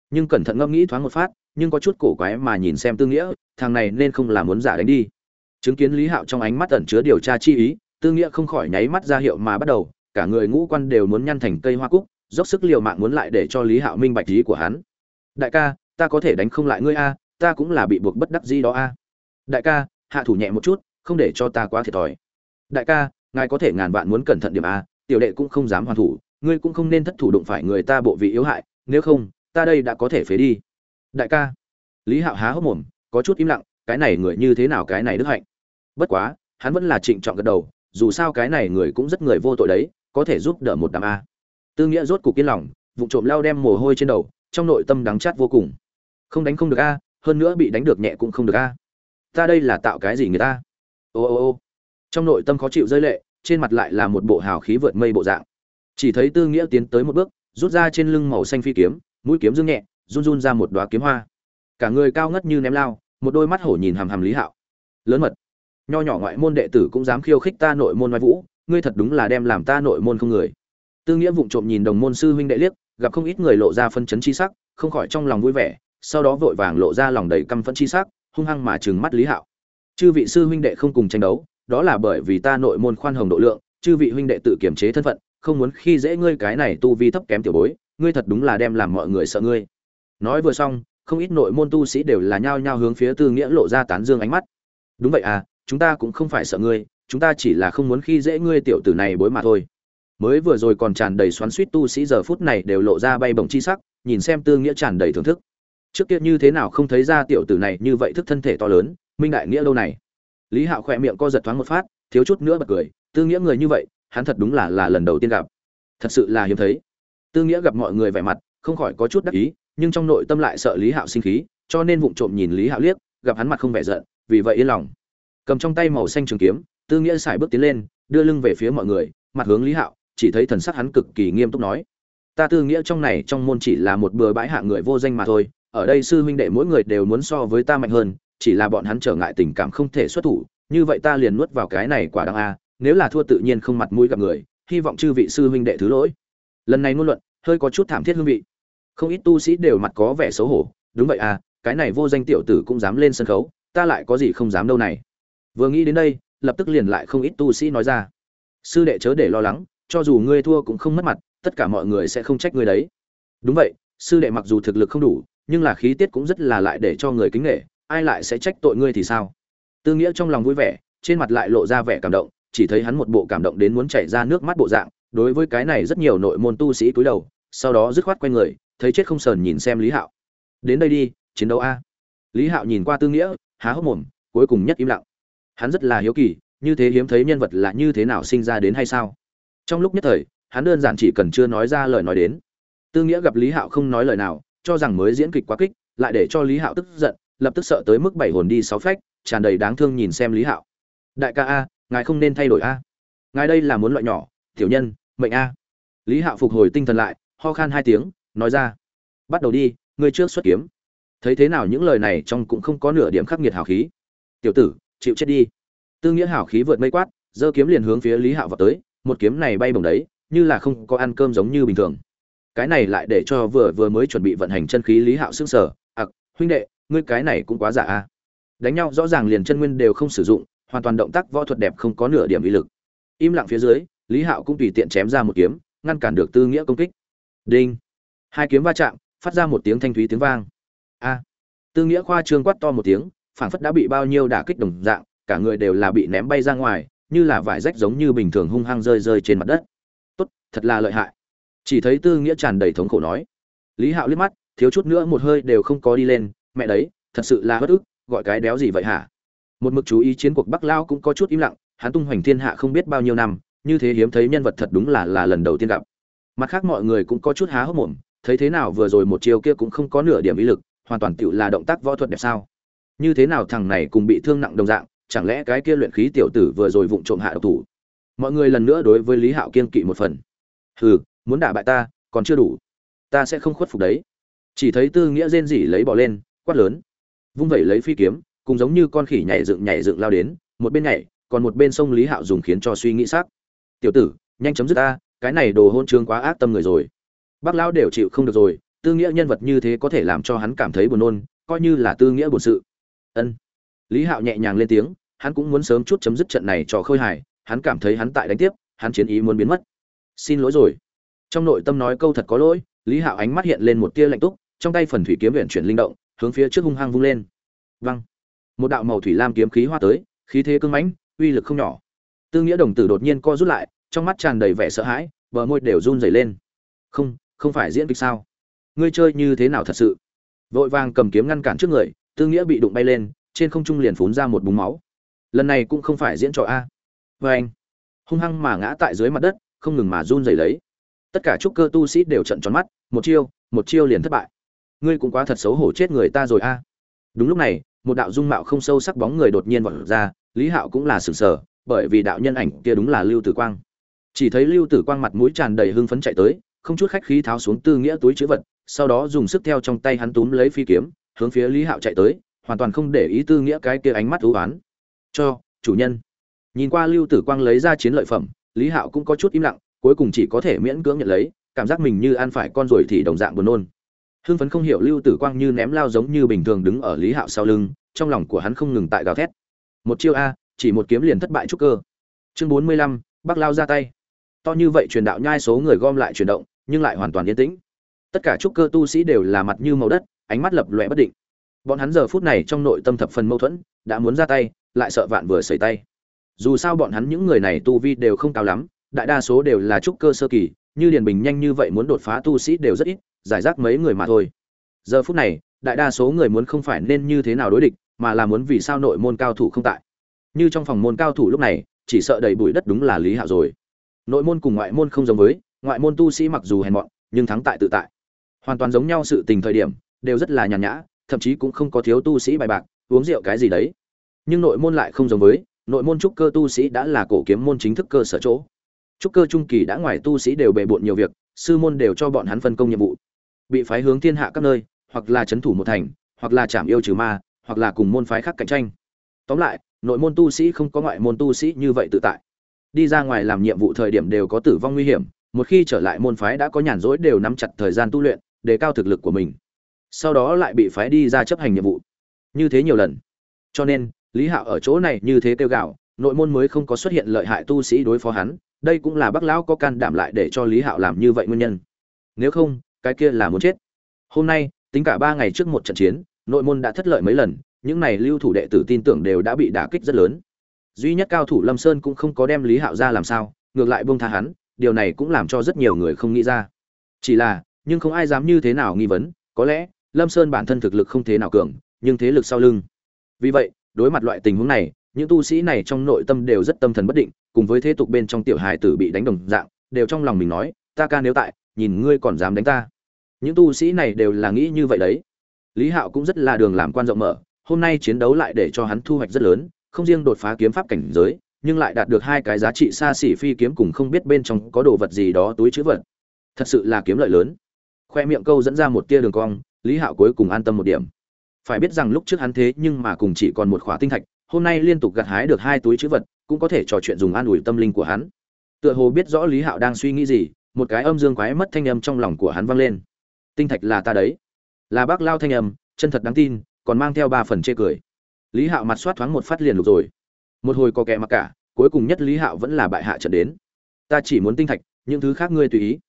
Nhưng cẩn thận ngẫm nghĩ thoáng một phát, nhưng có chút cổ quái mà nhìn xem tư nghĩa, thằng này nên không là muốn giả đánh đi. Chứng kiến lý hạo trong ánh mắt ẩn chứa điều tra chi ý tư nghĩa không khỏi nháy mắt ra hiệu mà bắt đầu, cả người ngũ quan đều muốn nhăn thành cây hoa cúc, dốc sức liều mạng muốn lại để cho lý hạo minh bạch lý của hắn. Đại ca, ta có thể đánh không lại ngươi a, ta cũng là bị buộc bất đắc gì đó a. Đại ca, hạ thủ nhẹ một chút, không để cho ta quá thiệt thòi. Đại ca, ngài có thể ngàn vạn muốn cẩn thận điểm a, tiểu đệ cũng không dám hoàn thủ, ngươi cũng không nên thất thủ đụng phải người ta bộ vị yếu hại, nếu không, ta đây đã có thể phế đi. Đại ca. Lý hạo há hốc mồm, có chút im lặng, cái này người như thế nào, cái này đức hạnh? Bất quá, hắn vẫn là trịnh trọng gật đầu dù sao cái này người cũng rất người vô tội đấy, có thể giúp đỡ một đám a. Tư nghĩa rốt cục yên lòng vụ trộm lao đem mồ hôi trên đầu, trong nội tâm đắng chát vô cùng. Không đánh không được a, hơn nữa bị đánh được nhẹ cũng không được a. Ta đây là tạo cái gì người ta? Ô ô ô. Trong nội tâm khó chịu rơi lệ, trên mặt lại là một bộ hào khí vượt mây bộ dạng. Chỉ thấy tư nghĩa tiến tới một bước, rút ra trên lưng màu xanh phi kiếm, mũi kiếm dương nhẹ, run run ra một đoá kiếm hoa. Cả người cao ngất như ném lao, một đôi mắt hổ nhìn hàm hàm lý hạo. Lớn mật nho nhỏ ngoại môn đệ tử cũng dám khiêu khích ta nội môn ngoại vũ, ngươi thật đúng là đem làm ta nội môn không người. Tư nghĩa vụng trộm nhìn đồng môn sư huynh đệ liếc, gặp không ít người lộ ra phân chấn chi sắc, không khỏi trong lòng vui vẻ, sau đó vội vàng lộ ra lòng đầy căm phẫn chi sắc, hung hăng mà trừng mắt lý hạo. Chư vị sư huynh đệ không cùng tranh đấu, đó là bởi vì ta nội môn khoan hồng độ lượng, chư vị huynh đệ tự kiềm chế thân phận, không muốn khi dễ ngươi cái này tu vi thấp kém tiểu bối, ngươi thật đúng là đem làm mọi người sợ ngươi. Nói vừa xong, không ít nội môn tu sĩ đều là nhao nhao hướng phía tư nghĩa lộ ra tán dương ánh mắt. Đúng vậy à chúng ta cũng không phải sợ ngươi, chúng ta chỉ là không muốn khi dễ ngươi tiểu tử này bối mà thôi. Mới vừa rồi còn tràn đầy xoắn suýt tu sĩ giờ phút này đều lộ ra bay bổng chi sắc, nhìn xem tư nghĩa tràn đầy thưởng thức. Trước kia như thế nào không thấy ra tiểu tử này như vậy thức thân thể to lớn, minh đại nghĩa đâu này? Lý hạo khỏe miệng co giật thoáng một phát, thiếu chút nữa bật cười, tư nghĩa người như vậy, hắn thật đúng là là lần đầu tiên gặp. Thật sự là hiếm thấy. Tư nghĩa gặp mọi người vẻ mặt, không khỏi có chút đắc ý, nhưng trong nội tâm lại sợ lý hạo sinh khí, cho nên vụng trộm nhìn lý hạo liếc, gặp hắn mặt không vẻ giận, vì vậy yên lòng cầm trong tay màu xanh trường kiếm, tư nghĩa xài bước tiến lên, đưa lưng về phía mọi người, mặt hướng lý hạo, chỉ thấy thần sắc hắn cực kỳ nghiêm túc nói, ta tư nghĩa trong này trong môn chỉ là một bừa bãi hạ người vô danh mà thôi, ở đây sư huynh đệ mỗi người đều muốn so với ta mạnh hơn, chỉ là bọn hắn trở ngại tình cảm không thể xuất thủ, như vậy ta liền nuốt vào cái này quả đáng a, nếu là thua tự nhiên không mặt mũi gặp người, hy vọng chư vị sư huynh đệ thứ lỗi. Lần này ngôn luận, hơi có chút thảm thiết hương vị. Không ít tu sĩ đều mặt có vẻ xấu hổ, đúng vậy à cái này vô danh tiểu tử cũng dám lên sân khấu, ta lại có gì không dám đâu này vừa nghĩ đến đây, lập tức liền lại không ít tu sĩ nói ra. Sư đệ chớ để lo lắng, cho dù ngươi thua cũng không mất mặt, tất cả mọi người sẽ không trách ngươi đấy. Đúng vậy, sư đệ mặc dù thực lực không đủ, nhưng là khí tiết cũng rất là lại để cho người kính nghệ ai lại sẽ trách tội ngươi thì sao? Tư nghĩa trong lòng vui vẻ, trên mặt lại lộ ra vẻ cảm động, chỉ thấy hắn một bộ cảm động đến muốn chảy ra nước mắt bộ dạng, đối với cái này rất nhiều nội môn tu sĩ cúi đầu, sau đó dứt khoát quay người, thấy chết không sờn nhìn xem lý hạo. Đến đây đi, chiến đấu a. Lý hạo nhìn qua tư nghĩa, há hốc mồm, cuối cùng nhất im lặng hắn rất là hiếu kỳ, như thế hiếm thấy nhân vật là như thế nào sinh ra đến hay sao? Trong lúc nhất thời, hắn đơn giản chỉ cần chưa nói ra lời nói đến. Tư nghĩa gặp lý hạo không nói lời nào, cho rằng mới diễn kịch quá kích, lại để cho lý hạo tức giận, lập tức sợ tới mức bảy hồn đi sáu phách, tràn đầy đáng thương nhìn xem lý hạo. Đại ca a, ngài không nên thay đổi a. Ngài đây là muốn loại nhỏ, tiểu nhân, mệnh a. Lý hạo phục hồi tinh thần lại, ho khan hai tiếng, nói ra, bắt đầu đi, ngươi trước xuất kiếm. Thấy thế nào những lời này trong cũng không có nửa điểm khắc nghiệt hào khí. Tiểu tử chịu chết đi. Tư nghĩa hảo khí vượt mây quát, giơ kiếm liền hướng phía lý hạo vào tới, một kiếm này bay bổng đấy, như là không có ăn cơm giống như bình thường. Cái này lại để cho vừa vừa mới chuẩn bị vận hành chân khí lý hạo sương sở. ặc, huynh đệ, ngươi cái này cũng quá giả a. Đánh nhau rõ ràng liền chân nguyên đều không sử dụng, hoàn toàn động tác võ thuật đẹp không có nửa điểm uy lực. Im lặng phía dưới, lý hạo cũng tùy tiện chém ra một kiếm, ngăn cản được tư nghĩa công kích. Đinh! Hai kiếm va chạm, phát ra một tiếng thanh thúy tiếng vang. A! Tư nghĩa khoa trương quát to một tiếng phảng phất đã bị bao nhiêu đả kích đồng dạng, cả người đều là bị ném bay ra ngoài, như là vải rách giống như bình thường hung hăng rơi rơi trên mặt đất. Tốt, thật là lợi hại. Chỉ thấy tư nghĩa tràn đầy thống khổ nói. Lý hạo liếc mắt, thiếu chút nữa một hơi đều không có đi lên, mẹ đấy, thật sự là bất ức, gọi cái đéo gì vậy hả? Một mực chú ý chiến cuộc bắc lao cũng có chút im lặng, hắn tung hoành thiên hạ không biết bao nhiêu năm, như thế hiếm thấy nhân vật thật đúng là là lần đầu tiên gặp. Mặt khác mọi người cũng có chút há hốc mồm, thấy thế nào vừa rồi một chiêu kia cũng không có nửa điểm ý lực, hoàn toàn tựu là động tác võ thuật đẹp sao như thế nào thằng này cùng bị thương nặng đồng dạng, chẳng lẽ cái kia luyện khí tiểu tử vừa rồi vụng trộm hạ độc thủ. Mọi người lần nữa đối với lý hạo kiên kỵ một phần. Hừ, muốn đả bại ta, còn chưa đủ. Ta sẽ không khuất phục đấy. Chỉ thấy tư nghĩa rên rỉ lấy bỏ lên, quát lớn. Vung vẩy lấy phi kiếm, cùng giống như con khỉ nhảy dựng nhảy dựng lao đến, một bên nhảy, còn một bên sông lý hạo dùng khiến cho suy nghĩ xác tiểu tử, nhanh chấm dứt ta, cái này đồ hôn trương quá ác tâm người rồi. Bác lão đều chịu không được rồi, tư nghĩa nhân vật như thế có thể làm cho hắn cảm thấy buồn nôn, coi như là tư nghĩa buồn sự ân. Lý hạo nhẹ nhàng lên tiếng, hắn cũng muốn sớm chút chấm dứt trận này cho khôi hài hắn cảm thấy hắn tại đánh tiếp, hắn chiến ý muốn biến mất. Xin lỗi rồi. Trong nội tâm nói câu thật có lỗi, lý hạo ánh mắt hiện lên một tia lạnh túc, trong tay phần thủy kiếm viện chuyển linh động, hướng phía trước hung hăng vung lên. Văng một đạo màu thủy lam kiếm khí hoa tới, khí thế cưng mãnh, uy lực không nhỏ. Tư nghĩa đồng tử đột nhiên co rút lại, trong mắt tràn đầy vẻ sợ hãi, bờ môi đều run rẩy lên. Không không phải diễn kịch sao? Ngươi chơi như thế nào thật sự? Vội vàng cầm kiếm ngăn cản trước người tư nghĩa bị đụng bay lên, trên không trung liền phún ra một búng máu. Lần này cũng không phải diễn trò a. Vê anh, hung hăng mà ngã tại dưới mặt đất, không ngừng mà run rẩy lấy. Tất cả trúc cơ tu sĩ đều trận tròn mắt, một chiêu một chiêu liền thất bại. Ngươi cũng quá thật xấu hổ chết người ta rồi a. Đúng lúc này, một đạo dung mạo không sâu sắc bóng người đột nhiên vọt ra, lý hạo cũng là sửng sờ, bởi vì đạo nhân ảnh kia đúng là lưu tử quang. Chỉ thấy lưu tử quang mặt mũi tràn đầy hưng phấn chạy tới, không chút khách khí tháo xuống tư nghĩa túi chữ vật, sau đó dùng sức theo trong tay hắn túm lấy phi kiếm hướng phía lý hạo chạy tới, hoàn toàn không để ý tư nghĩa cái kia ánh mắt thú oán. Cho, chủ nhân. Nhìn qua lưu tử quang lấy ra chiến lợi phẩm, lý hạo cũng có chút im lặng, cuối cùng chỉ có thể miễn cưỡng nhận lấy, cảm giác mình như ăn phải con ruồi thì đồng dạng buồn nôn. Hưng phấn không hiểu lưu tử quang như ném lao giống như bình thường đứng ở lý hạo sau lưng, trong lòng của hắn không ngừng tại gào thét. Một chiêu a, chỉ một kiếm liền thất bại trúc cơ. Chương bốn mươi lăm, bắc lao ra tay. To như vậy truyền đạo nhai số người gom lại chuyển động, nhưng lại hoàn toàn yên tĩnh. Tất cả trúc cơ tu sĩ đều là mặt như màu đất ánh mắt lập lòe bất định. Bọn hắn giờ phút này trong nội tâm thập phần mâu thuẫn, đã muốn ra tay, lại sợ vạn vừa xảy tay. Dù sao bọn hắn những người này tu vi đều không cao lắm, đại đa số đều là trúc cơ sơ kỳ, như điền bình nhanh như vậy muốn đột phá tu sĩ đều rất ít, giải rác mấy người mà thôi. Giờ phút này, đại đa số người muốn không phải nên như thế nào đối địch, mà là muốn vì sao nội môn cao thủ không tại. Như trong phòng môn cao thủ lúc này, chỉ sợ đầy bụi đất đúng là lý hạo rồi. Nội môn cùng ngoại môn không giống với, ngoại môn tu sĩ mặc dù hèn mọn, nhưng thắng tại tự tại. Hoàn toàn giống nhau sự tình thời điểm đều rất là nhàn nhã, thậm chí cũng không có thiếu tu sĩ bài bạc, uống rượu cái gì đấy. Nhưng nội môn lại không giống với, nội môn trúc cơ tu sĩ đã là cổ kiếm môn chính thức cơ sở chỗ. Trúc cơ trung kỳ đã ngoài tu sĩ đều bề bộn nhiều việc, sư môn đều cho bọn hắn phân công nhiệm vụ. Bị phái hướng thiên hạ các nơi, hoặc là chấn thủ một thành, hoặc là chạm yêu trừ ma, hoặc là cùng môn phái khác cạnh tranh. Tóm lại, nội môn tu sĩ không có ngoại môn tu sĩ như vậy tự tại. Đi ra ngoài làm nhiệm vụ thời điểm đều có tử vong nguy hiểm, một khi trở lại môn phái đã có nhàn rỗi đều nắm chặt thời gian tu luyện, đề cao thực lực của mình sau đó lại bị phái đi ra chấp hành nhiệm vụ. Như thế nhiều lần. Cho nên, lý hạo ở chỗ này như thế kêu gạo nội môn mới không có xuất hiện lợi hại tu sĩ đối phó hắn, đây cũng là bác lão có can đảm lại để cho lý hạo làm như vậy nguyên nhân. Nếu không, cái kia là muốn chết. Hôm nay, tính cả ba ngày trước một trận chiến, nội môn đã thất lợi mấy lần, những này lưu thủ đệ tử tin tưởng đều đã bị đả kích rất lớn. Duy nhất cao thủ lâm sơn cũng không có đem lý hạo ra làm sao, ngược lại buông tha hắn, điều này cũng làm cho rất nhiều người không nghĩ ra. Chỉ là, nhưng không ai dám như thế nào nghi vấn, có lẽ lâm sơn bản thân thực lực không thế nào cường, nhưng thế lực sau lưng. Vì vậy, đối mặt loại tình huống này, những tu sĩ này trong nội tâm đều rất tâm thần bất định, cùng với thế tục bên trong tiểu hài tử bị đánh đồng dạng, đều trong lòng mình nói, ta ca nếu tại, nhìn ngươi còn dám đánh ta. Những tu sĩ này đều là nghĩ như vậy đấy. Lý hạo cũng rất là đường làm quan rộng mở, hôm nay chiến đấu lại để cho hắn thu hoạch rất lớn, không riêng đột phá kiếm pháp cảnh giới, nhưng lại đạt được hai cái giá trị xa xỉ phi kiếm cùng không biết bên trong có đồ vật gì đó túi chữ vật. Thật sự là kiếm lợi lớn. Khoe miệng câu dẫn ra một tia đường cong lý hạo cuối cùng an tâm một điểm. Phải biết rằng lúc trước hắn thế nhưng mà cùng chỉ còn một khóa tinh thạch, hôm nay liên tục gặt hái được hai túi chữ vật, cũng có thể trò chuyện dùng an ủi tâm linh của hắn. Tựa hồ biết rõ lý hạo đang suy nghĩ gì, một cái âm dương quái mất thanh âm trong lòng của hắn vang lên. Tinh thạch là ta đấy. Là bác lao thanh âm, chân thật đáng tin, còn mang theo ba phần chê cười. Lý hạo mặt soát thoáng một phát liền lục rồi. Một hồi có kẻ mặc cả, cuối cùng nhất lý hạo vẫn là bại hạ trận đến. Ta chỉ muốn tinh thạch, những thứ khác ngươi tùy ý.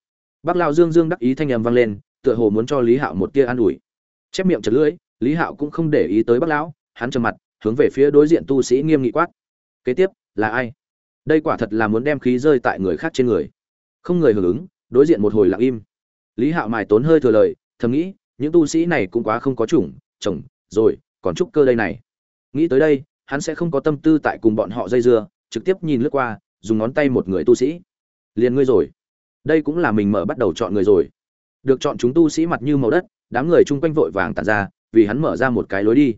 Bác lao dương dương đắc ý thanh âm vang lên tựa hồ muốn cho lý hạo một tia an ủi. Chép miệng chật lưỡi, lý hạo cũng không để ý tới bác lão, hắn trầm mặt, hướng về phía đối diện tu sĩ nghiêm nghị quát. Kế tiếp, là ai? Đây quả thật là muốn đem khí rơi tại người khác trên người. Không người hưởng ứng, đối diện một hồi lặng im. Lý hạo mài tốn hơi thừa lời, thầm nghĩ, những tu sĩ này cũng quá không có chủng, chồng, rồi, còn trúc cơ đây này. Nghĩ tới đây, hắn sẽ không có tâm tư tại cùng bọn họ dây dưa, trực tiếp nhìn lướt qua, dùng ngón tay một người tu sĩ. Liền ngươi rồi. Đây cũng là mình mở bắt đầu chọn người rồi được chọn chúng tu sĩ mặt như màu đất, đám người chung quanh vội vàng tàn ra, vì hắn mở ra một cái lối đi.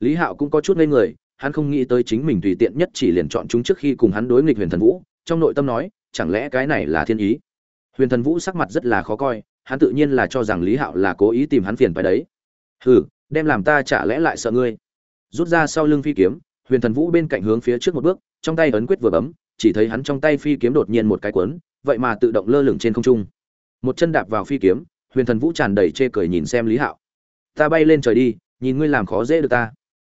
Lý hạo cũng có chút ngây người, hắn không nghĩ tới chính mình tùy tiện nhất chỉ liền chọn chúng trước khi cùng hắn đối nghịch huyền thần vũ, trong nội tâm nói, chẳng lẽ cái này là thiên ý? Huyền thần vũ sắc mặt rất là khó coi, hắn tự nhiên là cho rằng lý hạo là cố ý tìm hắn phiền phải đấy. Hừ, đem làm ta chả lẽ lại sợ ngươi? Rút ra sau lưng phi kiếm, huyền thần vũ bên cạnh hướng phía trước một bước, trong tay ấn quyết vừa bấm, chỉ thấy hắn trong tay phi kiếm đột nhiên một cái cuốn, vậy mà tự động lơ lửng trên không trung một chân đạp vào phi kiếm, huyền thần vũ tràn đầy chê cười nhìn xem lý hạo. Ta bay lên trời đi, nhìn ngươi làm khó dễ được ta.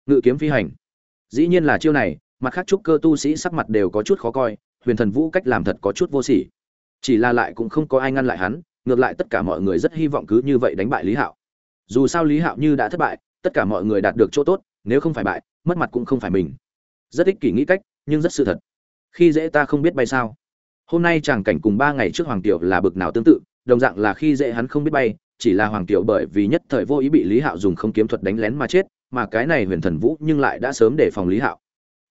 Ngự kiếm phi hành. Dĩ nhiên là chiêu này, mặt khác trúc cơ tu sĩ sắc mặt đều có chút khó coi, huyền thần vũ cách làm thật có chút vô sỉ. Chỉ là lại cũng không có ai ngăn lại hắn, ngược lại tất cả mọi người rất hy vọng cứ như vậy đánh bại lý hạo. Dù sao lý hạo như đã thất bại, tất cả mọi người đạt được chỗ tốt, nếu không phải bại, mất mặt cũng không phải mình. Rất ích kỷ nghĩ cách, nhưng rất sự thật. Khi dễ ta không biết bay sao. Hôm nay chàng cảnh cùng ba ngày trước hoàng tiểu là bực nào tương tự đồng dạng là khi dễ hắn không biết bay, chỉ là hoàng tiểu bởi vì nhất thời vô ý bị lý hạo dùng không kiếm thuật đánh lén mà chết, mà cái này huyền thần vũ nhưng lại đã sớm để phòng lý hạo.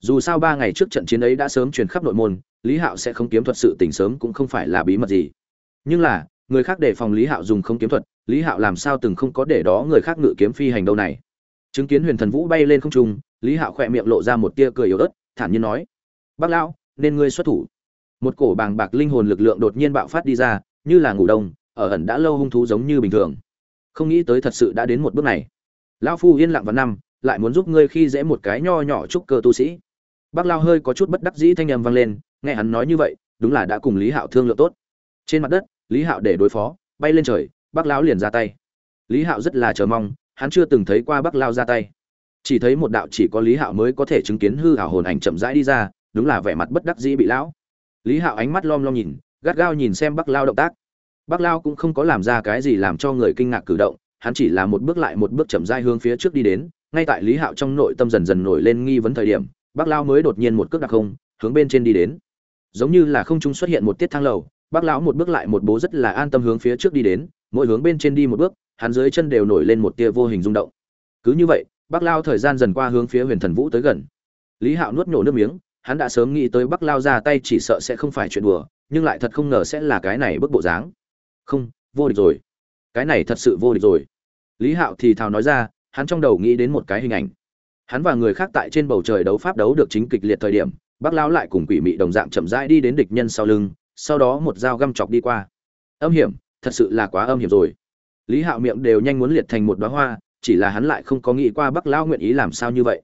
Dù sao ba ngày trước trận chiến ấy đã sớm truyền khắp nội môn, lý hạo sẽ không kiếm thuật sự tình sớm cũng không phải là bí mật gì. Nhưng là, người khác để phòng lý hạo dùng không kiếm thuật, lý hạo làm sao từng không có để đó người khác ngự kiếm phi hành đâu này? Chứng kiến huyền thần vũ bay lên không trung, lý hạo khỏe miệng lộ ra một tia cười yếu ớt, thản nhiên nói, bác lão, nên ngươi xuất thủ. Một cổ bàng bạc linh hồn lực lượng đột nhiên bạo phát đi ra như là ngủ đông, ở ẩn đã lâu hung thú giống như bình thường. Không nghĩ tới thật sự đã đến một bước này. Lão phu yên lặng vào năm, lại muốn giúp ngươi khi dễ một cái nho nhỏ trúc cơ tu sĩ. Bác lao hơi có chút bất đắc dĩ thanh âm vang lên, nghe hắn nói như vậy, đúng là đã cùng lý hạo thương lượng tốt. Trên mặt đất, lý hạo để đối phó, bay lên trời, bác lão liền ra tay. Lý hạo rất là chờ mong, hắn chưa từng thấy qua bác lao ra tay. Chỉ thấy một đạo chỉ có lý hạo mới có thể chứng kiến hư hảo hồn ảnh chậm rãi đi ra, đúng là vẻ mặt bất đắc dĩ bị lão. Lý hạo ánh mắt lom lom nhìn gắt gao nhìn xem bác lao động tác. Bác lao cũng không có làm ra cái gì làm cho người kinh ngạc cử động, hắn chỉ là một bước lại một bước chậm rãi hướng phía trước đi đến, ngay tại lý hạo trong nội tâm dần dần nổi lên nghi vấn thời điểm bác lao mới đột nhiên một cước đặc không, hướng bên trên đi đến. Giống như là không trung xuất hiện một tiết thang lầu bác lão một bước lại một bố rất là an tâm hướng phía trước đi đến, mỗi hướng bên trên đi một bước, hắn dưới chân đều nổi lên một tia vô hình rung động. Cứ như vậy bác lao thời gian dần qua hướng phía huyền thần vũ tới gần. Lý hạo nuốt nhổ nước miếng, hắn đã sớm nghĩ tới bắc lao ra tay chỉ sợ sẽ không phải chuyện đùa nhưng lại thật không ngờ sẽ là cái này bức bộ dáng. Không, vô địch rồi. Cái này thật sự vô địch rồi. Lý hạo thì thào nói ra, hắn trong đầu nghĩ đến một cái hình ảnh. Hắn và người khác tại trên bầu trời đấu pháp đấu được chính kịch liệt thời điểm, bác lão lại cùng quỷ mị đồng dạng chậm rãi đi đến địch nhân sau lưng, sau đó một dao găm chọc đi qua. Âm hiểm, thật sự là quá âm hiểm rồi. Lý hạo miệng đều nhanh muốn liệt thành một đoá hoa, chỉ là hắn lại không có nghĩ qua bắc Lão nguyện ý làm sao như vậy.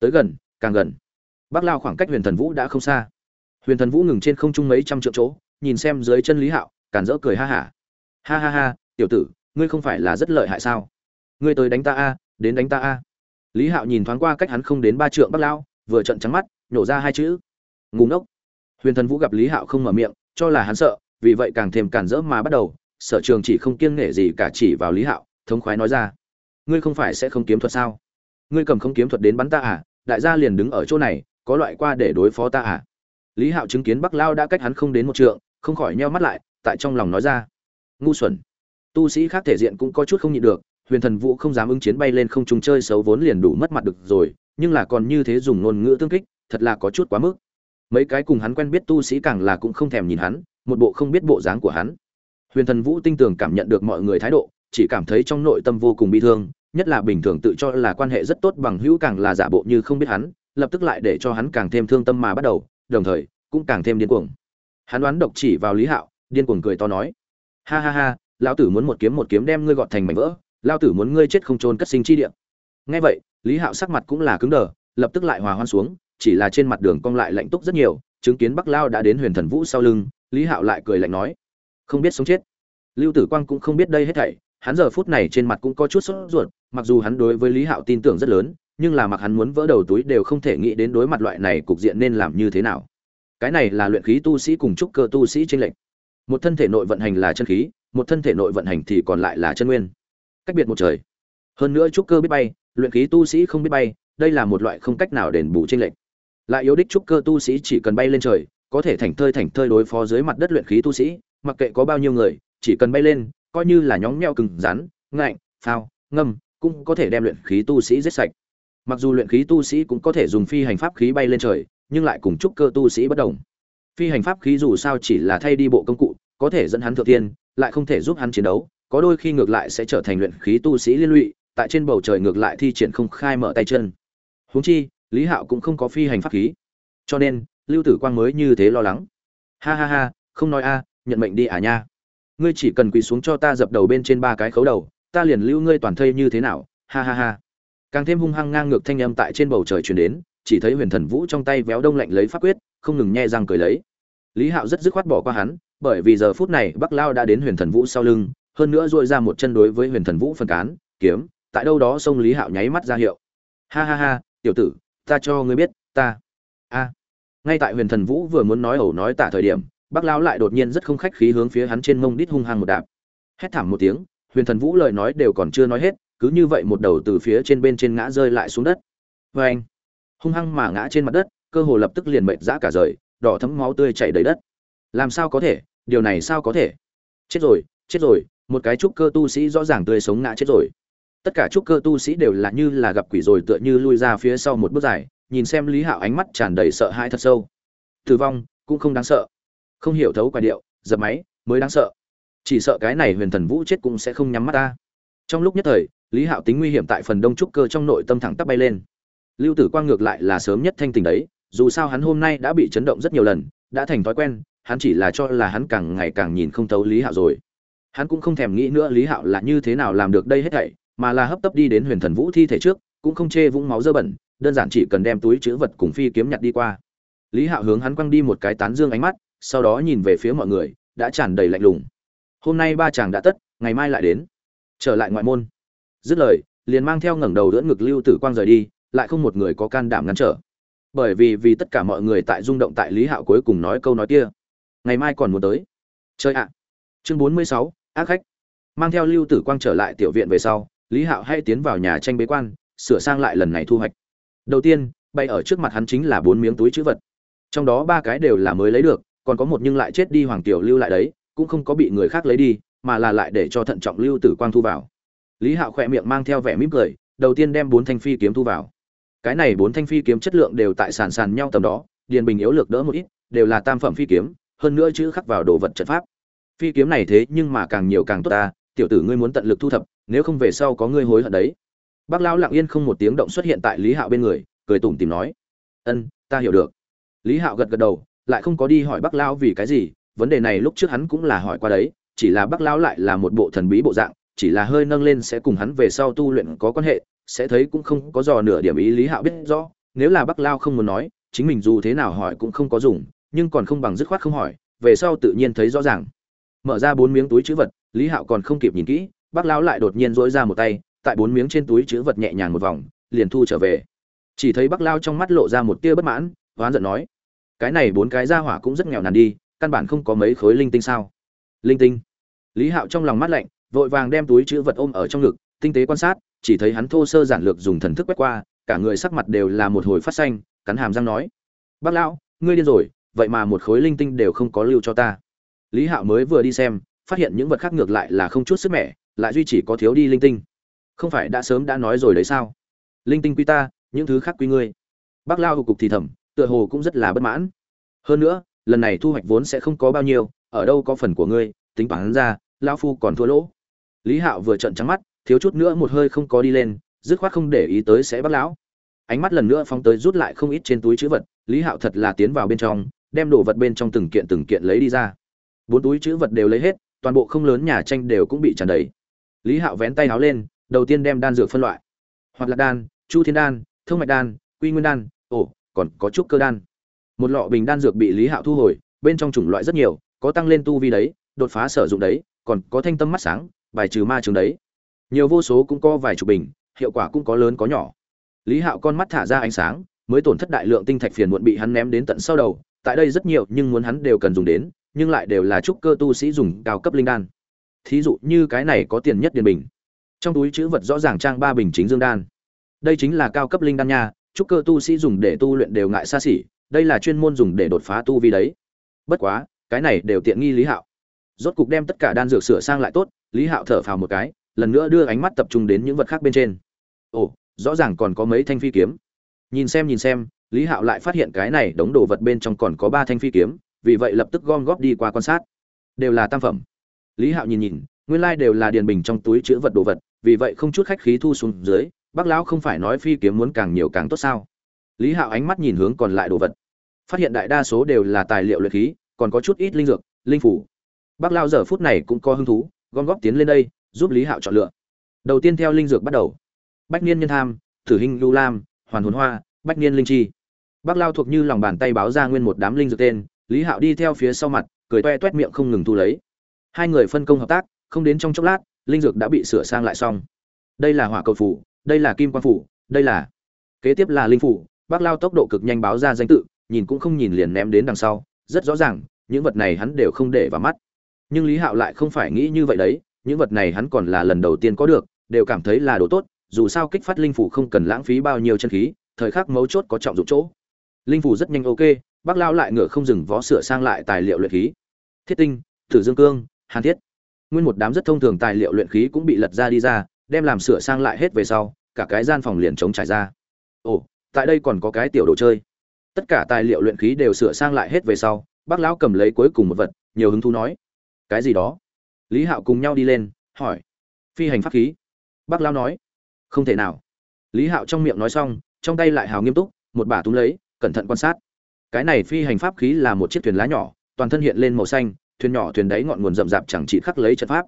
Tới gần, càng gần. Bắc lao khoảng cách huyền thần vũ đã không xa huyền thần vũ ngừng trên không trung mấy trăm triệu chỗ, nhìn xem dưới chân lý hạo, cản rỡ cười ha hả. Ha. ha ha ha tiểu tử, ngươi không phải là rất lợi hại sao? Ngươi tới đánh ta a, đến đánh ta a. Lý hạo nhìn thoáng qua cách hắn không đến ba trượng bắc lao vừa trận trắng mắt nhổ ra hai chữ. Ngủ ngốc. Huyền thần vũ gặp lý hạo không mở miệng, cho là hắn sợ, vì vậy càng thêm cản rỡ mà bắt đầu, sở trường chỉ không kiêng nể gì cả chỉ vào lý hạo, thống khoái nói ra. Ngươi không phải sẽ không kiếm thuật sao? Ngươi cầm không kiếm thuật đến bắn ta à? Đại gia liền đứng ở chỗ này, có loại qua để đối phó ta à? Lý hạo chứng kiến bắc lao đã cách hắn không đến một trượng, không khỏi nheo mắt lại, tại trong lòng nói ra. Ngu xuẩn. Tu sĩ khác thể diện cũng có chút không nhịn được, huyền thần vũ không dám ứng chiến bay lên không trung chơi xấu vốn liền đủ mất mặt được rồi, nhưng là còn như thế dùng ngôn ngữ tương kích, thật là có chút quá mức. Mấy cái cùng hắn quen biết tu sĩ càng là cũng không thèm nhìn hắn, một bộ không biết bộ dáng của hắn. Huyền thần vũ tinh tường cảm nhận được mọi người thái độ, chỉ cảm thấy trong nội tâm vô cùng bi thương, nhất là bình thường tự cho là quan hệ rất tốt bằng hữu càng là giả bộ như không biết hắn, lập tức lại để cho hắn càng thêm thương tâm mà bắt đầu đồng thời, cũng càng thêm điên cuồng. Hắn đoán độc chỉ vào lý hạo, điên cuồng cười to nói, ha ha ha, lão tử muốn một kiếm một kiếm đem ngươi gọt thành mảnh vỡ, lão tử muốn ngươi chết không trôn cất sinh chi địa. Nghe vậy, lý hạo sắc mặt cũng là cứng đờ, lập tức lại hòa hoan xuống, chỉ là trên mặt đường cong lại lạnh túc rất nhiều, chứng kiến bắc lao đã đến huyền thần vũ sau lưng, lý hạo lại cười lạnh nói, không biết sống chết. Lưu tử quang cũng không biết đây hết thảy, hắn giờ phút này trên mặt cũng có chút sốt ruột, mặc dù hắn đối với lý hạo tin tưởng rất lớn nhưng là mặc hắn muốn vỡ đầu túi đều không thể nghĩ đến đối mặt loại này cục diện nên làm như thế nào. Cái này là luyện khí tu sĩ cùng trúc cơ tu sĩ tranh lệch. Một thân thể nội vận hành là chân khí, một thân thể nội vận hành thì còn lại là chân nguyên. Cách biệt một trời. Hơn nữa trúc cơ biết bay, luyện khí tu sĩ không biết bay, đây là một loại không cách nào đền bù tranh lệch. Lại yếu đích trúc cơ tu sĩ chỉ cần bay lên trời, có thể thành thơi thành thơi đối phó dưới mặt đất luyện khí tu sĩ, mặc kệ có bao nhiêu người, chỉ cần bay lên, coi như là nhóng nheo cứng rắn, ngạnh, phao, ngâm, cũng có thể đem luyện khí tu sĩ giết sạch mặc dù luyện khí tu sĩ cũng có thể dùng phi hành pháp khí bay lên trời, nhưng lại cùng trúc cơ tu sĩ bất đồng. Phi hành pháp khí dù sao chỉ là thay đi bộ công cụ, có thể dẫn hắn thượng tiên lại không thể giúp hắn chiến đấu, có đôi khi ngược lại sẽ trở thành luyện khí tu sĩ liên lụy, tại trên bầu trời ngược lại thi triển không khai mở tay chân. Huống chi, lý hạo cũng không có phi hành pháp khí. Cho nên, lưu tử quang mới như thế lo lắng. Ha ha ha, không nói a, nhận mệnh đi à nha. Ngươi chỉ cần quỳ xuống cho ta dập đầu bên trên ba cái khấu đầu, ta liền lưu ngươi toàn thây như thế nào, ha ha ha càng thêm hung hăng ngang ngược thanh âm tại trên bầu trời truyền đến, chỉ thấy huyền thần vũ trong tay véo đông lạnh lấy pháp quyết, không ngừng nhe răng cười lấy. Lý hạo rất dứt khoát bỏ qua hắn, bởi vì giờ phút này bắc lao đã đến huyền thần vũ sau lưng, hơn nữa dội ra một chân đối với huyền thần vũ phân cán, kiếm, tại đâu đó sông lý hạo nháy mắt ra hiệu. Ha ha ha, tiểu tử, ta cho ngươi biết, ta. A. Ngay tại huyền thần vũ vừa muốn nói ẩu nói tả thời điểm, bắc lão lại đột nhiên rất không khách khí hướng phía hắn trên mông đít hung hăng một đạp. Hét thảm một tiếng, huyền thần vũ lời nói đều còn chưa nói hết cứ như vậy một đầu từ phía trên bên trên ngã rơi lại xuống đất. Vê anh, hung hăng mà ngã trên mặt đất, cơ hồ lập tức liền mệt dã cả rời, đỏ thấm máu tươi chảy đầy đất. Làm sao có thể? Điều này sao có thể? Chết rồi chết rồi, một cái trúc cơ tu sĩ rõ ràng tươi sống ngã chết rồi. Tất cả trúc cơ tu sĩ đều là như là gặp quỷ rồi tựa như lui ra phía sau một bước dài, nhìn xem lý hạo ánh mắt tràn đầy sợ hãi thật sâu. Tử vong, cũng không đáng sợ. Không hiểu thấu quả điệu, dập máy, mới đáng sợ. Chỉ sợ cái này huyền thần vũ chết cũng sẽ không nhắm mắt ta. Trong lúc nhất thời lý hạo tính nguy hiểm tại phần đông trúc cơ trong nội tâm thẳng tắp bay lên. Lưu tử quang ngược lại là sớm nhất thanh tình đấy, dù sao hắn hôm nay đã bị chấn động rất nhiều lần, đã thành thói quen, hắn chỉ là cho là hắn càng ngày càng nhìn không thấu lý hạo rồi. Hắn cũng không thèm nghĩ nữa lý hạo là như thế nào làm được đây hết thảy, mà là hấp tấp đi đến huyền thần vũ thi thể trước, cũng không chê vũng máu dơ bẩn, đơn giản chỉ cần đem túi chữ vật cùng phi kiếm nhặt đi qua. Lý hạo hướng hắn quăng đi một cái tán dương ánh mắt, sau đó nhìn về phía mọi người, đã tràn đầy lạnh lùng. Hôm nay ba chàng đã tất, ngày mai lại đến. Trở lại ngoại môn dứt lời, liền mang theo ngẩng đầu đỡ ngực lưu tử quang rời đi, lại không một người có can đảm ngăn trở. Bởi vì vì tất cả mọi người tại rung động tại lý hạo cuối cùng nói câu nói kia. Ngày mai còn muốn tới. Chơi ạ. Chương bốn mươi sáu, ác khách. Mang theo lưu tử quang trở lại tiểu viện về sau, lý hạo hay tiến vào nhà tranh bế quan, sửa sang lại lần này thu hoạch. Đầu tiên bay ở trước mặt hắn chính là bốn miếng túi chữ vật. Trong đó ba cái đều là mới lấy được, còn có một nhưng lại chết đi hoàng tiểu lưu lại đấy, cũng không có bị người khác lấy đi, mà là lại để cho thận trọng lưu tử quang thu vào lý hạo khỏe miệng mang theo vẻ mỉm cười, đầu tiên đem bốn thanh phi kiếm thu vào. Cái này bốn thanh phi kiếm chất lượng đều tại sàn sàn nhau tầm đó, điền bình yếu lược đỡ một ít, đều là tam phẩm phi kiếm, hơn nữa chữ khắc vào đồ vật trận pháp. Phi kiếm này thế nhưng mà càng nhiều càng tốt ta, tiểu tử ngươi muốn tận lực thu thập, nếu không về sau có ngươi hối hận đấy. Bác lão lặng yên không một tiếng động xuất hiện tại lý hạo bên người, cười tủm tìm nói, ân, ta hiểu được. Lý hạo gật gật đầu, lại không có đi hỏi bác lão vì cái gì, vấn đề này lúc trước hắn cũng là hỏi qua đấy, chỉ là bác lão lại là một bộ thần bí bộ dạng chỉ là hơi nâng lên sẽ cùng hắn về sau tu luyện có quan hệ, sẽ thấy cũng không có dò nửa điểm ý lý hạo biết rõ, nếu là bắc lao không muốn nói, chính mình dù thế nào hỏi cũng không có dùng, nhưng còn không bằng dứt khoát không hỏi, về sau tự nhiên thấy rõ ràng. Mở ra bốn miếng túi chữ vật, lý hạo còn không kịp nhìn kỹ bác lão lại đột nhiên dỗi ra một tay, tại bốn miếng trên túi chữ vật nhẹ nhàng một vòng, liền thu trở về. Chỉ thấy bác lao trong mắt lộ ra một tia bất mãn oán giận nói, cái này bốn cái ra hỏa cũng rất nghèo nàn đi, căn bản không có mấy khối linh tinh sao? Linh tinh? Lý hạo trong lòng mắt lạnh vội vàng đem túi chữ vật ôm ở trong ngực, tinh tế quan sát, chỉ thấy hắn thô sơ giản lược dùng thần thức quét qua, cả người sắc mặt đều là một hồi phát xanh, cắn hàm răng nói, bác lão, ngươi điên rồi, vậy mà một khối linh tinh đều không có lưu cho ta. Lý hạo mới vừa đi xem, phát hiện những vật khác ngược lại là không chút sức mẻ, lại duy chỉ có thiếu đi linh tinh. Không phải đã sớm đã nói rồi đấy sao? Linh tinh quy ta, những thứ khác quy ngươi. Bác lao cục thì thầm, tựa hồ cũng rất là bất mãn. Hơn nữa, lần này thu hoạch vốn sẽ không có bao nhiêu, ở đâu có phần của ngươi, tính bản ra lao phu còn thua lỗ lý hạo vừa trận trắng mắt, thiếu chút nữa một hơi không có đi lên, dứt khoát không để ý tới sẽ bắt lão. Ánh mắt lần nữa phóng tới rút lại không ít trên túi chữ vật, lý hạo thật là tiến vào bên trong, đem đồ vật bên trong từng kiện từng kiện lấy đi ra. Bốn túi chữ vật đều lấy hết, toàn bộ không lớn nhà tranh đều cũng bị tràn đầy. Lý hạo vén tay áo lên, đầu tiên đem đan dược phân loại. Hoặc là đan, chu thiên đan thương mạch đan, quy nguyên đan, ồ, còn có chút cơ đan. Một lọ bình đan dược bị lý hạo thu hồi, bên trong chủng loại rất nhiều, có tăng lên tu vi đấy, đột phá sử dụng đấy, còn có thanh tâm mắt sáng bài trừ ma trường đấy. Nhiều vô số cũng có vài chục bình, hiệu quả cũng có lớn có nhỏ. Lý hạo con mắt thả ra ánh sáng, mới tổn thất đại lượng tinh thạch phiền muộn bị hắn ném đến tận sau đầu. Tại đây rất nhiều, nhưng muốn hắn đều cần dùng đến, nhưng lại đều là trúc cơ tu sĩ dùng cao cấp linh đan. Thí dụ như cái này có tiền nhất điền bình. Trong túi chữ vật rõ ràng trang ba bình chính dương đan. Đây chính là cao cấp linh đan nha, trúc cơ tu sĩ dùng để tu luyện đều ngại xa xỉ, đây là chuyên môn dùng để đột phá tu vi đấy. Bất quá, cái này đều tiện nghi lý hạo. Rốt cục đem tất cả đan dược sửa sang lại tốt lý hạo thở phào một cái, lần nữa đưa ánh mắt tập trung đến những vật khác bên trên. Ồ, rõ ràng còn có mấy thanh phi kiếm. Nhìn xem nhìn xem, lý hạo lại phát hiện cái này đống đồ vật bên trong còn có ba thanh phi kiếm, vì vậy lập tức gom góp đi qua quan sát. Đều là tam phẩm. Lý hạo nhìn nhìn, nguyên lai đều là điền bình trong túi chữ vật đồ vật, vì vậy không chút khách khí thu xuống dưới, bác lão không phải nói phi kiếm muốn càng nhiều càng tốt sao? Lý hạo ánh mắt nhìn hướng còn lại đồ vật. Phát hiện đại đa số đều là tài liệu luyện khí, còn có chút ít linh dược, linh phủ. Bác lao giờ phút này cũng có hứng thú gom góp tiến lên đây, giúp lý hạo chọn lựa. Đầu tiên theo linh dược bắt đầu. Bách niên nhân tham thử hình lưu lam, hoàn hồn hoa, bách niên linh chi. Bác lao thuộc như lòng bàn tay báo ra nguyên một đám linh dược tên, lý hạo đi theo phía sau mặt, cười toe toét miệng không ngừng thu lấy. Hai người phân công hợp tác, không đến trong chốc lát, linh dược đã bị sửa sang lại xong. Đây là hỏa cầu phủ, đây là kim quan phủ, đây là kế tiếp là linh phủ. Bác lao tốc độ cực nhanh báo ra danh tự, nhìn cũng không nhìn liền ném đến đằng sau. Rất rõ ràng, những vật này hắn đều không để vào mắt nhưng lý hạo lại không phải nghĩ như vậy đấy, những vật này hắn còn là lần đầu tiên có được, đều cảm thấy là đồ tốt, dù sao kích phát linh phủ không cần lãng phí bao nhiêu chân khí, thời khắc mấu chốt có trọng dụng chỗ. Linh phủ rất nhanh ok, bác lao lại ngựa không dừng vó sửa sang lại tài liệu luyện khí. Thiết tinh, thử dương cương, hàn thiết. Nguyên một đám rất thông thường tài liệu luyện khí cũng bị lật ra đi ra, đem làm sửa sang lại hết về sau, cả cái gian phòng liền chống trải ra. Ồ, tại đây còn có cái tiểu đồ chơi. Tất cả tài liệu luyện khí đều sửa sang lại hết về sau, bác lão cầm lấy cuối cùng một vật, nhiều hứng thú nói cái gì đó. Lý hạo cùng nhau đi lên, hỏi. Phi hành pháp khí. Bác lão nói. Không thể nào. Lý hạo trong miệng nói xong, trong tay lại hào nghiêm túc, một bà túm lấy, cẩn thận quan sát. Cái này phi hành pháp khí là một chiếc thuyền lá nhỏ, toàn thân hiện lên màu xanh, thuyền nhỏ thuyền đáy ngọn nguồn rậm rạp chẳng chỉ khắc lấy trận pháp.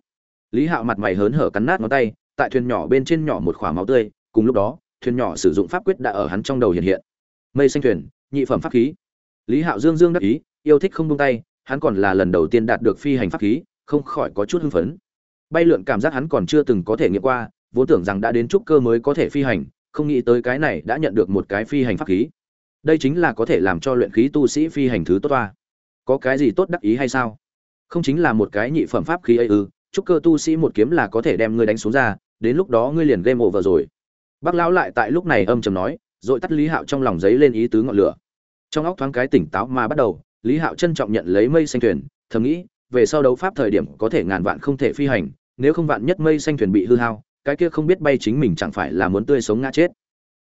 Lý hạo mặt mày hớn hở cắn nát ngón tay, tại thuyền nhỏ bên trên nhỏ một khỏa máu tươi, cùng lúc đó, thuyền nhỏ sử dụng pháp quyết đã ở hắn trong đầu hiện hiện. Mây xanh thuyền, nhị phẩm pháp khí. Lý hạo dương dương đắc ý, yêu thích không buông tay hắn còn là lần đầu tiên đạt được phi hành pháp khí, không khỏi có chút hưng phấn. Bay lượn cảm giác hắn còn chưa từng có thể nghiệm qua, vốn tưởng rằng đã đến trúc cơ mới có thể phi hành, không nghĩ tới cái này đã nhận được một cái phi hành pháp khí. Đây chính là có thể làm cho luyện khí tu sĩ phi hành thứ tốt toa. Có cái gì tốt đắc ý hay sao? Không chính là một cái nhị phẩm pháp khí ấy ư, trúc cơ tu sĩ một kiếm là có thể đem ngươi đánh xuống ra, đến lúc đó ngươi liền game over rồi. Bác lão lại tại lúc này âm trầm nói, rồi tắt lý hạo trong lòng giấy lên ý tứ ngọn lửa. Trong óc thoáng cái tỉnh táo mà bắt đầu lý hạo trân trọng nhận lấy mây xanh thuyền, thầm nghĩ, về sau đấu pháp thời điểm có thể ngàn vạn không thể phi hành, nếu không vạn nhất mây xanh thuyền bị hư hao, cái kia không biết bay chính mình chẳng phải là muốn tươi sống ngã chết.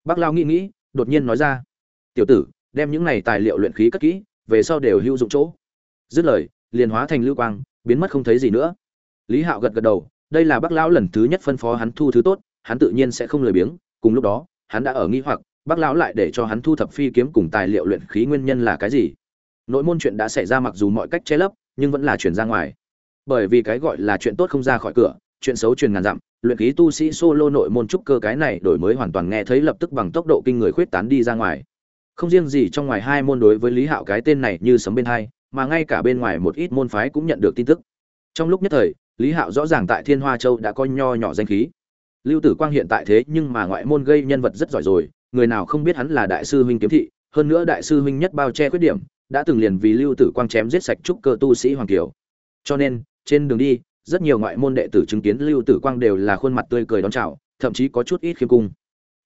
Bác lao nghĩ nghĩ, đột nhiên nói ra, tiểu tử, đem những này tài liệu luyện khí cất kỹ, về sau đều hữu dụng chỗ. Dứt lời, liền hóa thành lưu quang, biến mất không thấy gì nữa. Lý hạo gật gật đầu, đây là bác lão lần thứ nhất phân phó hắn thu thứ tốt, hắn tự nhiên sẽ không lười biếng, cùng lúc đó, hắn đã ở nghi hoặc, bác lão lại để cho hắn thu thập phi kiếm cùng tài liệu luyện khí nguyên nhân là cái gì? Nội môn chuyện đã xảy ra mặc dù mọi cách che lấp, nhưng vẫn là chuyển ra ngoài. Bởi vì cái gọi là chuyện tốt không ra khỏi cửa, chuyện xấu truyền ngàn dặm, luyện khí tu sĩ solo nội môn trúc cơ cái này đổi mới hoàn toàn nghe thấy lập tức bằng tốc độ kinh người khuyết tán đi ra ngoài. Không riêng gì trong ngoài hai môn đối với lý hạo cái tên này như sấm bên hai, mà ngay cả bên ngoài một ít môn phái cũng nhận được tin tức. Trong lúc nhất thời, lý hạo rõ ràng tại thiên hoa châu đã có nho nhỏ danh khí. Lưu tử quang hiện tại thế nhưng mà ngoại môn gây nhân vật rất giỏi rồi, người nào không biết hắn là đại sư huynh kiếm thị, hơn nữa đại sư huynh nhất bao che khuyết điểm đã từng liền vì lưu tử quang chém giết sạch trúc cơ tu sĩ hoàng kiều. Cho nên, trên đường đi, rất nhiều ngoại môn đệ tử chứng kiến lưu tử quang đều là khuôn mặt tươi cười đón chào, thậm chí có chút ít khiêm cung.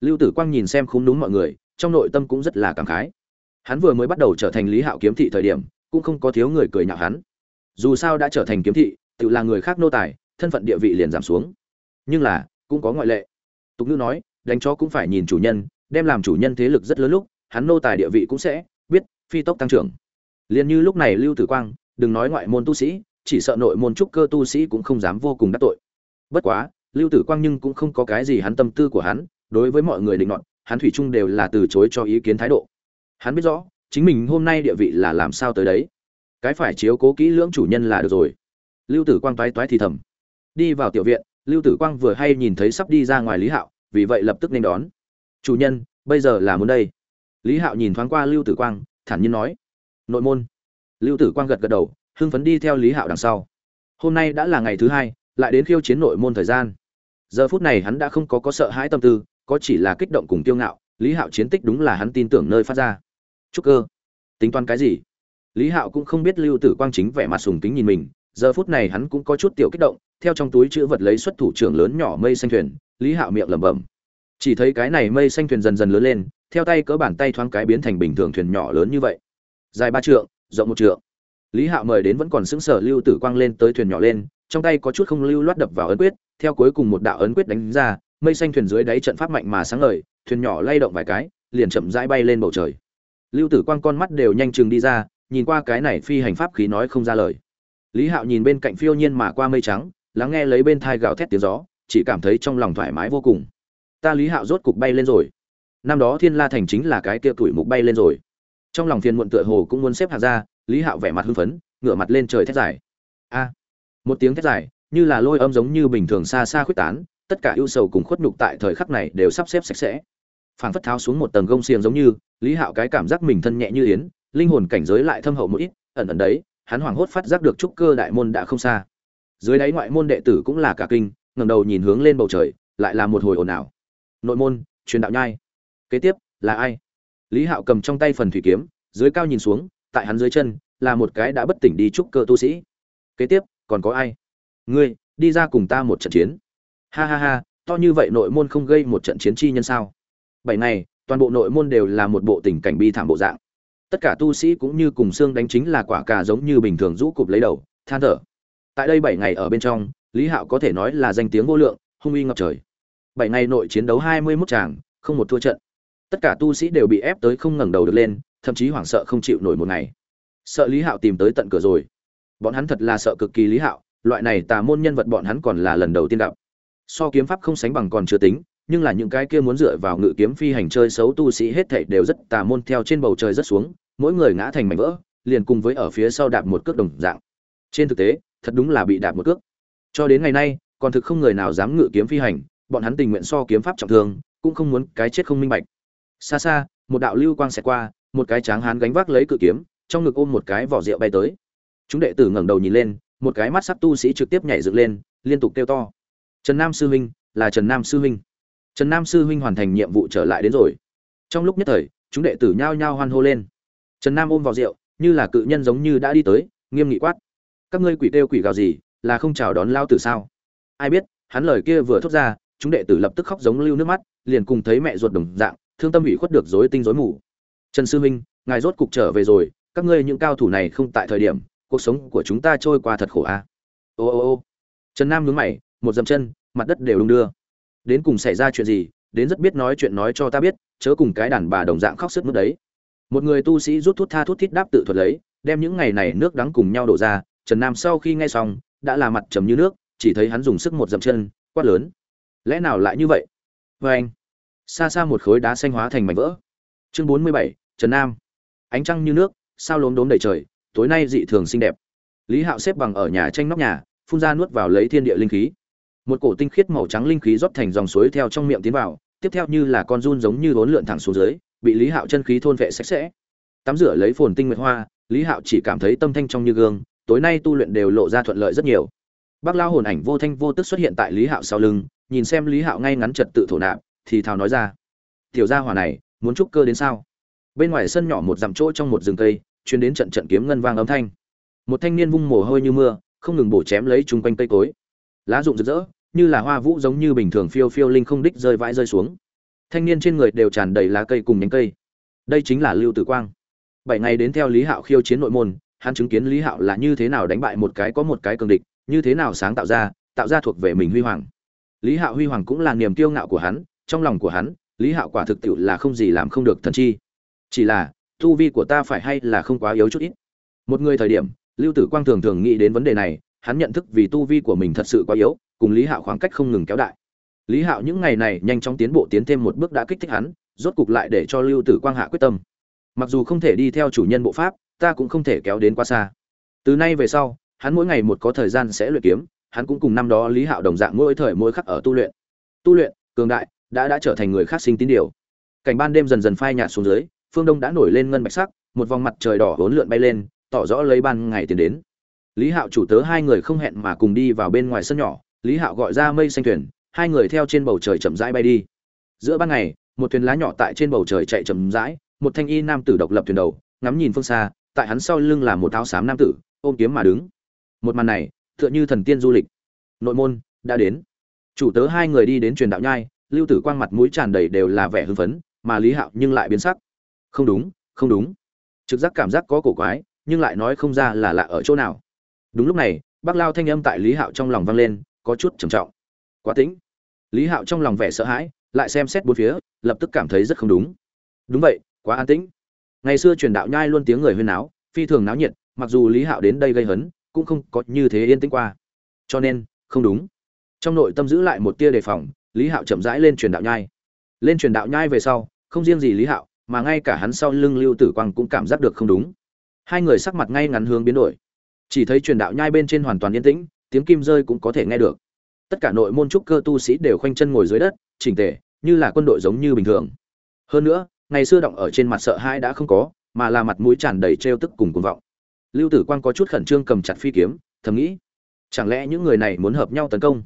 Lưu tử quang nhìn xem không đúng mọi người, trong nội tâm cũng rất là cảm khái. Hắn vừa mới bắt đầu trở thành lý hạo kiếm thị thời điểm, cũng không có thiếu người cười nhạo hắn. Dù sao đã trở thành kiếm thị, tự là người khác nô tài, thân phận địa vị liền giảm xuống. Nhưng là, cũng có ngoại lệ. Tục ngữ nói, đánh chó cũng phải nhìn chủ nhân, đem làm chủ nhân thế lực rất lớn lúc, hắn nô tài địa vị cũng sẽ phi tốc tăng trưởng. Liền như lúc này lưu tử quang, đừng nói ngoại môn tu sĩ, chỉ sợ nội môn trúc cơ tu sĩ cũng không dám vô cùng đắc tội. Bất quá, lưu tử quang nhưng cũng không có cái gì hắn tâm tư của hắn, đối với mọi người định luận hắn thủy chung đều là từ chối cho ý kiến thái độ. Hắn biết rõ, chính mình hôm nay địa vị là làm sao tới đấy. Cái phải chiếu cố kỹ lưỡng chủ nhân là được rồi. Lưu tử quang toái toái thì thầm. Đi vào tiểu viện, lưu tử quang vừa hay nhìn thấy sắp đi ra ngoài lý hạo, vì vậy lập tức nên đón. Chủ nhân, bây giờ là muốn đây. Lý hạo nhìn thoáng qua lưu tử quang thản nhiên nói. Nội môn. Lưu tử quang gật gật đầu, hưng phấn đi theo lý hạo đằng sau. Hôm nay đã là ngày thứ hai, lại đến khiêu chiến nội môn thời gian. Giờ phút này hắn đã không có có sợ hãi tâm tư, có chỉ là kích động cùng kiêu ngạo, lý hạo chiến tích đúng là hắn tin tưởng nơi phát ra. Chúc cơ. Tính toán cái gì? Lý hạo cũng không biết lưu tử quang chính vẻ mặt sùng kính nhìn mình, giờ phút này hắn cũng có chút tiểu kích động, theo trong túi chữ vật lấy xuất thủ trưởng lớn nhỏ mây xanh thuyền, lý hạo miệng lẩm bẩm. Chỉ thấy cái này mây xanh thuyền dần dần lớn lên theo tay cỡ bàn tay thoáng cái biến thành bình thường thuyền nhỏ lớn như vậy. Dài ba trượng, rộng một trượng. Lý hạo mời đến vẫn còn sững sờ lưu tử quang lên tới thuyền nhỏ lên, trong tay có chút không lưu loát đập vào ấn quyết, theo cuối cùng một đạo ấn quyết đánh ra, mây xanh thuyền dưới đáy trận pháp mạnh mà sáng ngời, thuyền nhỏ lay động vài cái, liền chậm rãi bay lên bầu trời. Lưu tử quang con mắt đều nhanh chừng đi ra, nhìn qua cái này phi hành pháp khí nói không ra lời. Lý hạo nhìn bên cạnh phiêu nhiên mà qua mây trắng, lắng nghe lấy bên thai gào thét tiếng gió, chỉ cảm thấy trong lòng thoải mái vô cùng. Ta lý hạo rốt cục bay lên rồi năm đó thiên la thành chính là cái kia tuổi mục bay lên rồi. Trong lòng phiền muộn tựa hồ cũng muốn xếp hạt ra, lý hạo vẻ mặt hưng phấn, ngửa mặt lên trời thét dài. A! Một tiếng thét dài, như là lôi âm giống như bình thường xa xa khuếch tán, tất cả ưu sầu cùng khuất nhục tại thời khắc này đều sắp xếp sạch sẽ. Phảng phất tháo xuống một tầng gông xiềng giống như, lý hạo cái cảm giác mình thân nhẹ như yến, linh hồn cảnh giới lại thâm hậu một ít, ẩn ẩn đấy, hắn hoảng hốt phát giác được trúc cơ đại môn đã không xa. Dưới đáy ngoại môn đệ tử cũng là cả kinh, ngẩng đầu nhìn hướng lên bầu trời, lại là một hồi ồn ào. Nội môn, truyền đạo nhai kế tiếp, là ai? Lý hạo cầm trong tay phần thủy kiếm, dưới cao nhìn xuống, tại hắn dưới chân, là một cái đã bất tỉnh đi trúc cơ tu sĩ. Kế tiếp, còn có ai? Ngươi, đi ra cùng ta một trận chiến. Ha ha ha, to như vậy nội môn không gây một trận chiến chi nhân sao? Bảy ngày, toàn bộ nội môn đều là một bộ tình cảnh bi thảm bộ dạng. Tất cả tu sĩ cũng như cùng xương đánh chính là quả cà giống như bình thường rũ cụp lấy đầu, than thở. Tại đây bảy ngày ở bên trong, lý hạo có thể nói là danh tiếng vô lượng, hung uy ngập trời. Bảy ngày nội chiến đấu hai mươi mốt tràng không một thua trận tất cả tu sĩ đều bị ép tới không ngẩng đầu được lên, thậm chí hoảng sợ không chịu nổi một ngày. Sợ lý hạo tìm tới tận cửa rồi. Bọn hắn thật là sợ cực kỳ lý hạo, loại này tà môn nhân vật bọn hắn còn là lần đầu tiên gặp. So kiếm pháp không sánh bằng còn chưa tính, nhưng là những cái kia muốn dựa vào ngự kiếm phi hành chơi xấu tu sĩ hết thảy đều rất tà môn theo trên bầu trời rất xuống, mỗi người ngã thành mảnh vỡ, liền cùng với ở phía sau đạp một cước đồng dạng. Trên thực tế, thật đúng là bị đạp một cước. Cho đến ngày nay, còn thực không người nào dám ngự kiếm phi hành, bọn hắn tình nguyện so kiếm pháp trọng thương, cũng không muốn cái chết không minh bạch xa xa, một đạo lưu quang xẹt qua, một cái tráng hán gánh vác lấy cự kiếm, trong ngực ôm một cái vỏ rượu bay tới. Chúng đệ tử ngẩng đầu nhìn lên, một cái mắt sắc tu sĩ trực tiếp nhảy dựng lên, liên tục kêu to. Trần nam sư huynh, là trần nam sư huynh. Trần nam sư huynh hoàn thành nhiệm vụ trở lại đến rồi. Trong lúc nhất thời, chúng đệ tử nhao nhao hoan hô lên. Trần nam ôm vào rượu, như là cự nhân giống như đã đi tới, nghiêm nghị quát. Các ngươi quỷ kêu quỷ gào gì, là không chào đón lao tử sao? Ai biết, hắn lời kia vừa thốt ra, chúng đệ tử lập tức khóc giống lưu nước mắt, liền cùng thấy mẹ ruột đồng dạng thương tâm ủy khuất được rối tinh rối mù. Trần sư huynh ngài rốt cục trở về rồi, các ngươi những cao thủ này không tại thời điểm, cuộc sống của chúng ta trôi qua thật khổ a. À? ô ô ô. Trần nam nhướng mày, một dậm chân, mặt đất đều đung đưa. Đến cùng xảy ra chuyện gì, đến rất biết nói chuyện nói cho ta biết, chớ cùng cái đàn bà đồng dạng khóc sức mức đấy. Một người tu sĩ rút thuốc tha thuốc thít đáp tự thuật lấy, đem những ngày này nước đắng cùng nhau đổ ra, trần nam sau khi nghe xong, đã là mặt trầm như nước, chỉ thấy hắn dùng sức một dậm chân, quát lớn. Lẽ nào lại như vậy? Vê anh xa xa một khối đá xanh hóa thành mảnh vỡ. Chương bốn mươi bảy, trần nam. Ánh trăng như nước, sao lốm đốm đầy trời, tối nay dị thường xinh đẹp. Lý hạo xếp bằng ở nhà tranh nóc nhà, phun ra nuốt vào lấy thiên địa linh khí. Một cổ tinh khiết màu trắng linh khí rót thành dòng suối theo trong miệng tiến vào, tiếp theo như là con run giống như bốn lượn thẳng xuống dưới, bị lý hạo chân khí thôn vệ sạch sẽ. Tắm rửa lấy phồn tinh nguyệt hoa, lý hạo chỉ cảm thấy tâm thanh trong như gương, tối nay tu luyện đều lộ ra thuận lợi rất nhiều. Bác lao hồn ảnh vô thanh vô tức xuất hiện tại lý hạo sau lưng, nhìn xem lý hạo ngay ngắn trật tự thổ nạp thì thào nói ra, tiểu gia hỏa này, muốn trúc cơ đến sao? Bên ngoài sân nhỏ một dặm chỗ trong một rừng cây chuyến đến trận trận kiếm ngân vang âm thanh. Một thanh niên vung mồ hôi như mưa, không ngừng bổ chém lấy chung quanh cây cối. Lá rụng rực rỡ, như là hoa vũ giống như bình thường phiêu phiêu linh không đích rơi vãi rơi xuống. Thanh niên trên người đều tràn đầy lá cây cùng nhánh cây. Đây chính là lưu tử quang. Bảy ngày đến theo lý hạo khiêu chiến nội môn, hắn chứng kiến lý hạo là như thế nào đánh bại một cái có một cái cường địch, như thế nào sáng tạo ra tạo ra thuộc về mình huy hoàng. Lý hạo huy hoàng cũng là niềm kiêu ngạo của hắn trong lòng của hắn, lý hạo quả thực tiệu là không gì làm không được thần chi. Chỉ là, tu vi của ta phải hay là không quá yếu chút ít. Một người thời điểm, lưu tử quang thường thường nghĩ đến vấn đề này, hắn nhận thức vì tu vi của mình thật sự quá yếu, cùng lý hạo khoảng cách không ngừng kéo đại. Lý hạo những ngày này nhanh chóng tiến bộ tiến thêm một bước đã kích thích hắn, rốt cục lại để cho lưu tử quang hạ quyết tâm. Mặc dù không thể đi theo chủ nhân bộ pháp, ta cũng không thể kéo đến quá xa. Từ nay về sau, hắn mỗi ngày một có thời gian sẽ luyện kiếm, hắn cũng cùng năm đó lý hạo đồng dạng mỗi thời mỗi khắc ở tu luyện. Tu luyện, cường đại đã đã trở thành người khác sinh tín điều. Cảnh ban đêm dần dần phai nhạt xuống dưới, phương đông đã nổi lên ngân bạch sắc, một vòng mặt trời đỏ hỗn lượn bay lên, tỏ rõ lấy ban ngày tiến đến. Lý hạo chủ tớ hai người không hẹn mà cùng đi vào bên ngoài sân nhỏ, lý hạo gọi ra mây xanh thuyền, hai người theo trên bầu trời chậm rãi bay đi. Giữa ban ngày, một thuyền lá nhỏ tại trên bầu trời chạy chậm rãi, một thanh y nam tử độc lập thuyền đầu, ngắm nhìn phương xa, tại hắn sau lưng là một áo xám nam tử, ôm kiếm mà đứng. Một màn này, tựa như thần tiên du lịch. Nội môn, đã đến. Chủ tớ hai người đi đến truyền đạo nhai lưu tử quang mặt mũi tràn đầy đều là vẻ hưng phấn, mà lý hạo nhưng lại biến sắc. Không đúng không đúng. Trực giác cảm giác có cổ quái, nhưng lại nói không ra là lạ ở chỗ nào. Đúng lúc này, bác lao thanh âm tại lý hạo trong lòng vang lên, có chút trầm trọng. Quá tĩnh. Lý hạo trong lòng vẻ sợ hãi, lại xem xét bốn phía, lập tức cảm thấy rất không đúng. Đúng vậy, quá an tĩnh. Ngày xưa truyền đạo nhai luôn tiếng người huyên náo, phi thường náo nhiệt, mặc dù lý hạo đến đây gây hấn, cũng không có như thế yên tĩnh qua. Cho nên, không đúng. Trong nội tâm giữ lại một tia đề phòng lý hạo chậm rãi lên truyền đạo nhai. Lên truyền đạo nhai về sau, không riêng gì lý hạo, mà ngay cả hắn sau lưng lưu tử quang cũng cảm giác được không đúng. Hai người sắc mặt ngay ngắn hướng biến đổi. Chỉ thấy truyền đạo nhai bên trên hoàn toàn yên tĩnh, tiếng kim rơi cũng có thể nghe được. Tất cả nội môn trúc cơ tu sĩ đều khoanh chân ngồi dưới đất, chỉnh tề, như là quân đội giống như bình thường. Hơn nữa, ngày xưa động ở trên mặt sợ hãi đã không có, mà là mặt mũi tràn đầy trêu tức cùng cuồng vọng. Lưu tử quang có chút khẩn trương cầm chặt phi kiếm, thầm nghĩ, chẳng lẽ những người này muốn hợp nhau tấn công?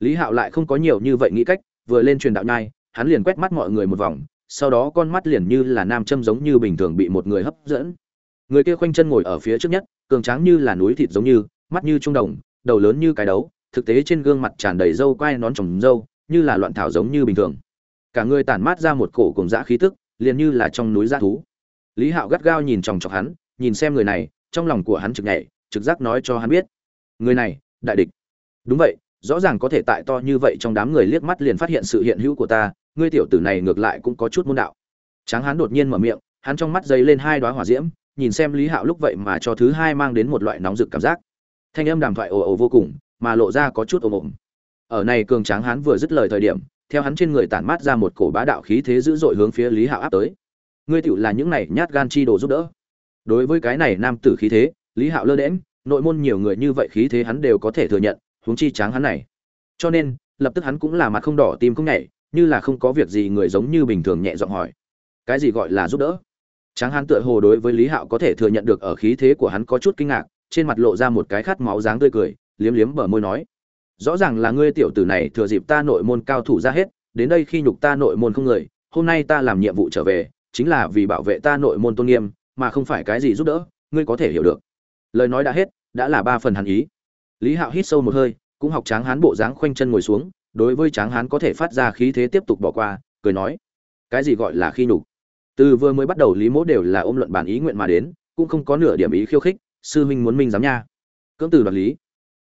Lý hạo lại không có nhiều như vậy nghĩ cách, vừa lên truyền đạo nhai, hắn liền quét mắt mọi người một vòng, sau đó con mắt liền như là nam châm giống như bình thường bị một người hấp dẫn. Người kia khoanh chân ngồi ở phía trước nhất, cường tráng như là núi thịt giống như, mắt như trung đồng, đầu lớn như cái đấu, thực tế trên gương mặt tràn đầy râu quai nón trồng râu, như là loạn thảo giống như bình thường. Cả người tản mát ra một cổ cùng dã khí tức, liền như là trong núi dã thú. Lý hạo gắt gao nhìn chòng chọc hắn, nhìn xem người này, trong lòng của hắn trực nhảy, trực giác nói cho hắn biết. Người này, đại địch. Đúng vậy rõ ràng có thể tại to như vậy trong đám người liếc mắt liền phát hiện sự hiện hữu của ta, ngươi tiểu tử này ngược lại cũng có chút môn đạo. Tráng Hán đột nhiên mở miệng, hắn trong mắt dấy lên hai đoá hỏa diễm, nhìn xem lý hạo lúc vậy mà cho thứ hai mang đến một loại nóng rực cảm giác. Thanh âm đàm thoại ồ ồ vô cùng, mà lộ ra có chút ồm ồm. Ở này cường tráng Hán vừa dứt lời thời điểm, theo hắn trên người tản mát ra một cổ bá đạo khí thế dữ dội hướng phía lý hạo áp tới. Ngươi tiểu là những này nhát gan chi đồ giúp đỡ. Đối với cái này nam tử khí thế, lý hạo lơ đễm nội môn nhiều người như vậy khí thế hắn đều có thể thừa nhận huống chi tráng hắn này. Cho nên, lập tức hắn cũng là mặt không đỏ tim không nhảy, như là không có việc gì người giống như bình thường nhẹ giọng hỏi. Cái gì gọi là giúp đỡ? Tráng hắn tựa hồ đối với lý hạo có thể thừa nhận được ở khí thế của hắn có chút kinh ngạc, trên mặt lộ ra một cái khát máu dáng tươi cười, liếm liếm bờ môi nói. Rõ ràng là ngươi tiểu tử này thừa dịp ta nội môn cao thủ ra hết, đến đây khi nhục ta nội môn không người, hôm nay ta làm nhiệm vụ trở về, chính là vì bảo vệ ta nội môn tôn nghiêm, mà không phải cái gì giúp đỡ, ngươi có thể hiểu được. Lời nói đã hết, đã là ba phần hàn ý lý hạo hít sâu một hơi, cũng học tráng hán bộ dáng khoanh chân ngồi xuống, đối với tráng hán có thể phát ra khí thế tiếp tục bỏ qua, cười nói, cái gì gọi là khi nhục? Từ vừa mới bắt đầu lý mỗ đều là ôm luận bản ý nguyện mà đến, cũng không có nửa điểm ý khiêu khích, sư huynh muốn minh dám nha. Cưỡng từ đoạt lý,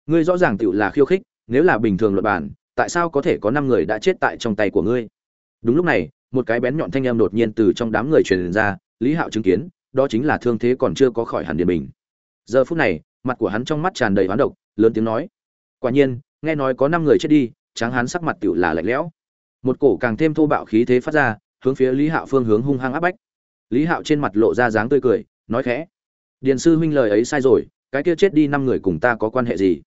ngươi rõ ràng tựu là khiêu khích, nếu là bình thường luận bản tại sao có thể có năm người đã chết tại trong tay của ngươi? Đúng lúc này, một cái bén nhọn thanh âm đột nhiên từ trong đám người truyền ra, lý hạo chứng kiến, đó chính là thương thế còn chưa có khỏi hẳn điền bình. Giờ phút này, mặt của hắn trong mắt tràn đầy hoán độc lớn tiếng nói. Quả nhiên, nghe nói có năm người chết đi, tráng hán sắc mặt tựu là lạnh lẽo. Một cổ càng thêm thô bạo khí thế phát ra, hướng phía lý hạo phương hướng hung hăng áp bách. Lý hạo trên mặt lộ ra dáng tươi cười, nói khẽ. Điền sư huynh lời ấy sai rồi, cái kia chết đi năm người cùng ta có quan hệ gì?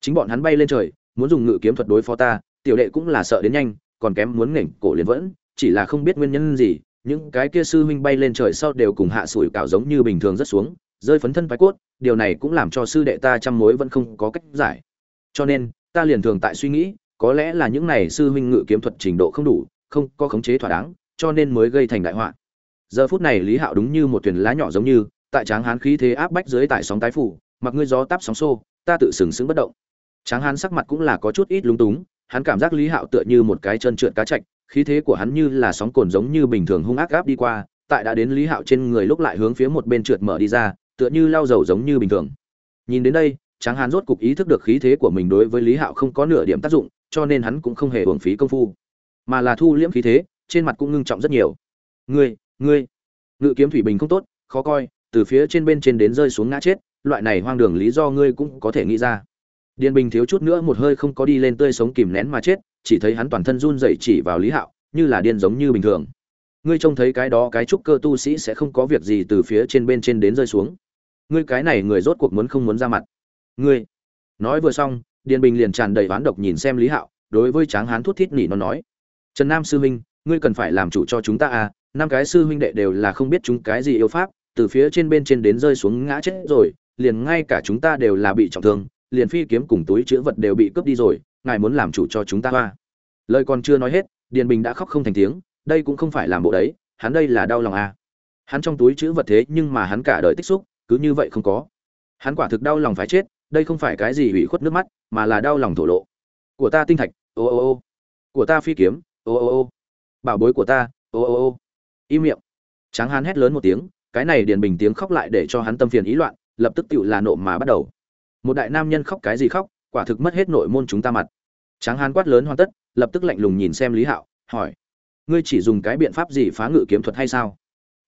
Chính bọn hắn bay lên trời, muốn dùng ngự kiếm thuật đối phó ta, tiểu đệ cũng là sợ đến nhanh, còn kém muốn nghển cổ liền vẫn, chỉ là không biết nguyên nhân gì, những cái kia sư huynh bay lên trời sau đều cùng hạ sủi cảo giống như bình thường rất xuống, rơi phấn thân phái cốt điều này cũng làm cho sư đệ ta trăm mối vẫn không có cách giải. Cho nên, ta liền thường tại suy nghĩ, có lẽ là những này sư huynh ngự kiếm thuật trình độ không đủ, không có khống chế thỏa đáng, cho nên mới gây thành đại họa. Giờ phút này lý hạo đúng như một thuyền lá nhỏ giống như, tại tráng hán khí thế áp bách dưới tại sóng tái phủ, mặc ngươi gió táp sóng xô, ta tự sừng sững bất động. Tráng hán sắc mặt cũng là có chút ít lúng túng, hắn cảm giác lý hạo tựa như một cái chân trượt cá chạch, khí thế của hắn như là sóng cồn giống như bình thường hung ác gáp đi qua, tại đã đến lý hạo trên người lúc lại hướng phía một bên trượt mở đi ra tựa như lao dầu giống như bình thường. Nhìn đến đây, tráng hán rốt cục ý thức được khí thế của mình đối với lý hạo không có nửa điểm tác dụng, cho nên hắn cũng không hề hưởng phí công phu, mà là thu liễm khí thế, trên mặt cũng ngưng trọng rất nhiều. Ngươi ngươi, ngự kiếm thủy bình không tốt, khó coi, từ phía trên bên trên đến rơi xuống ngã chết, loại này hoang đường lý do ngươi cũng có thể nghĩ ra. Điền bình thiếu chút nữa một hơi không có đi lên tươi sống kìm nén mà chết, chỉ thấy hắn toàn thân run rẩy chỉ vào lý hạo, như là điên giống như bình thường. Ngươi trông thấy cái đó cái trúc cơ tu sĩ sẽ không có việc gì từ phía trên bên trên đến rơi xuống ngươi cái này người rốt cuộc muốn không muốn ra mặt. Ngươi. Nói vừa xong, điền bình liền tràn đầy oán độc nhìn xem lý hạo, đối với tráng hán thút thít nỉ nó nói. Trần nam sư huynh, ngươi cần phải làm chủ cho chúng ta à năm cái sư huynh đệ đều là không biết chúng cái gì yêu pháp, từ phía trên bên trên đến rơi xuống ngã chết rồi, liền ngay cả chúng ta đều là bị trọng thương, liền phi kiếm cùng túi chữ vật đều bị cướp đi rồi, ngài muốn làm chủ cho chúng ta hoa lời còn chưa nói hết, điền bình đã khóc không thành tiếng, đây cũng không phải làm bộ đấy, hắn đây là đau lòng à. hắn trong túi chữ vật thế nhưng mà hắn cả đời tích xúc cứ như vậy không có. Hắn quả thực đau lòng phải chết, đây không phải cái gì hủy khuất nước mắt, mà là đau lòng thổ lộ. Của ta tinh thạch, ô ô ô. Của ta phi kiếm, ô ô ô. Bảo bối của ta, ô ô ô. Im miệng. Tráng hắn hét lớn một tiếng, cái này điền bình tiếng khóc lại để cho hắn tâm phiền ý loạn, lập tức tựu là nộ mà bắt đầu. Một đại nam nhân khóc cái gì khóc, quả thực mất hết nội môn chúng ta mặt. Tráng hán quát lớn hoàn tất, lập tức lạnh lùng nhìn xem lý hạo, hỏi, ngươi chỉ dùng cái biện pháp gì phá ngự kiếm thuật hay sao?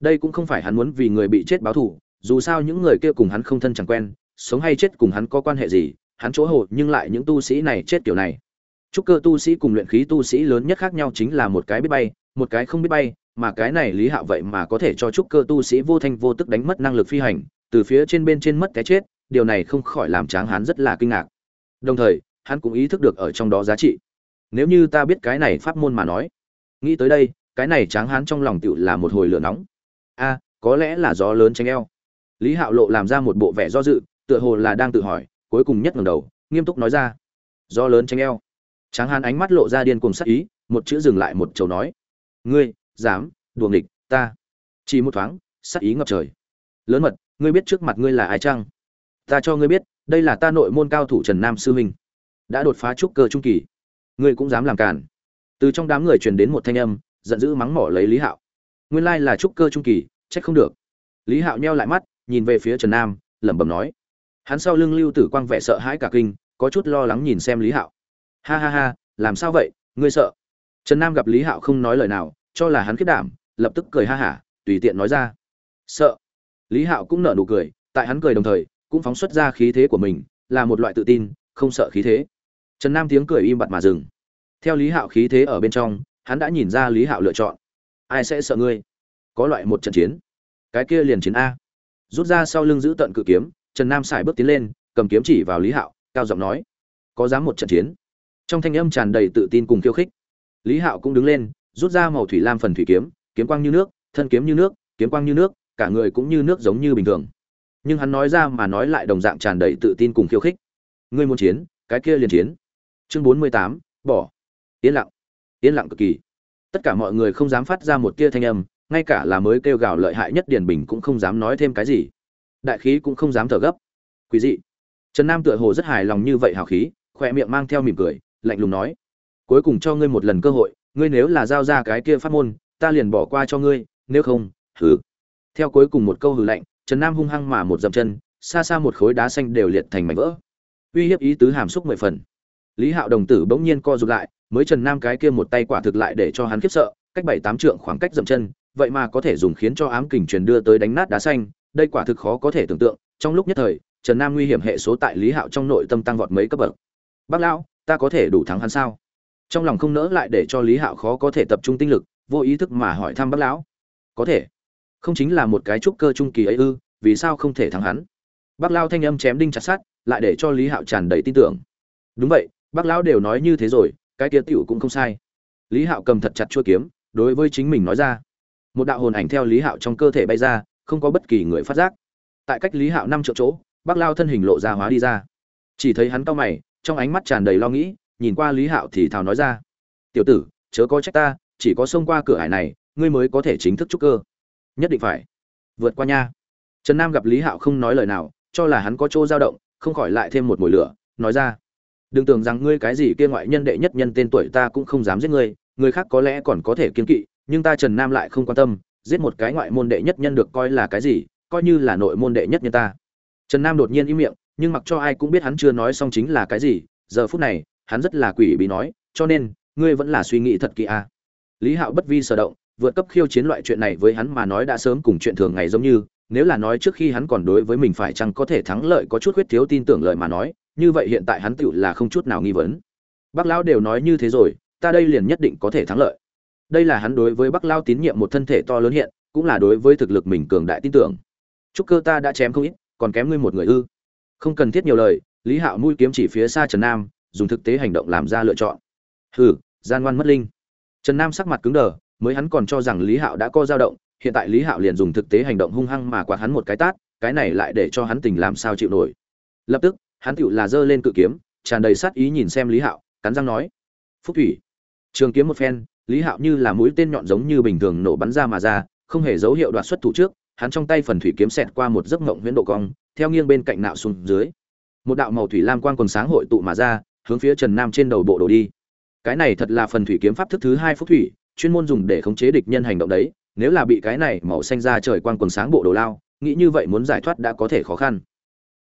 Đây cũng không phải hắn muốn vì người bị chết báo thù dù sao những người kia cùng hắn không thân chẳng quen, sống hay chết cùng hắn có quan hệ gì, hắn chỗ hộ nhưng lại những tu sĩ này chết kiểu này. Trúc cơ tu sĩ cùng luyện khí tu sĩ lớn nhất khác nhau chính là một cái biết bay, một cái không biết bay, mà cái này lý hạo vậy mà có thể cho trúc cơ tu sĩ vô thanh vô tức đánh mất năng lực phi hành, từ phía trên bên trên mất cái chết, điều này không khỏi làm tráng hắn rất là kinh ngạc. Đồng thời, hắn cũng ý thức được ở trong đó giá trị. Nếu như ta biết cái này pháp môn mà nói, nghĩ tới đây, cái này tráng hắn trong lòng tựu là một hồi lửa nóng. A, có lẽ là gió lớn tranh eo lý hạo lộ làm ra một bộ vẻ do dự, tựa hồ là đang tự hỏi, cuối cùng nhất ngầm đầu, nghiêm túc nói ra. Do lớn tranh eo. Tráng Hán ánh mắt lộ ra điên cuồng sắc ý, một chữ dừng lại một chầu nói. Ngươi, dám, đùa nghịch, ta. Chỉ một thoáng, sắc ý ngập trời. Lớn mật, ngươi biết trước mặt ngươi là ai chăng? Ta cho ngươi biết, đây là ta nội môn cao thủ trần nam sư huynh. Đã đột phá trúc cơ trung kỳ. Ngươi cũng dám làm cản từ trong đám người truyền đến một thanh âm, giận dữ mắng mỏ lấy lý hạo. Nguyên lai là trúc cơ trung kỳ, trách không được. Lý hạo nheo lại mắt nhìn về phía trần nam, lẩm bẩm nói. Hắn sau lưng lưu tử quang vẻ sợ hãi cả kinh, có chút lo lắng nhìn xem lý hạo. Ha ha ha, làm sao vậy, ngươi sợ? Trần nam gặp lý hạo không nói lời nào, cho là hắn kết đảm, lập tức cười ha hả, tùy tiện nói ra. Sợ. Lý hạo cũng nở nụ cười, tại hắn cười đồng thời, cũng phóng xuất ra khí thế của mình, là một loại tự tin, không sợ khí thế. Trần nam tiếng cười im bặt mà dừng. Theo lý hạo khí thế ở bên trong, hắn đã nhìn ra lý hạo lựa chọn. Ai sẽ sợ ngươi? Có loại một trận chiến. Cái kia liền chiến a rút ra sau lưng giữ tận cự kiếm, trần nam xài bước tiến lên, cầm kiếm chỉ vào lý hạo, cao giọng nói, có dám một trận chiến? Trong thanh âm tràn đầy tự tin cùng khiêu khích. Lý hạo cũng đứng lên, rút ra màu thủy lam phần thủy kiếm kiếm quang như nước, thân kiếm như nước, kiếm quang như nước, cả người cũng như nước giống như bình thường. Nhưng hắn nói ra mà nói lại đồng dạng tràn đầy tự tin cùng khiêu khích. Ngươi muốn chiến, cái kia liền chiến. Chương bốn mươi tám, bỏ. Yên lặng. Yên lặng cực kỳ. Tất cả mọi người không dám phát ra một tia thanh âm ngay cả là mới kêu gào lợi hại nhất điển bình cũng không dám nói thêm cái gì. Đại khí cũng không dám thở gấp. Quý dị. Trần nam tựa hồ rất hài lòng như vậy hào khí khoe miệng mang theo mỉm cười, lạnh lùng nói, cuối cùng cho ngươi một lần cơ hội, ngươi nếu là giao ra cái kia phát môn, ta liền bỏ qua cho ngươi, nếu không, hừ. Theo cuối cùng một câu hừ lạnh, trần nam hung hăng mà một dậm chân, xa xa một khối đá xanh đều liệt thành mảnh vỡ. Uy hiếp ý tứ hàm xúc mười phần. Lý hạo đồng tử bỗng nhiên co rụt lại, mới trần nam cái kia một tay quả thực lại để cho hắn khiếp sợ, cách bảy tám trượng khoảng cách dậm chân vậy mà có thể dùng khiến cho ám kình truyền đưa tới đánh nát đá xanh đây quả thực khó có thể tưởng tượng trong lúc nhất thời trần nam nguy hiểm hệ số tại lý hạo trong nội tâm tăng vọt mấy cấp bậc. Bác lão ta có thể đủ thắng hắn sao? Trong lòng không nỡ lại để cho lý hạo khó có thể tập trung tinh lực vô ý thức mà hỏi thăm bác lão. Có thể. Không chính là một cái trúc cơ trung kỳ ấy ư vì sao không thể thắng hắn? Bác Lão thanh âm chém đinh chặt sắt, lại để cho lý hạo tràn đầy tin tưởng. Đúng vậy bác lão đều nói như thế rồi cái kia tiểu cũng không sai. Lý hạo cầm thật chặt chuôi kiếm đối với chính mình nói ra một đạo hồn ảnh theo lý hạo trong cơ thể bay ra, không có bất kỳ người phát giác. Tại cách lý hạo năm triệu chỗ bác lao thân hình lộ ra hóa đi ra. Chỉ thấy hắn cau mày, trong ánh mắt tràn đầy lo nghĩ, nhìn qua lý hạo thì thào nói ra, tiểu tử, chớ có trách ta, chỉ có xông qua cửa hải này, ngươi mới có thể chính thức trúc cơ. Nhất định phải. Vượt qua nha. Trần nam gặp lý hạo không nói lời nào, cho là hắn có chỗ dao động, không khỏi lại thêm một mồi lửa, nói ra, đừng tưởng rằng ngươi cái gì kia ngoại nhân đệ nhất nhân tên tuổi ta cũng không dám giết ngươi, người khác có lẽ còn có thể kiên kỵ nhưng ta trần nam lại không quan tâm, giết một cái ngoại môn đệ nhất nhân được coi là cái gì, coi như là nội môn đệ nhất nhân ta. Trần nam đột nhiên im miệng, nhưng mặc cho ai cũng biết hắn chưa nói xong chính là cái gì, giờ phút này, hắn rất là quỷ bí nói, cho nên, ngươi vẫn là suy nghĩ thật kỹ à. lý hạo bất vi sở động, vượt cấp khiêu chiến loại chuyện này với hắn mà nói đã sớm cùng chuyện thường ngày giống như, nếu là nói trước khi hắn còn đối với mình phải chăng có thể thắng lợi có chút khuyết thiếu tin tưởng lời mà nói, như vậy hiện tại hắn tựu là không chút nào nghi vấn. Bác lão đều nói như thế rồi, ta đây liền nhất định có thể thắng lợi đây là hắn đối với bắc lao tín nhiệm một thân thể to lớn hiện, cũng là đối với thực lực mình cường đại tin tưởng. Chúc cơ ta đã chém không ít, còn kém ngươi một người ư. Không cần thiết nhiều lời, lý hạo mũi kiếm chỉ phía xa trần nam, dùng thực tế hành động làm ra lựa chọn. Hừ, gian ngoan mất linh. Trần nam sắc mặt cứng đờ, mới hắn còn cho rằng lý hạo đã co dao động, hiện tại lý hạo liền dùng thực tế hành động hung hăng mà quạt hắn một cái tát, cái này lại để cho hắn tình làm sao chịu nổi. Lập tức, hắn tựu là giơ lên cự kiếm, tràn đầy sát ý nhìn xem lý hạo, cắn răng nói, phúc thủy, trường kiếm một phen lý hạo như là mũi tên nhọn giống như bình thường nổ bắn ra mà ra, không hề dấu hiệu đoạt xuất thủ trước, hắn trong tay phần thủy kiếm xẹt qua một giấc mộng huyễn độ cong, theo nghiêng bên cạnh nạo xuống dưới. Một đạo màu thủy lam quang quần sáng hội tụ mà ra, hướng phía trần nam trên đầu bộ đổ đi. Cái này thật là phần thủy kiếm pháp thức thứ hai phúc thủy, chuyên môn dùng để khống chế địch nhân hành động đấy, nếu là bị cái này màu xanh ra trời quang quần sáng bộ đồ lao, nghĩ như vậy muốn giải thoát đã có thể khó khăn.